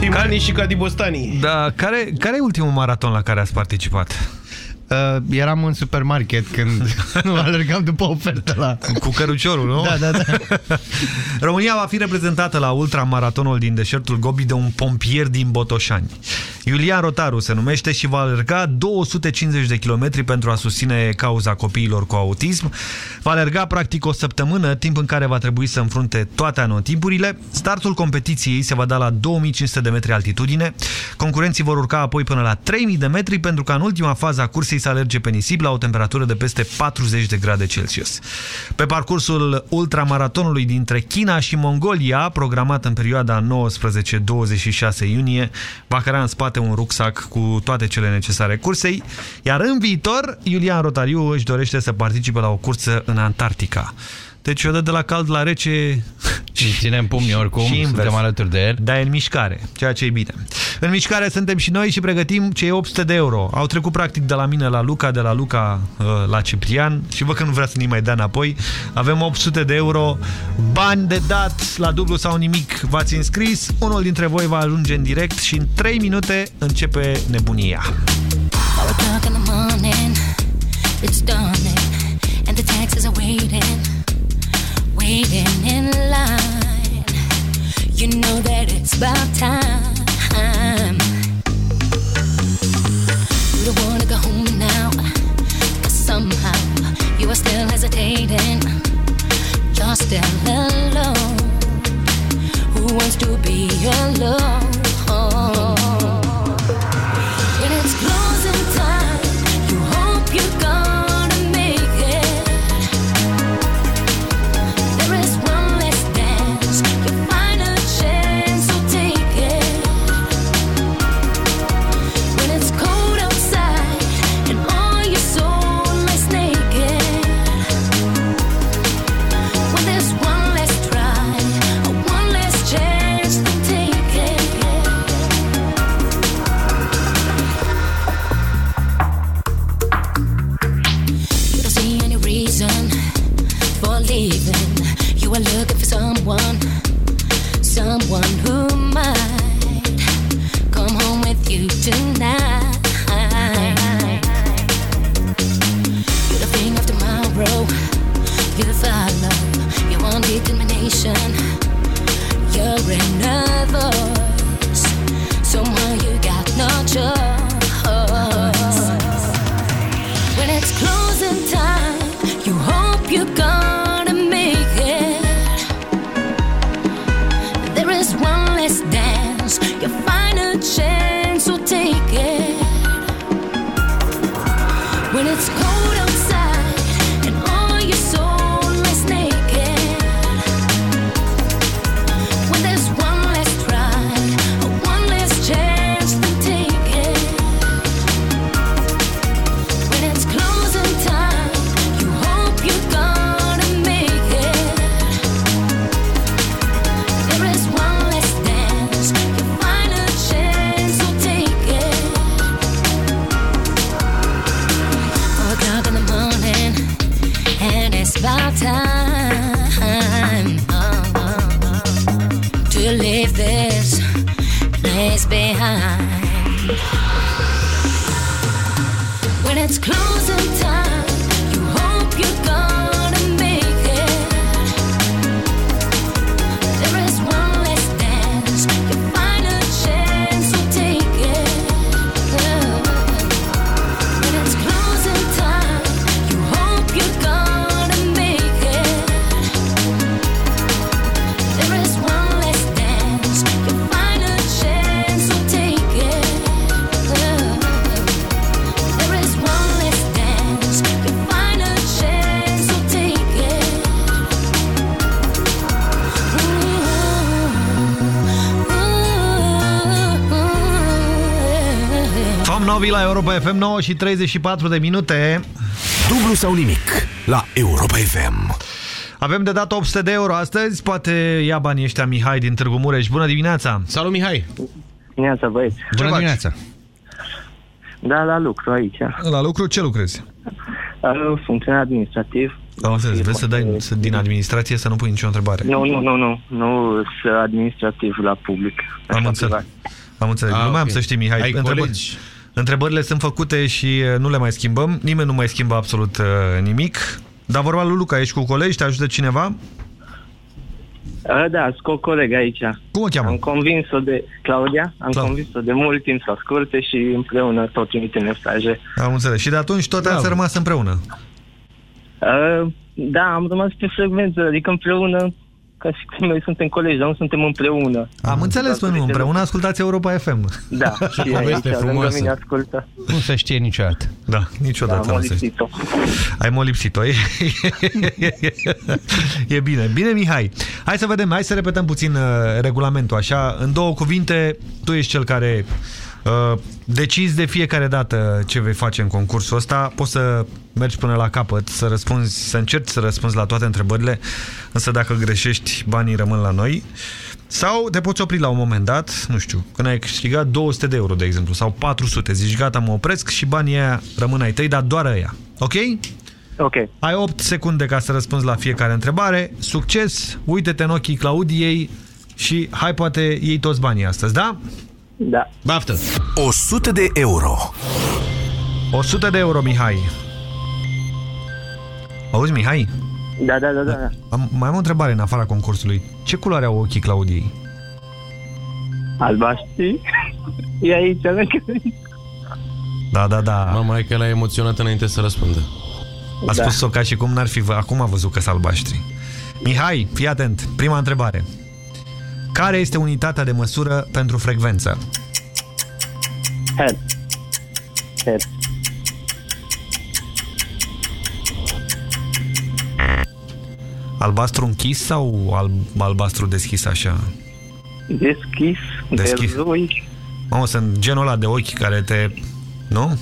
Imani și Cadibostani.
Da, care, care e ultimul maraton la care ați participat?
Uh, eram în supermarket când alergam după ofertă la...
Cu căruciorul, nu?
Da, da, da.
România va fi reprezentată la ultramaratonul din deșertul Gobi de un pompier din Botoșani. Iulian Rotaru se numește și va alerga 250 de kilometri pentru a susține cauza copiilor cu autism. Va alerga practic o săptămână, timp în care va trebui să înfrunte toate anotimpurile. Startul competiției se va da la 2500 de metri altitudine. Concurenții vor urca apoi până la 3000 de metri pentru ca în ultima fază a cursei să alerge pe nisip la o temperatură de peste 40 de grade Celsius. Pe parcursul ultramaratonului dintre China și Mongolia, programat în perioada 19-26 iunie, va căra în spate un rucsac cu toate cele necesare cursei, iar în viitor, Iulian Rotariu își dorește să participe la o cursă în Antarctica. Deci o dă de la cald la rece
și ținem pumni oricum,
și invers.
suntem alături de el.
Da, e în mișcare, ceea ce e bine. În mișcare suntem și noi și pregătim cei 800 de euro. Au trecut practic de la mine la Luca, de la Luca uh, la Ciprian și văd că nu vrea să ni mai dea înapoi. Avem 800 de euro, bani de dat la dublu sau nimic. V-ați înscris, unul dintre voi va ajunge în direct și în 3 minute începe nebunia.
Four o'clock in the morning, it's dawning, and the taxis are waiting, waiting in line. You know that it's about time. You don't wanna go home now, 'cause somehow you are still hesitating. You're still alone. Who wants to be alone?
Tom Novi la Europa FM 9 și 34 de minute.
Dublu sau nimic la Europa FM.
Avem de dat 800 de euro astăzi, poate ia banii ăștia Mihai din Târgu Mureș. Bună dimineața!
Salut, Mihai!
Dimineața, băieți.
Bună dimineața!
Da, la lucru aici.
La lucru ce lucrezi?
Uh, Funcționar administrativ.
Am înțeles, vrei să dai să, din administrație să nu pui nicio întrebare.
Nu, nu, nu, nu. Nu sunt administrativ la public.
Am înțeles. Am înțeles.
Ah,
nu mai am
ok.
să știi, Mihai.
Ai
întrebări,
colegi?
Întrebările sunt făcute și uh, nu le mai schimbăm. Nimeni nu mai schimbă absolut uh, nimic. Dar vorba lui Luca, ești cu colegi? Te ajută cineva?
Uh, Da, sunt cu o colegă aici.
Cum o cheamă?
Am convins-o de... Claudia? Am
Clau-
convins-o de mult timp să asculte și împreună tot trimite mesaje.
Am înțeles. Și de atunci tot ați rămas împreună.
Uh, da, am rămas pe frecvență, adică împreună, ca și cum noi suntem colegi, dar nu suntem împreună.
Am înțeles, mă, nu. Împreună ascultați Europa FM.
Da, și aici, lângă mine ascultă.
Nu se știe niciodată.
Da, niciodată
Da, am
nu se știe.
lipsit-o.
Ai molipsit-o. E, e bine. Bine, Mihai. Hai să vedem, hai să repetăm puțin uh, regulamentul. Așa, în două cuvinte, tu ești cel care uh, decizi de fiecare dată ce vei face în concursul ăsta. Poți să mergi până la capăt, să răspunzi, să încerci să răspunzi la toate întrebările, însă dacă greșești, banii rămân la noi. Sau te poți opri la un moment dat, nu știu, când ai câștigat 200 de euro, de exemplu, sau 400, zici gata, mă opresc și banii aia rămân ai tăi, dar doar ăia. Ok?
Ok.
Ai 8 secunde ca să răspunzi la fiecare întrebare. Succes! Uite-te în ochii Claudiei și hai poate iei toți banii astăzi, da?
Da.
Baftă!
100 de euro.
100 de euro, Mihai. Auzi, Mihai?
Da, da, da, da. da.
Am, mai am o întrebare în afara concursului. Ce culoare au ochii Claudiei?
Albaștri? E aici, lângă
Da, da, da.
Mama e că l-a emoționat înainte să răspundă.
A spus-o ca și cum n-ar fi... vă- Acum a văzut că sunt albaștri. Mihai, fii atent. Prima întrebare. Care este unitatea de măsură pentru frecvență?
Hertz. Hertz.
Albastru închis sau alb albastru deschis așa?
Deschis,
Deschis.
verzoi.
Mamă, sunt genul ăla de ochi care te... Nu?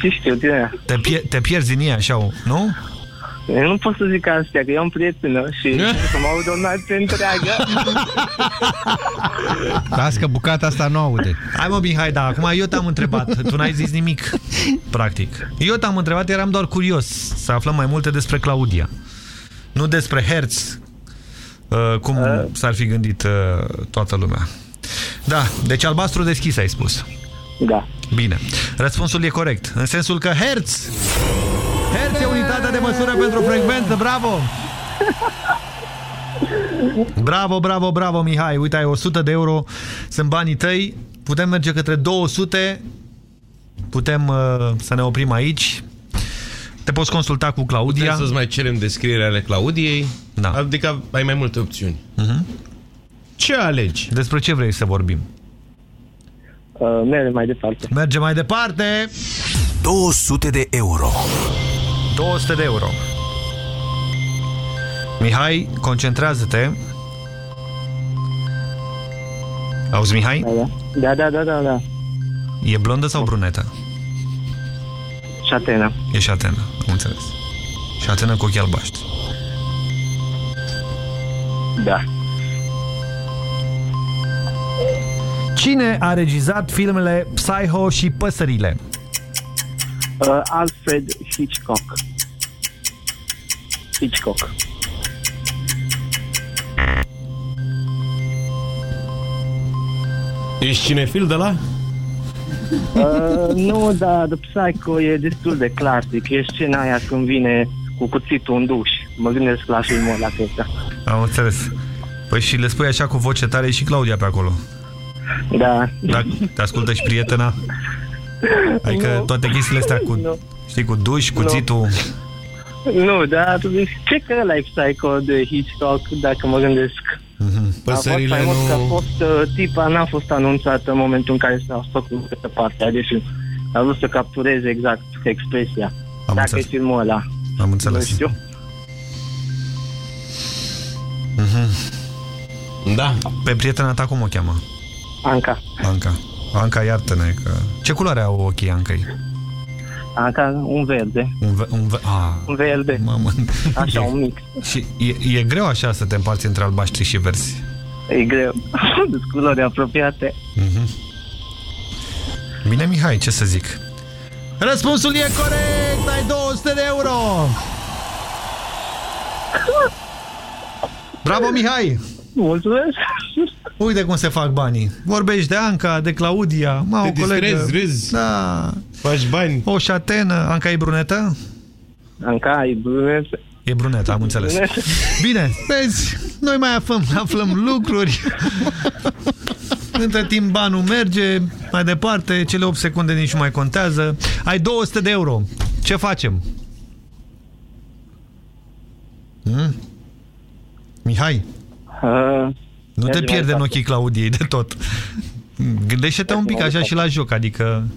Ce știu, din aia.
Te, pie te pierzi în ei așa, nu?
Eu nu pot să zic astea, că eu am prietenă și să mă aud o noapte întreagă.
Las că bucata asta nu aude.
Hai mă, Mihai, da, acum eu te-am întrebat. Tu n-ai zis nimic, practic. Eu te-am întrebat, eram doar curios să aflăm mai multe despre Claudia. Nu despre Hertz, uh, cum s-ar fi gândit uh, toată lumea. Da, deci albastru deschis ai spus.
Da.
Bine. Răspunsul e corect. În sensul că Hertz Hertz e unitatea de măsură pentru frecvență. Bravo! Bravo, bravo, bravo, Mihai. Uite, ai 100 de euro. Sunt banii tăi. Putem merge către 200. Putem uh, să ne oprim aici. Te poți consulta cu Claudia.
Putem să-ți mai cerem descrierea ale Claudiei.
Da.
Adică ai mai multe opțiuni.
Mhm.
Ce alegi?
Despre ce vrei să vorbim?
Uh, mergem mai departe.
Mergem mai departe.
200 de euro.
200 de euro. Mihai, concentrează-te. Auzi, Mihai?
Da, da, da, da, da.
E blondă sau brunetă?
Șatena.
E șatenă, am înțeles. Șatenă cu ochi albaștri.
Da.
Cine a regizat filmele Psycho și Păsările?
Uh, Alfred Hitchcock. Hitchcock.
Ești cinefil de la?
Uh, nu, dar The Psycho e destul de clasic. E scena aia când vine cu cuțitul în duș. Mă gândesc la filmul ăla acesta.
Am înțeles. Păi și le spui așa cu voce tare e și Claudia pe acolo.
Da.
Da, te ascultă și prietena? Adică
Nu.
toate chestiile astea cu,
Nu.
știi, cu duș, cuțitul...
Nu, dar cred că ăla e Psycho de Hitchcock, dacă mă gândesc.
Păsările
a fost faimos că a
nu...
fost, uh, tipa n-a fost anunțată în momentul în care s-a făcut această parte a de film. A vrut să captureze exact expresia.
Am
dacă
înțeles.
e filmul ăla.
Am înțeles.
Nu știu.
Da.
Pe prietena ta cum o cheamă?
Anca.
Anca. Anca, iartă-ne că... Ce culoare au ochii Ancăi?
Anca, un verde.
Un, ve un, ve ah,
Un verde.
Mamă.
Așa,
E-
un mix.
Și e, e greu așa să te împarți între albaștri și verzi.
E greu. Sunt culori apropiate.
Mhm. Bine, Mihai, ce să zic? Răspunsul e corect! Ai 200 de euro! Bravo, Mihai!
Mulțumesc!
Uite cum se fac banii. Vorbești de Anca, de Claudia, mă,
Te
o colegă.
distrezi, râzi.
Da.
Faci bani.
O șatenă. Anca e brunetă?
Anca e brunetă.
E brunetă, am înțeles.
Brunetă.
Bine, vezi, noi mai aflăm, aflăm lucruri. Între timp banul merge, mai departe, cele 8 secunde nici nu mai contează. Ai 200 de euro. Ce facem? Hmm? Mihai,
Uh,
nu te
mergem
pierde
mai
în ochii Claudiei de tot. Gândește-te un pic așa și la joc, adică...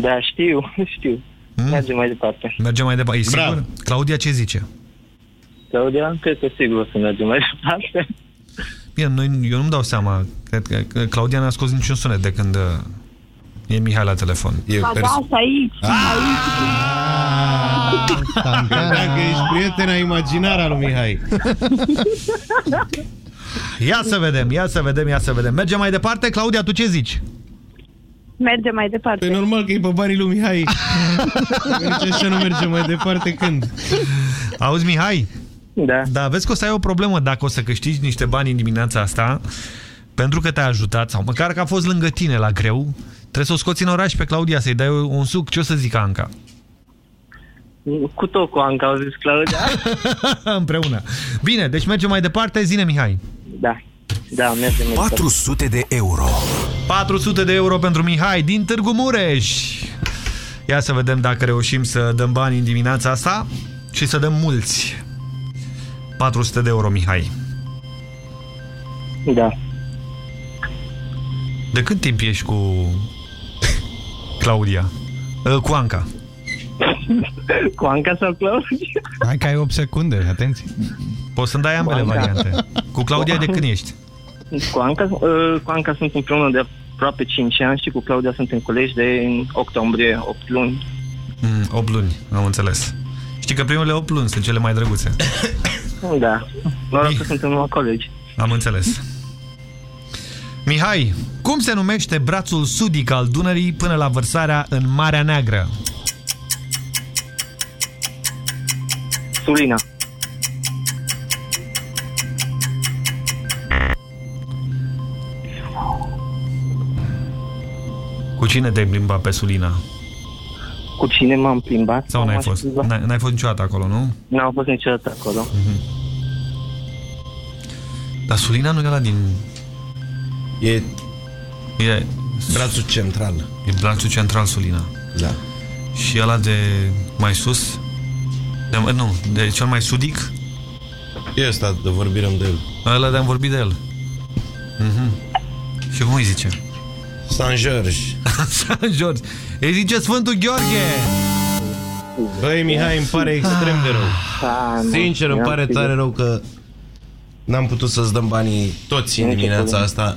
Da, știu, știu.
Hmm?
Mergem mai departe.
Mergem mai departe. E sigur?
Bravo.
Claudia ce zice?
Claudia, cred că sigur o să mergem mai departe.
Bine, noi, eu nu-mi dau seama. Cred că, că Claudia n-a scos niciun sunet de când uh, e Mihai la telefon. E
Ba da, sunt aici, sunt aici.
Dacă ești prietena imaginară a lui Mihai.
Ia să vedem, ia să vedem, ia să vedem. Mergem mai departe. Claudia, tu ce zici?
Mergem mai departe.
Păi normal că e pe banii lui Mihai. Nici așa nu mergem mai departe când.
Auzi, Mihai?
Da.
Da, vezi că o să ai o problemă dacă o să câștigi niște bani în dimineața asta, pentru că te-a ajutat, sau măcar că a fost lângă tine la greu, trebuie să o scoți în oraș pe Claudia, să-i dai un suc. Ce o să zică Anca?
Cu tot cu Anca, au zis Claudia.
Împreună. Bine, deci mergem mai departe. Zine, Mihai.
Da. Da, mergem mai departe.
400 de euro.
400 de euro pentru Mihai din Târgu Mureș. Ia să vedem dacă reușim să dăm bani în dimineața asta și să dăm mulți. 400 de euro, Mihai.
Da.
De când timp ești cu Claudia? Uh, Cu Anca.
cu Anca sau Claudia?
Hai că ai 8 secunde, atenție.
Poți să-mi dai ambele
Cu Anca.
variante. Cu Claudia de când ești?
Cu Anca, uh, cu Anca sunt împreună de aproape 5 ani și cu Claudia suntem colegi de în octombrie, 8 luni.
Mm, 8 luni, am înțeles. Știi că primele 8 luni sunt cele mai drăguțe.
Da. Noroc că suntem numai colegi.
Am înțeles. Mihai, cum se numește brațul sudic al Dunării până la vărsarea în Marea Neagră?
Sulina.
Cu cine te-ai plimbat pe Sulina?
Cu cine m-am plimbat?
Sau n-ai
M-aș
fost?
plimba.
N-ai n-ai fost niciodată acolo, nu?
N-am fost niciodată acolo.
Dar Sulina nu e ăla din...
E...
E...
Brațul central.
E brațul central Sulina.
Da.
Și ăla de mai sus? De, nu, de cel mai sudic?
E ăsta, de vorbim de el.
Ăla de-am vorbit de el. Mhm. Și cum îi zice?
San George.
San George. Îi zice Sfântul Gheorghe.
Băi, Mihai, îmi pare extrem de rău.
Ah, nu,
Sincer, îmi
mi-am
pare
sigur.
tare rău că n-am putut să-ți dăm banii toți în
Nici
dimineața
problemă.
asta.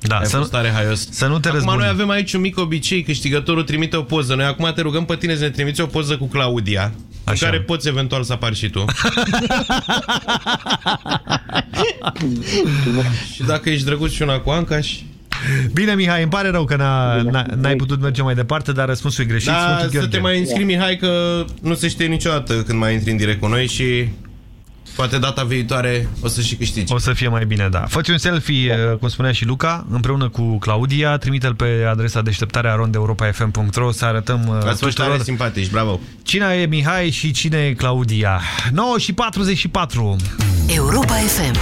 Da,
Ai
să
fost
nu-
tare haios.
să nu te
Acum
răzbuni.
noi avem aici un mic obicei, câștigătorul trimite o poză. Noi acum te rugăm pe tine să ne trimiți o poză cu Claudia, Așa. în
Așa.
care poți eventual să apari și tu. și dacă ești drăguț și una cu Ancaș și...
Bine, Mihai, îmi pare rău că n-a- n-a- n-ai putut merge mai departe, dar răspunsul e greșit.
Da,
Sfântul
să
Gheorghe.
te mai înscrii, Mihai, că nu se știe niciodată când mai intri în direct cu noi și poate data viitoare o să și câștigi.
O să fie mai bine, da. Fă un selfie, uh, cum spunea și Luca, împreună cu Claudia, trimite-l pe adresa deșteptarea rondeeuropa.fm.ro să arătăm uh,
Ați fost tare simpatici, bravo!
cine e Mihai și cine e Claudia. 9 și 44.
Europa FM.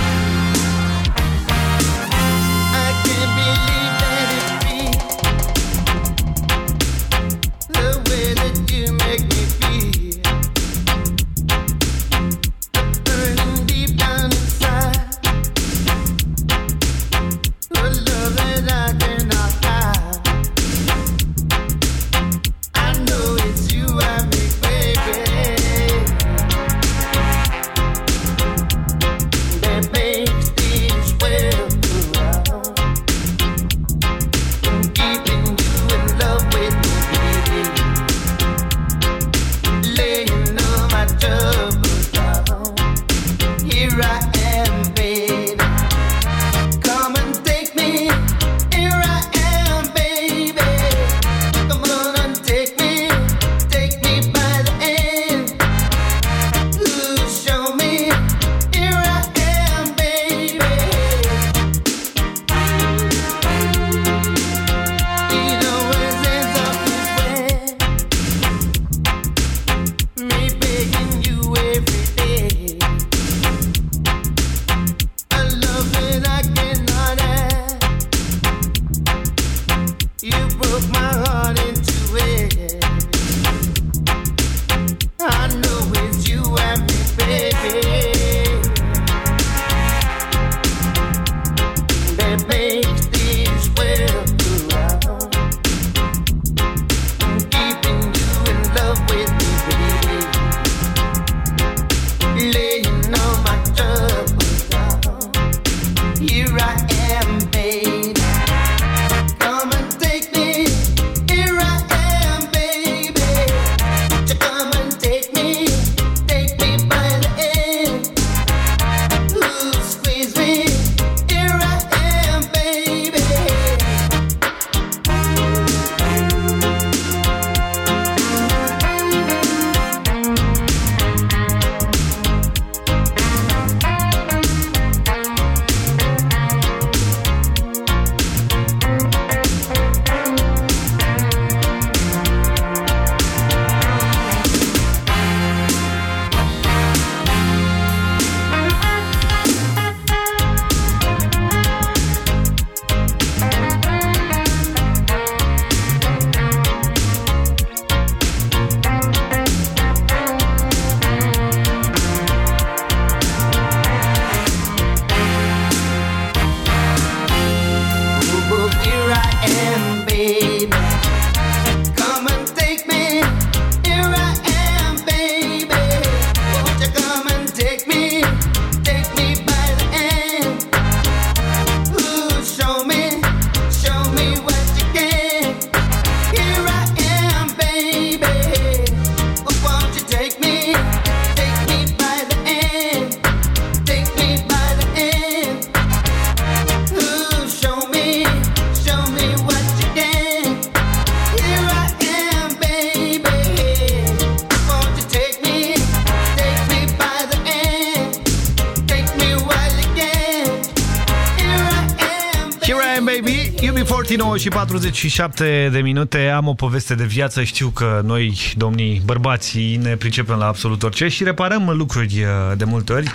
47 de minute, am o poveste de viață, știu că noi, domnii bărbații, ne pricepem la absolut orice și reparăm lucruri uh, de multe ori.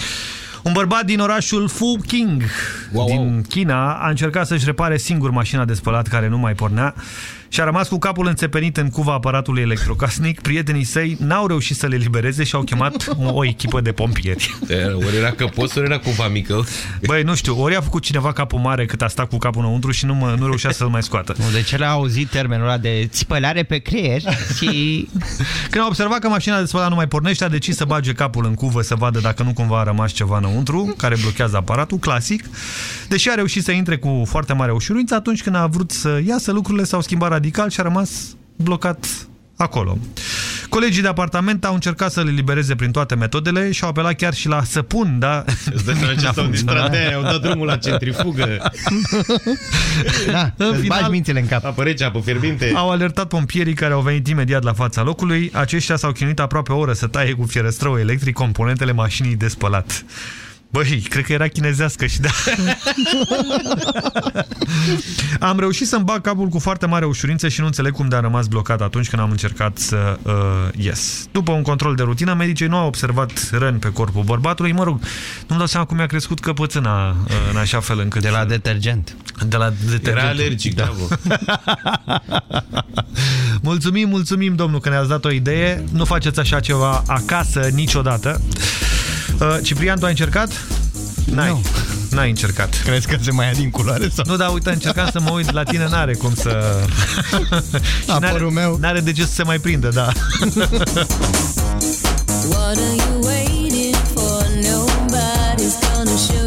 Un bărbat din orașul Fuqing wow, din China a încercat să-și repare singur mașina de spălat care nu mai pornea și a rămas cu capul înțepenit în cuva aparatului electrocasnic. Prietenii săi n-au reușit să le libereze și au chemat o, o echipă de pompieri.
Ori era căpos, ori era cuva mică.
Băi, nu știu, ori a făcut cineva capul mare cât a stat cu capul înăuntru și nu, mă, nu reușea să-l mai scoată.
Deci el a auzit termenul ăla de spălare pe creier și...
Când a observat că mașina de spălat nu mai pornește, a decis să bage capul în cuvă să vadă dacă nu cumva a rămas ceva înăuntru, care blochează aparatul, clasic. Deși a reușit să intre cu foarte mare ușurință, atunci când a vrut să iasă, lucrurile s-au schimbat radical și a rămas blocat acolo. Colegii de apartament au încercat să le libereze prin toate metodele și au apelat chiar și la săpun, da?
Îți dai seama ce s-au distrat de aia, au dat drumul la centrifugă.
Da,
În final-
bagi mințile în cap.
Apă rece, apă fierbinte.
Au alertat pompierii care au venit imediat la fața locului. Aceștia s-au chinuit aproape o oră să taie cu fierăstrău electric componentele mașinii de spălat. Băi, cred că era chinezească și da. am reușit să-mi bag capul cu foarte mare ușurință și nu înțeleg cum de a rămas blocat atunci când am încercat să uh, ies. După un control de rutină, medicii nu au observat răni pe corpul bărbatului. Mă rog, nu-mi dau seama cum mi-a crescut căpățâna uh, în așa fel încât...
De la detergent.
De la detergent.
Era alergic, da. bravo.
Mulțumim, mulțumim, domnul, că ne-ați dat o idee. Nu faceți așa ceva acasă niciodată. Uh, Ciprian, tu ai încercat? N-ai. N-ai încercat.
Crezi că se mai ia din culoare? Sau?
Nu, dar uite, încercam să mă uit la tine, n-are cum să...
A, părul meu.
N-are de ce să se mai prindă, da.
What are you waiting for? Nobody's gonna show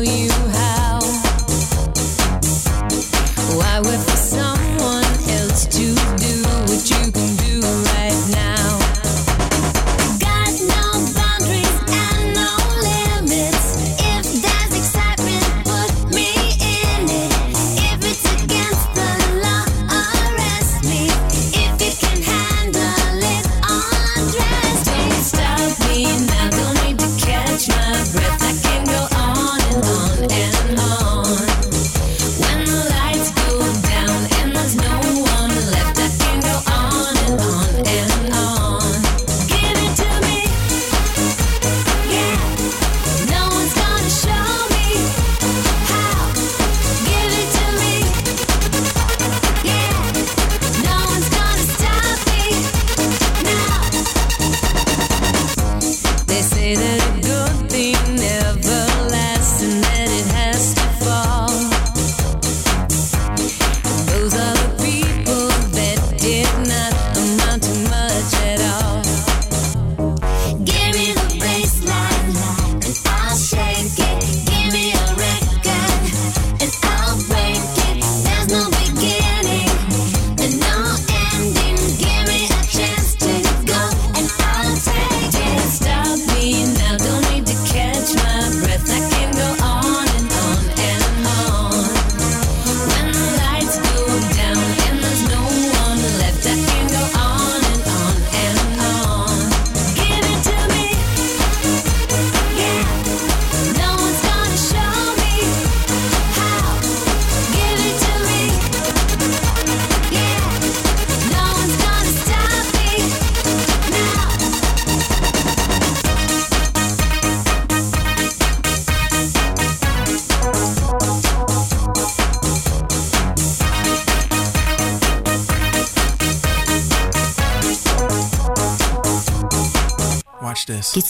ustedes.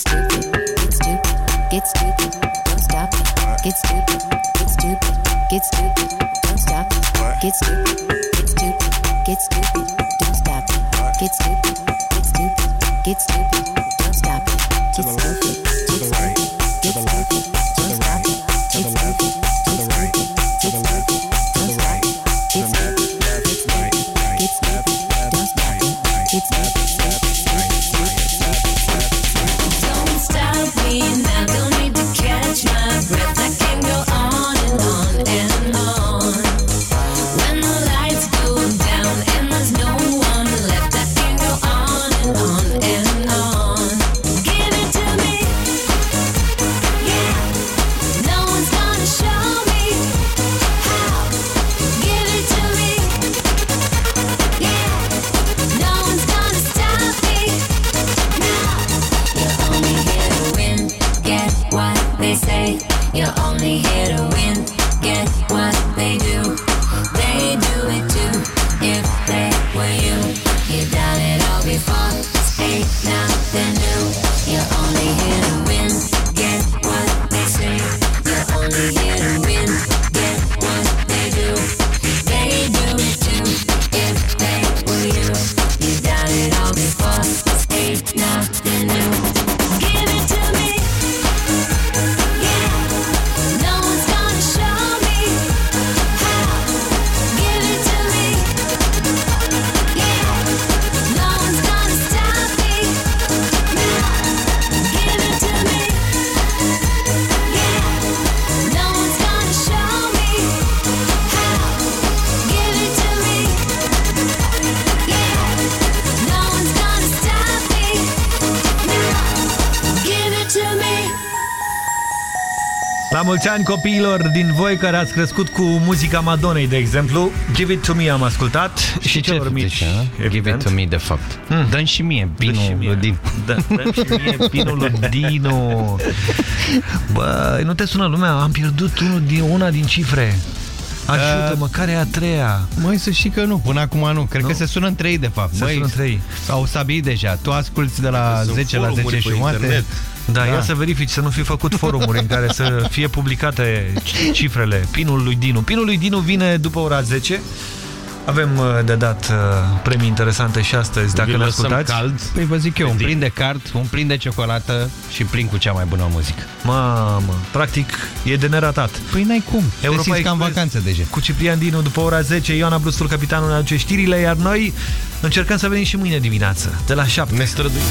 Mulți ani copiilor din voi care ați crescut cu muzica Madonei, de exemplu. Give It To Me am ascultat.
Și ce
celor mici,
zice, a? Give it to me, de fapt.
Hmm.
Dă-mi și mie binul lui Dinu.
Da, dă și mie pinul lui Dinu. Bă, nu te sună lumea? Am pierdut unul din, una din cifre. Ajută-mă, care e a treia?
Măi, să știi că nu, până acum nu. Cred
Nu?
că se sună în trei, de fapt.
Se
Măi,
sună în trei.
S-au stabilit deja. Tu asculti de la
Sunt
10 la
forumuri
10
pe
jumate.
internet.
Da, ia să verifici, să nu fi făcut forumuri în care să fie publicate cifrele. Pinul lui Dinu. Pinul lui Dinu vine după ora 10. Avem uh, de dat uh, premii interesante și astăzi, dacă
Vi
ne
lăsăm
ascultați.
cald.
Păi vă zic eu, un plin de cart, un plin de ciocolată și plin cu cea mai bună muzică.
Mamă, practic e de neratat.
Păi n-ai cum. Te
Europa
simți ca în
Express
vacanță deja.
Cu Ciprian Dinu după ora 10, Ioana Brustul, capitanul, ne aduce știrile, iar noi încercăm să venim și mâine dimineață, de la 7.
Ne străduim.